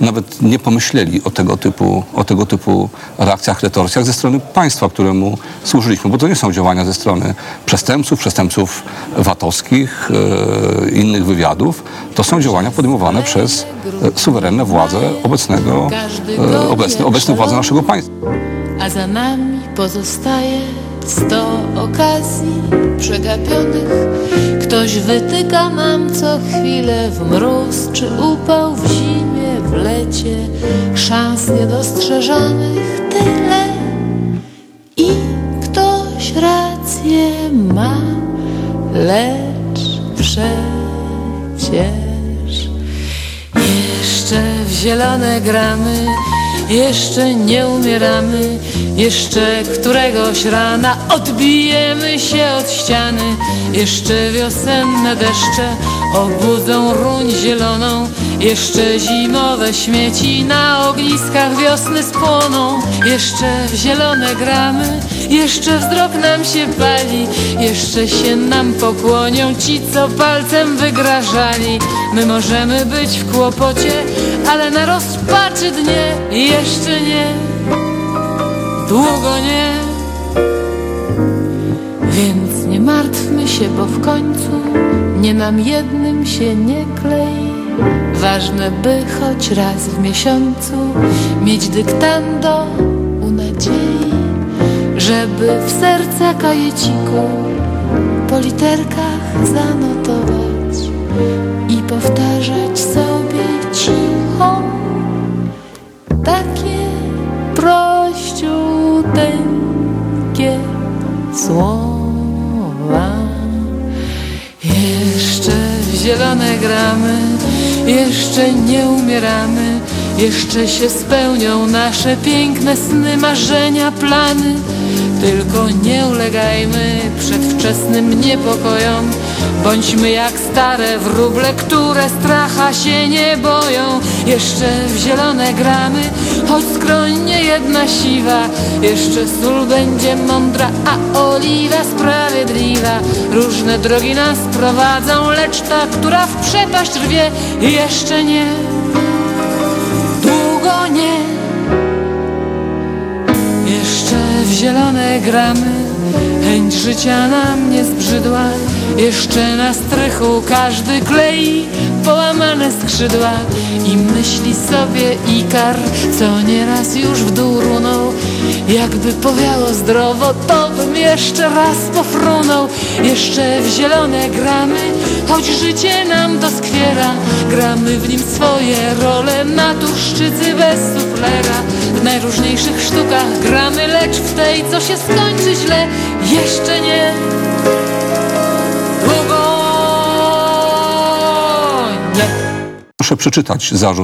nawet nie pomyśleli o tego typu, o tego typu reakcjach, retorsjach ze strony państwa, któremu służyliśmy, bo to nie są działania ze strony przestępców, przestępców VAT-owskich, e, innych wywiadów. To są działania podejmowane przez e, suwerenne władze obecnego, e, obecne, obecne władze naszego państwa. a za nami pozostaje sto okazji przegapionych. Ktoś wytyka nam co chwilę w mróz czy upał, w zimie, w lecie, szans niedostrzeżonych tyle. I ktoś rację ma, lecz przecież jeszcze w zielone gramy, jeszcze nie umieramy, jeszcze któregoś rana odbijemy się od ściany, jeszcze wiosenne deszcze obudzą ruń zieloną, jeszcze zimowe śmieci na ogniskach wiosny spłoną, jeszcze w zielone gramy, jeszcze wzrok nam się pali, jeszcze się nam pokłonią ci, co palcem wygrażali. My możemy być w kłopocie, ale na rozpaczy dnie jeszcze nie, długo nie. Więc nie martwmy się, bo w końcu nie nam jednym się nie klei. Ważne, by choć raz w miesiącu mieć dyktando u nadziei, żeby w serca kajeciku po literkach zanotować powtarzać sobie cicho takie prościuteńkie słowa. Jeszcze w zielone gramy, jeszcze nie umieramy, jeszcze się spełnią nasze piękne sny, marzenia, plany. Tylko nie ulegajmy przedwczesnym niepokojom, bądźmy jak stare wróble, które stracha się nie boją. Jeszcze w zielone gramy, choć skroń nie jedna siwa, jeszcze sól będzie mądra, a oliwa sprawiedliwa. Różne drogi nas prowadzą, lecz ta, która w przepaść rwie, jeszcze nie, długo nie. Jeszcze w zielone gramy, chęć życia nam nie zbrzydła. Jeszcze na strychu każdy klei połamane skrzydła i myśli sobie Ikar, co nieraz już w dół runął. Jakby powiało zdrowo, to bym jeszcze raz pofrunął. Jeszcze w zielone gramy, choć życie nam doskwiera. Gramy w nim swoje role, naturszczycy bez suflera. W najróżniejszych sztukach gramy, lecz w tej, co się skończy źle, jeszcze nie. Proszę przeczytać zarzut